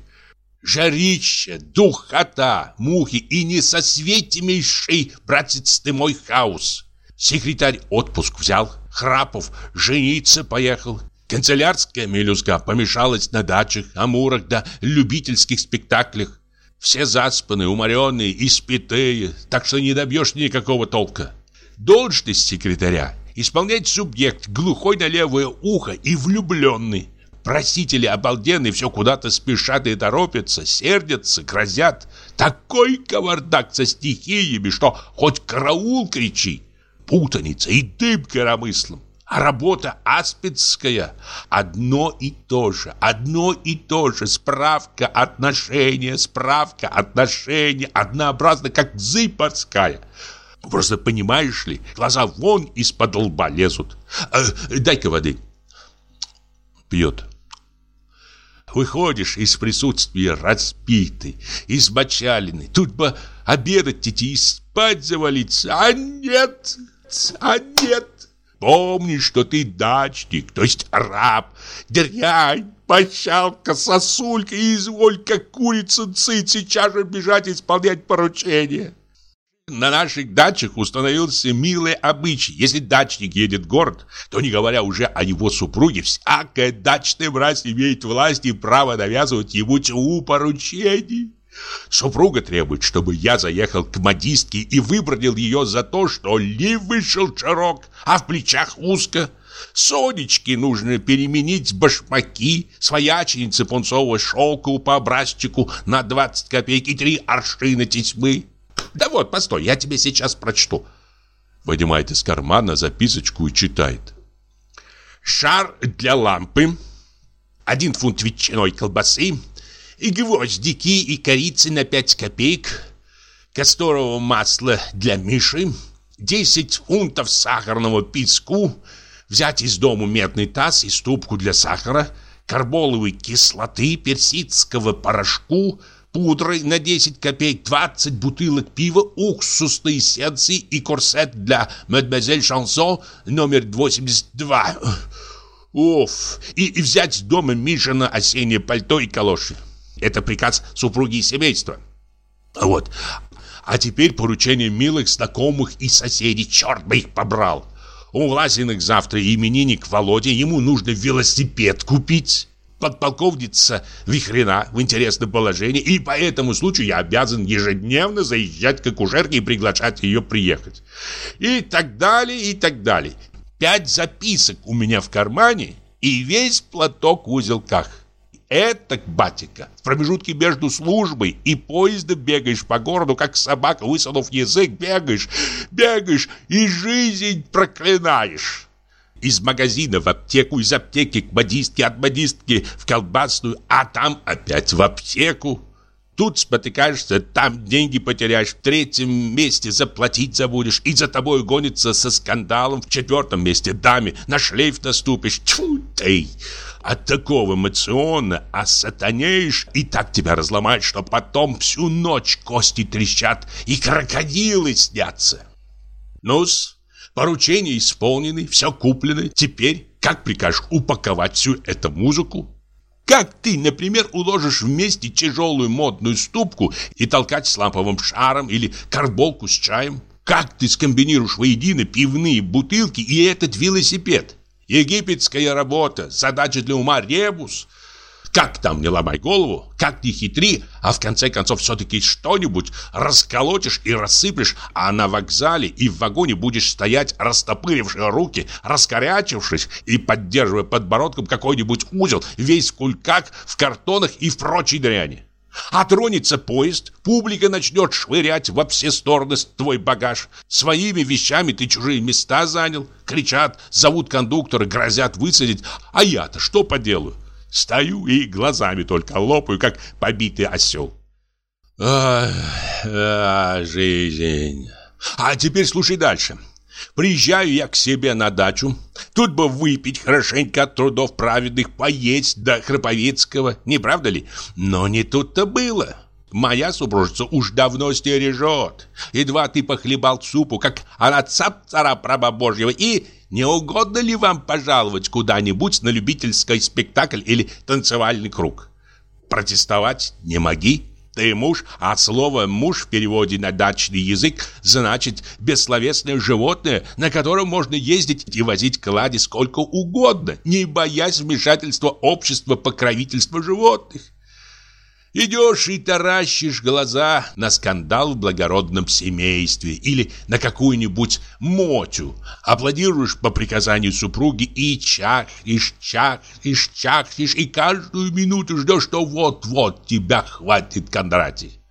Жарище, духота, мухи и несосветимейший, братец ты мой, хаос. Секретарь отпуск взял, Храпов жениться поехал. Канцелярская мелюзга помешалась на дачах, амурах да любительских спектаклях. Все заспаны, уморенные, испитые, так что не добьешь никакого толка. Должность секретаря – исполнять субъект, глухой на левое ухо и влюбленный. Просители обалденные все куда-то спешат и торопятся, сердятся, грозят. Такой кавардак со стихиями, что хоть караул кричи. Путаница и дым коромыслом. А работа аспидская. Одно и то же, одно и то же. Справка, отношения, справка, отношения. Однообразно, как зыбь морская. Просто понимаешь ли, глаза вон из-под лба лезут. Э, Дай-ка воды. Пьет. Выходишь из присутствия разбитый, измочаленный. Тут бы обедать идти и спать завалиться. А нет, а нет. Помни, что ты дачник, то есть раб, дрянь, пощалка, сосулька и изволь, как курица цит, сейчас же бежать исполнять поручение. На наших дачах установился милый обычай. Если дачник едет в город, то, не говоря уже о его супруге, всякая дачная мразь имеет власть и право навязывать ему тьму поручений. Супруга требует, чтобы я заехал к модистке и выбронил ее за то, что ли вышел широк, а в плечах узко. Сонечке нужно переменить башмаки, свояченице пунцового шелка по образчику на 20 копеек и три аршина тесьмы. Да вот, постой, я тебе сейчас прочту. Вынимает из кармана записочку и читает. Шар для лампы, один фунт ветчиной колбасы, и гвоздики и корицы на 5 копеек, касторового масла для Миши, 10 фунтов сахарного песку, взять из дому медный таз и ступку для сахара, карболовой кислоты, персидского порошку, пудрой на 10 копеек, 20 бутылок пива, уксусной эссенции и корсет для мадемуазель Шансон номер 82. Уф, и, и взять с дома Мишина осеннее пальто и калоши. Это приказ супруги и семейства. Вот. А теперь поручение милых знакомых и соседей. Черт бы их побрал. У Власиных завтра именинник Володя. Ему нужно велосипед купить подполковница Вихрена в интересном положении, и по этому случаю я обязан ежедневно заезжать к акушерке и приглашать ее приехать. И так далее, и так далее. Пять записок у меня в кармане и весь платок в узелках. Это, батика, в промежутке между службой и поездом бегаешь по городу, как собака, высунув язык, бегаешь, бегаешь и жизнь проклинаешь. Из магазина в аптеку, из аптеки к модистке, от модистки в колбасную, а там опять в аптеку. Тут спотыкаешься, там деньги потеряешь, в третьем месте заплатить забудешь, и за тобой гонится со скандалом, в четвертом месте даме на шлейф наступишь. Тьфу ты! От такого эмоциона осатанеешь и так тебя разломает, что потом всю ночь кости трещат и крокодилы снятся. Ну-с, Поручения исполнены, все куплено. Теперь как прикажешь упаковать всю эту музыку? Как ты, например, уложишь вместе тяжелую модную ступку и толкать с ламповым шаром или карболку с чаем? Как ты скомбинируешь воедино пивные бутылки и этот велосипед?
Египетская работа, задача для ума ребус. Как там не ломай голову, как не хитри, а в конце концов все-таки что-нибудь расколотишь и рассыплешь, а на вокзале и в вагоне будешь стоять, растопыривши руки, раскорячившись и поддерживая подбородком какой-нибудь узел, весь в кульках, в картонах и в прочей дряни. А тронется поезд, публика начнет швырять во все стороны твой багаж. Своими вещами ты чужие места занял. Кричат, зовут кондуктора, грозят высадить. А я-то что поделаю? Стою и глазами только лопаю, как побитый осел. Ах, а, жизнь. А теперь слушай дальше. Приезжаю я к себе на дачу. Тут бы выпить хорошенько от трудов праведных, поесть до Храповецкого, не правда ли? Но не тут-то было. Моя супружица уж давно стережет. Едва ты похлебал супу, как она цап-цара праба божьего, и не угодно ли вам пожаловать куда-нибудь на любительский спектакль или танцевальный круг? Протестовать не моги. Ты муж, а слово «муж» в переводе на дачный язык значит бессловесное животное, на котором можно ездить и возить клади сколько угодно, не боясь вмешательства общества покровительства животных. Идешь и таращишь глаза на скандал в благородном семействе или на какую-нибудь мотю. Аплодируешь по приказанию супруги и чахнешь, чахнешь, чахнешь, и каждую минуту ждешь, что вот-вот тебя хватит Кондратий.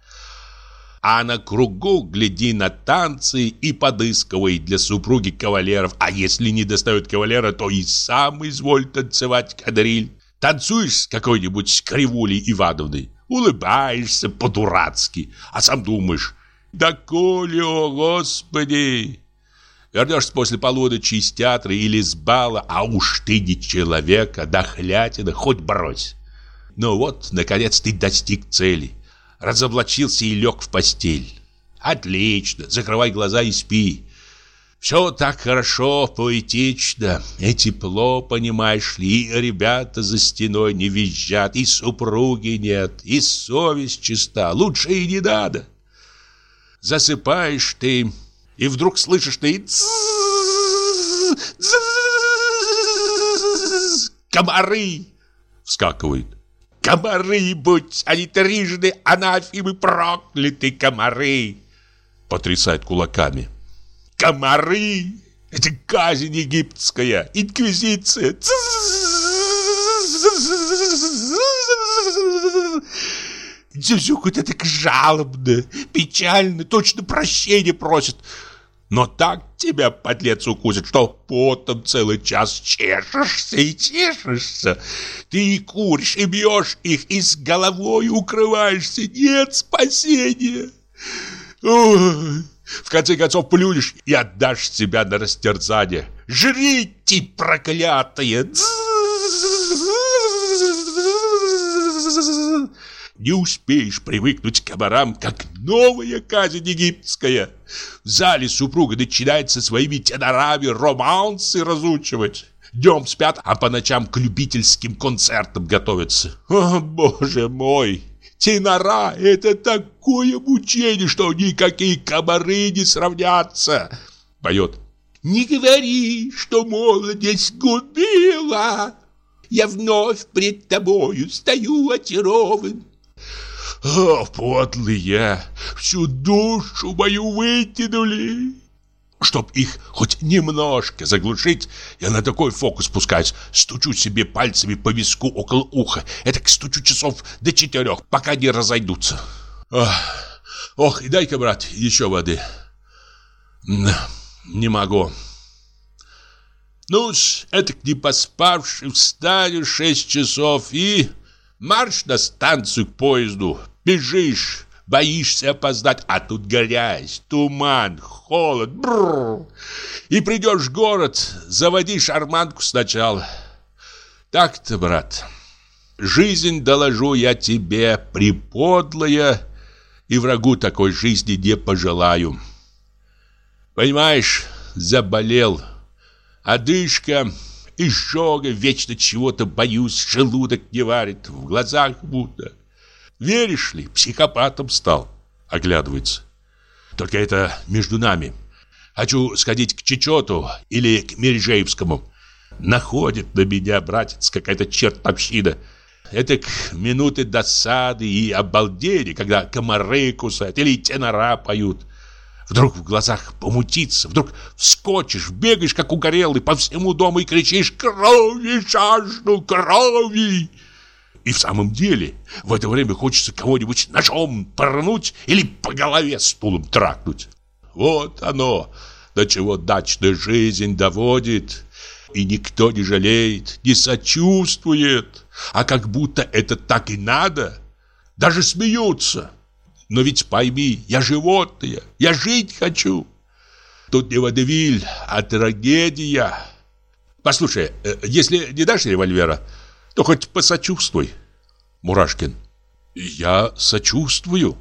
А на кругу гляди на танцы и подыскивай для супруги кавалеров. А если не достает кавалера, то и сам изволь танцевать кадриль. Танцуешь с какой-нибудь кривулей Ивановной улыбаешься по-дурацки, а сам думаешь, да коли, о господи! Вернешься после полуночи из театра или с бала, а уж ты не человек, а дохлятина, хоть брось. Ну вот, наконец ты достиг цели, разоблачился и лег в постель. Отлично, закрывай глаза и спи. Все так хорошо, поэтично и тепло, понимаешь ли, и ребята за стеной не визжат, и супруги нет, и совесть чиста, лучше и не надо. Засыпаешь ты, и вдруг слышишь ты комары вскакивают. Комары, будь они трижды анафимы прокляты комары, потрясает кулаками. Комары! Это казнь египетская, инквизиция. Зюзюкают это жалобно, печально, точно прощения просит. Но так тебя, подлец, укусит, что потом целый час чешешься и чешешься. Ты и куришь, и бьешь их, и с головой укрываешься. Нет спасения. Ой. В конце концов плюнешь и отдашь себя на растерзание. Жрите, проклятые! Не успеешь привыкнуть к комарам, как новая казнь египетская. В зале супруга начинает со своими тенорами романсы разучивать. Днем спят, а по ночам к любительским концертам готовятся. О, боже мой! Тенора — это такое мучение, что никакие комары не сравнятся. Поет. Не говори, что молодость губила. Я вновь пред тобою стою очарован. О, подлые, всю душу мою вытянули. Чтоб их хоть немножко заглушить, я на такой фокус пускаюсь. Стучу себе пальцами по виску около уха. Это стучу часов до четырех, пока не разойдутся. Ох, ох и дай-ка, брат, еще воды. Не могу. Ну-с, это не поспавший, встанешь шесть часов и... Марш на станцию к поезду. Бежишь, Боишься опоздать, а тут грязь, туман, холод. Бррр. И придешь в город, заводи шарманку сначала. Так-то, брат, жизнь, доложу я тебе, приподлая, и врагу такой жизни не пожелаю. Понимаешь, заболел, одышка, изжога, вечно чего-то боюсь, желудок не варит, в глазах будто... Веришь ли, психопатом стал. Оглядывается. Только это между нами. Хочу сходить к Чечету или к Мережеевскому. Находит на меня, братец, какая-то чертовщина. Это к минуты досады и обалдения, когда комары кусают или тенора поют. Вдруг в глазах помутится, вдруг вскочишь, бегаешь, как угорелый, по всему дому и кричишь «Крови жажду, крови!» И в самом деле в это время хочется кого-нибудь ножом порнуть или по голове стулом тракнуть. Вот оно, до чего дачная жизнь доводит. И никто не жалеет, не сочувствует, а как будто это так и надо. Даже смеются. Но ведь пойми, я животное, я жить хочу. Тут не водевиль, а трагедия. Послушай, э, если не дашь револьвера, то хоть посочувствуй. Мурашкин. Я сочувствую.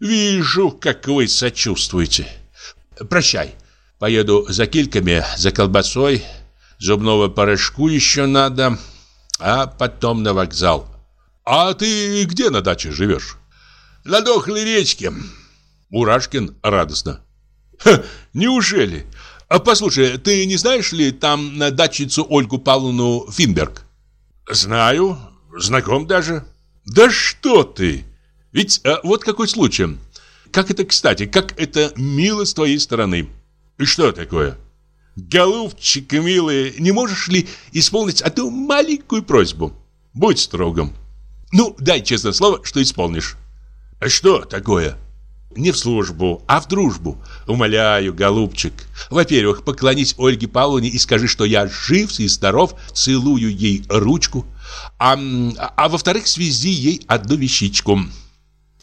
Вижу, как вы сочувствуете. Прощай. Поеду за кильками, за колбасой. Зубного порошку еще надо. А потом на вокзал. А ты где на даче живешь? На дохлой речке. Мурашкин радостно. Ха, неужели? А послушай, ты не знаешь ли там на дачницу Ольгу Павловну Финберг? Знаю, знаком даже. Да что ты? Ведь а, вот какой случай. Как это, кстати, как это мило с твоей стороны. И что такое? Голубчик милый, не можешь ли исполнить одну маленькую просьбу? Будь строгом. Ну, дай честное слово, что исполнишь. А что такое? Не в службу, а в дружбу. Умоляю, голубчик. Во-первых, поклонись Ольге Павловне и скажи, что я жив и здоров, целую ей ручку. А, а во-вторых, связи ей одну вещичку.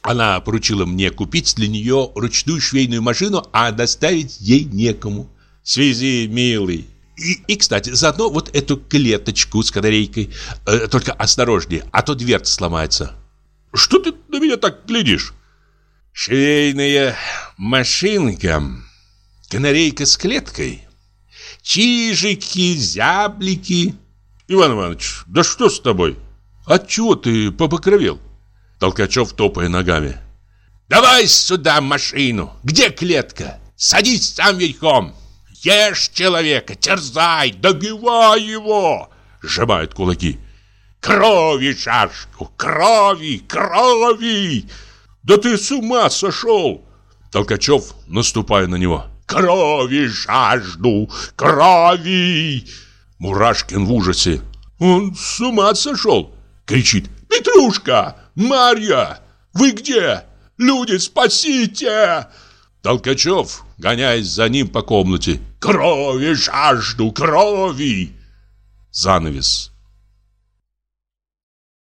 Она поручила мне купить для нее ручную швейную машину, а доставить ей некому. Связи, милый. И, и, кстати, заодно вот эту клеточку с канарейкой. Э, только осторожнее, а то дверца сломается. Что ты на меня так глядишь? Швейная машинка. Канарейка с клеткой. Чижики, зяблики. Иван Иванович, да что с тобой? Отчего ты побокровел? Толкачев топая ногами. Давай сюда машину. Где клетка? Садись сам верхом. Ешь человека, терзай, добивай его. Сжимают кулаки. Крови шашку, крови, крови! Да ты с ума сошел! Толкачев, наступая на него. Крови жажду, крови! Мурашкин в ужасе. Он с ума сошел! Кричит. Петрушка! Марья! Вы где? Люди, спасите! Толкачев, гоняясь за ним по комнате. Крови жажду, крови! Занавес.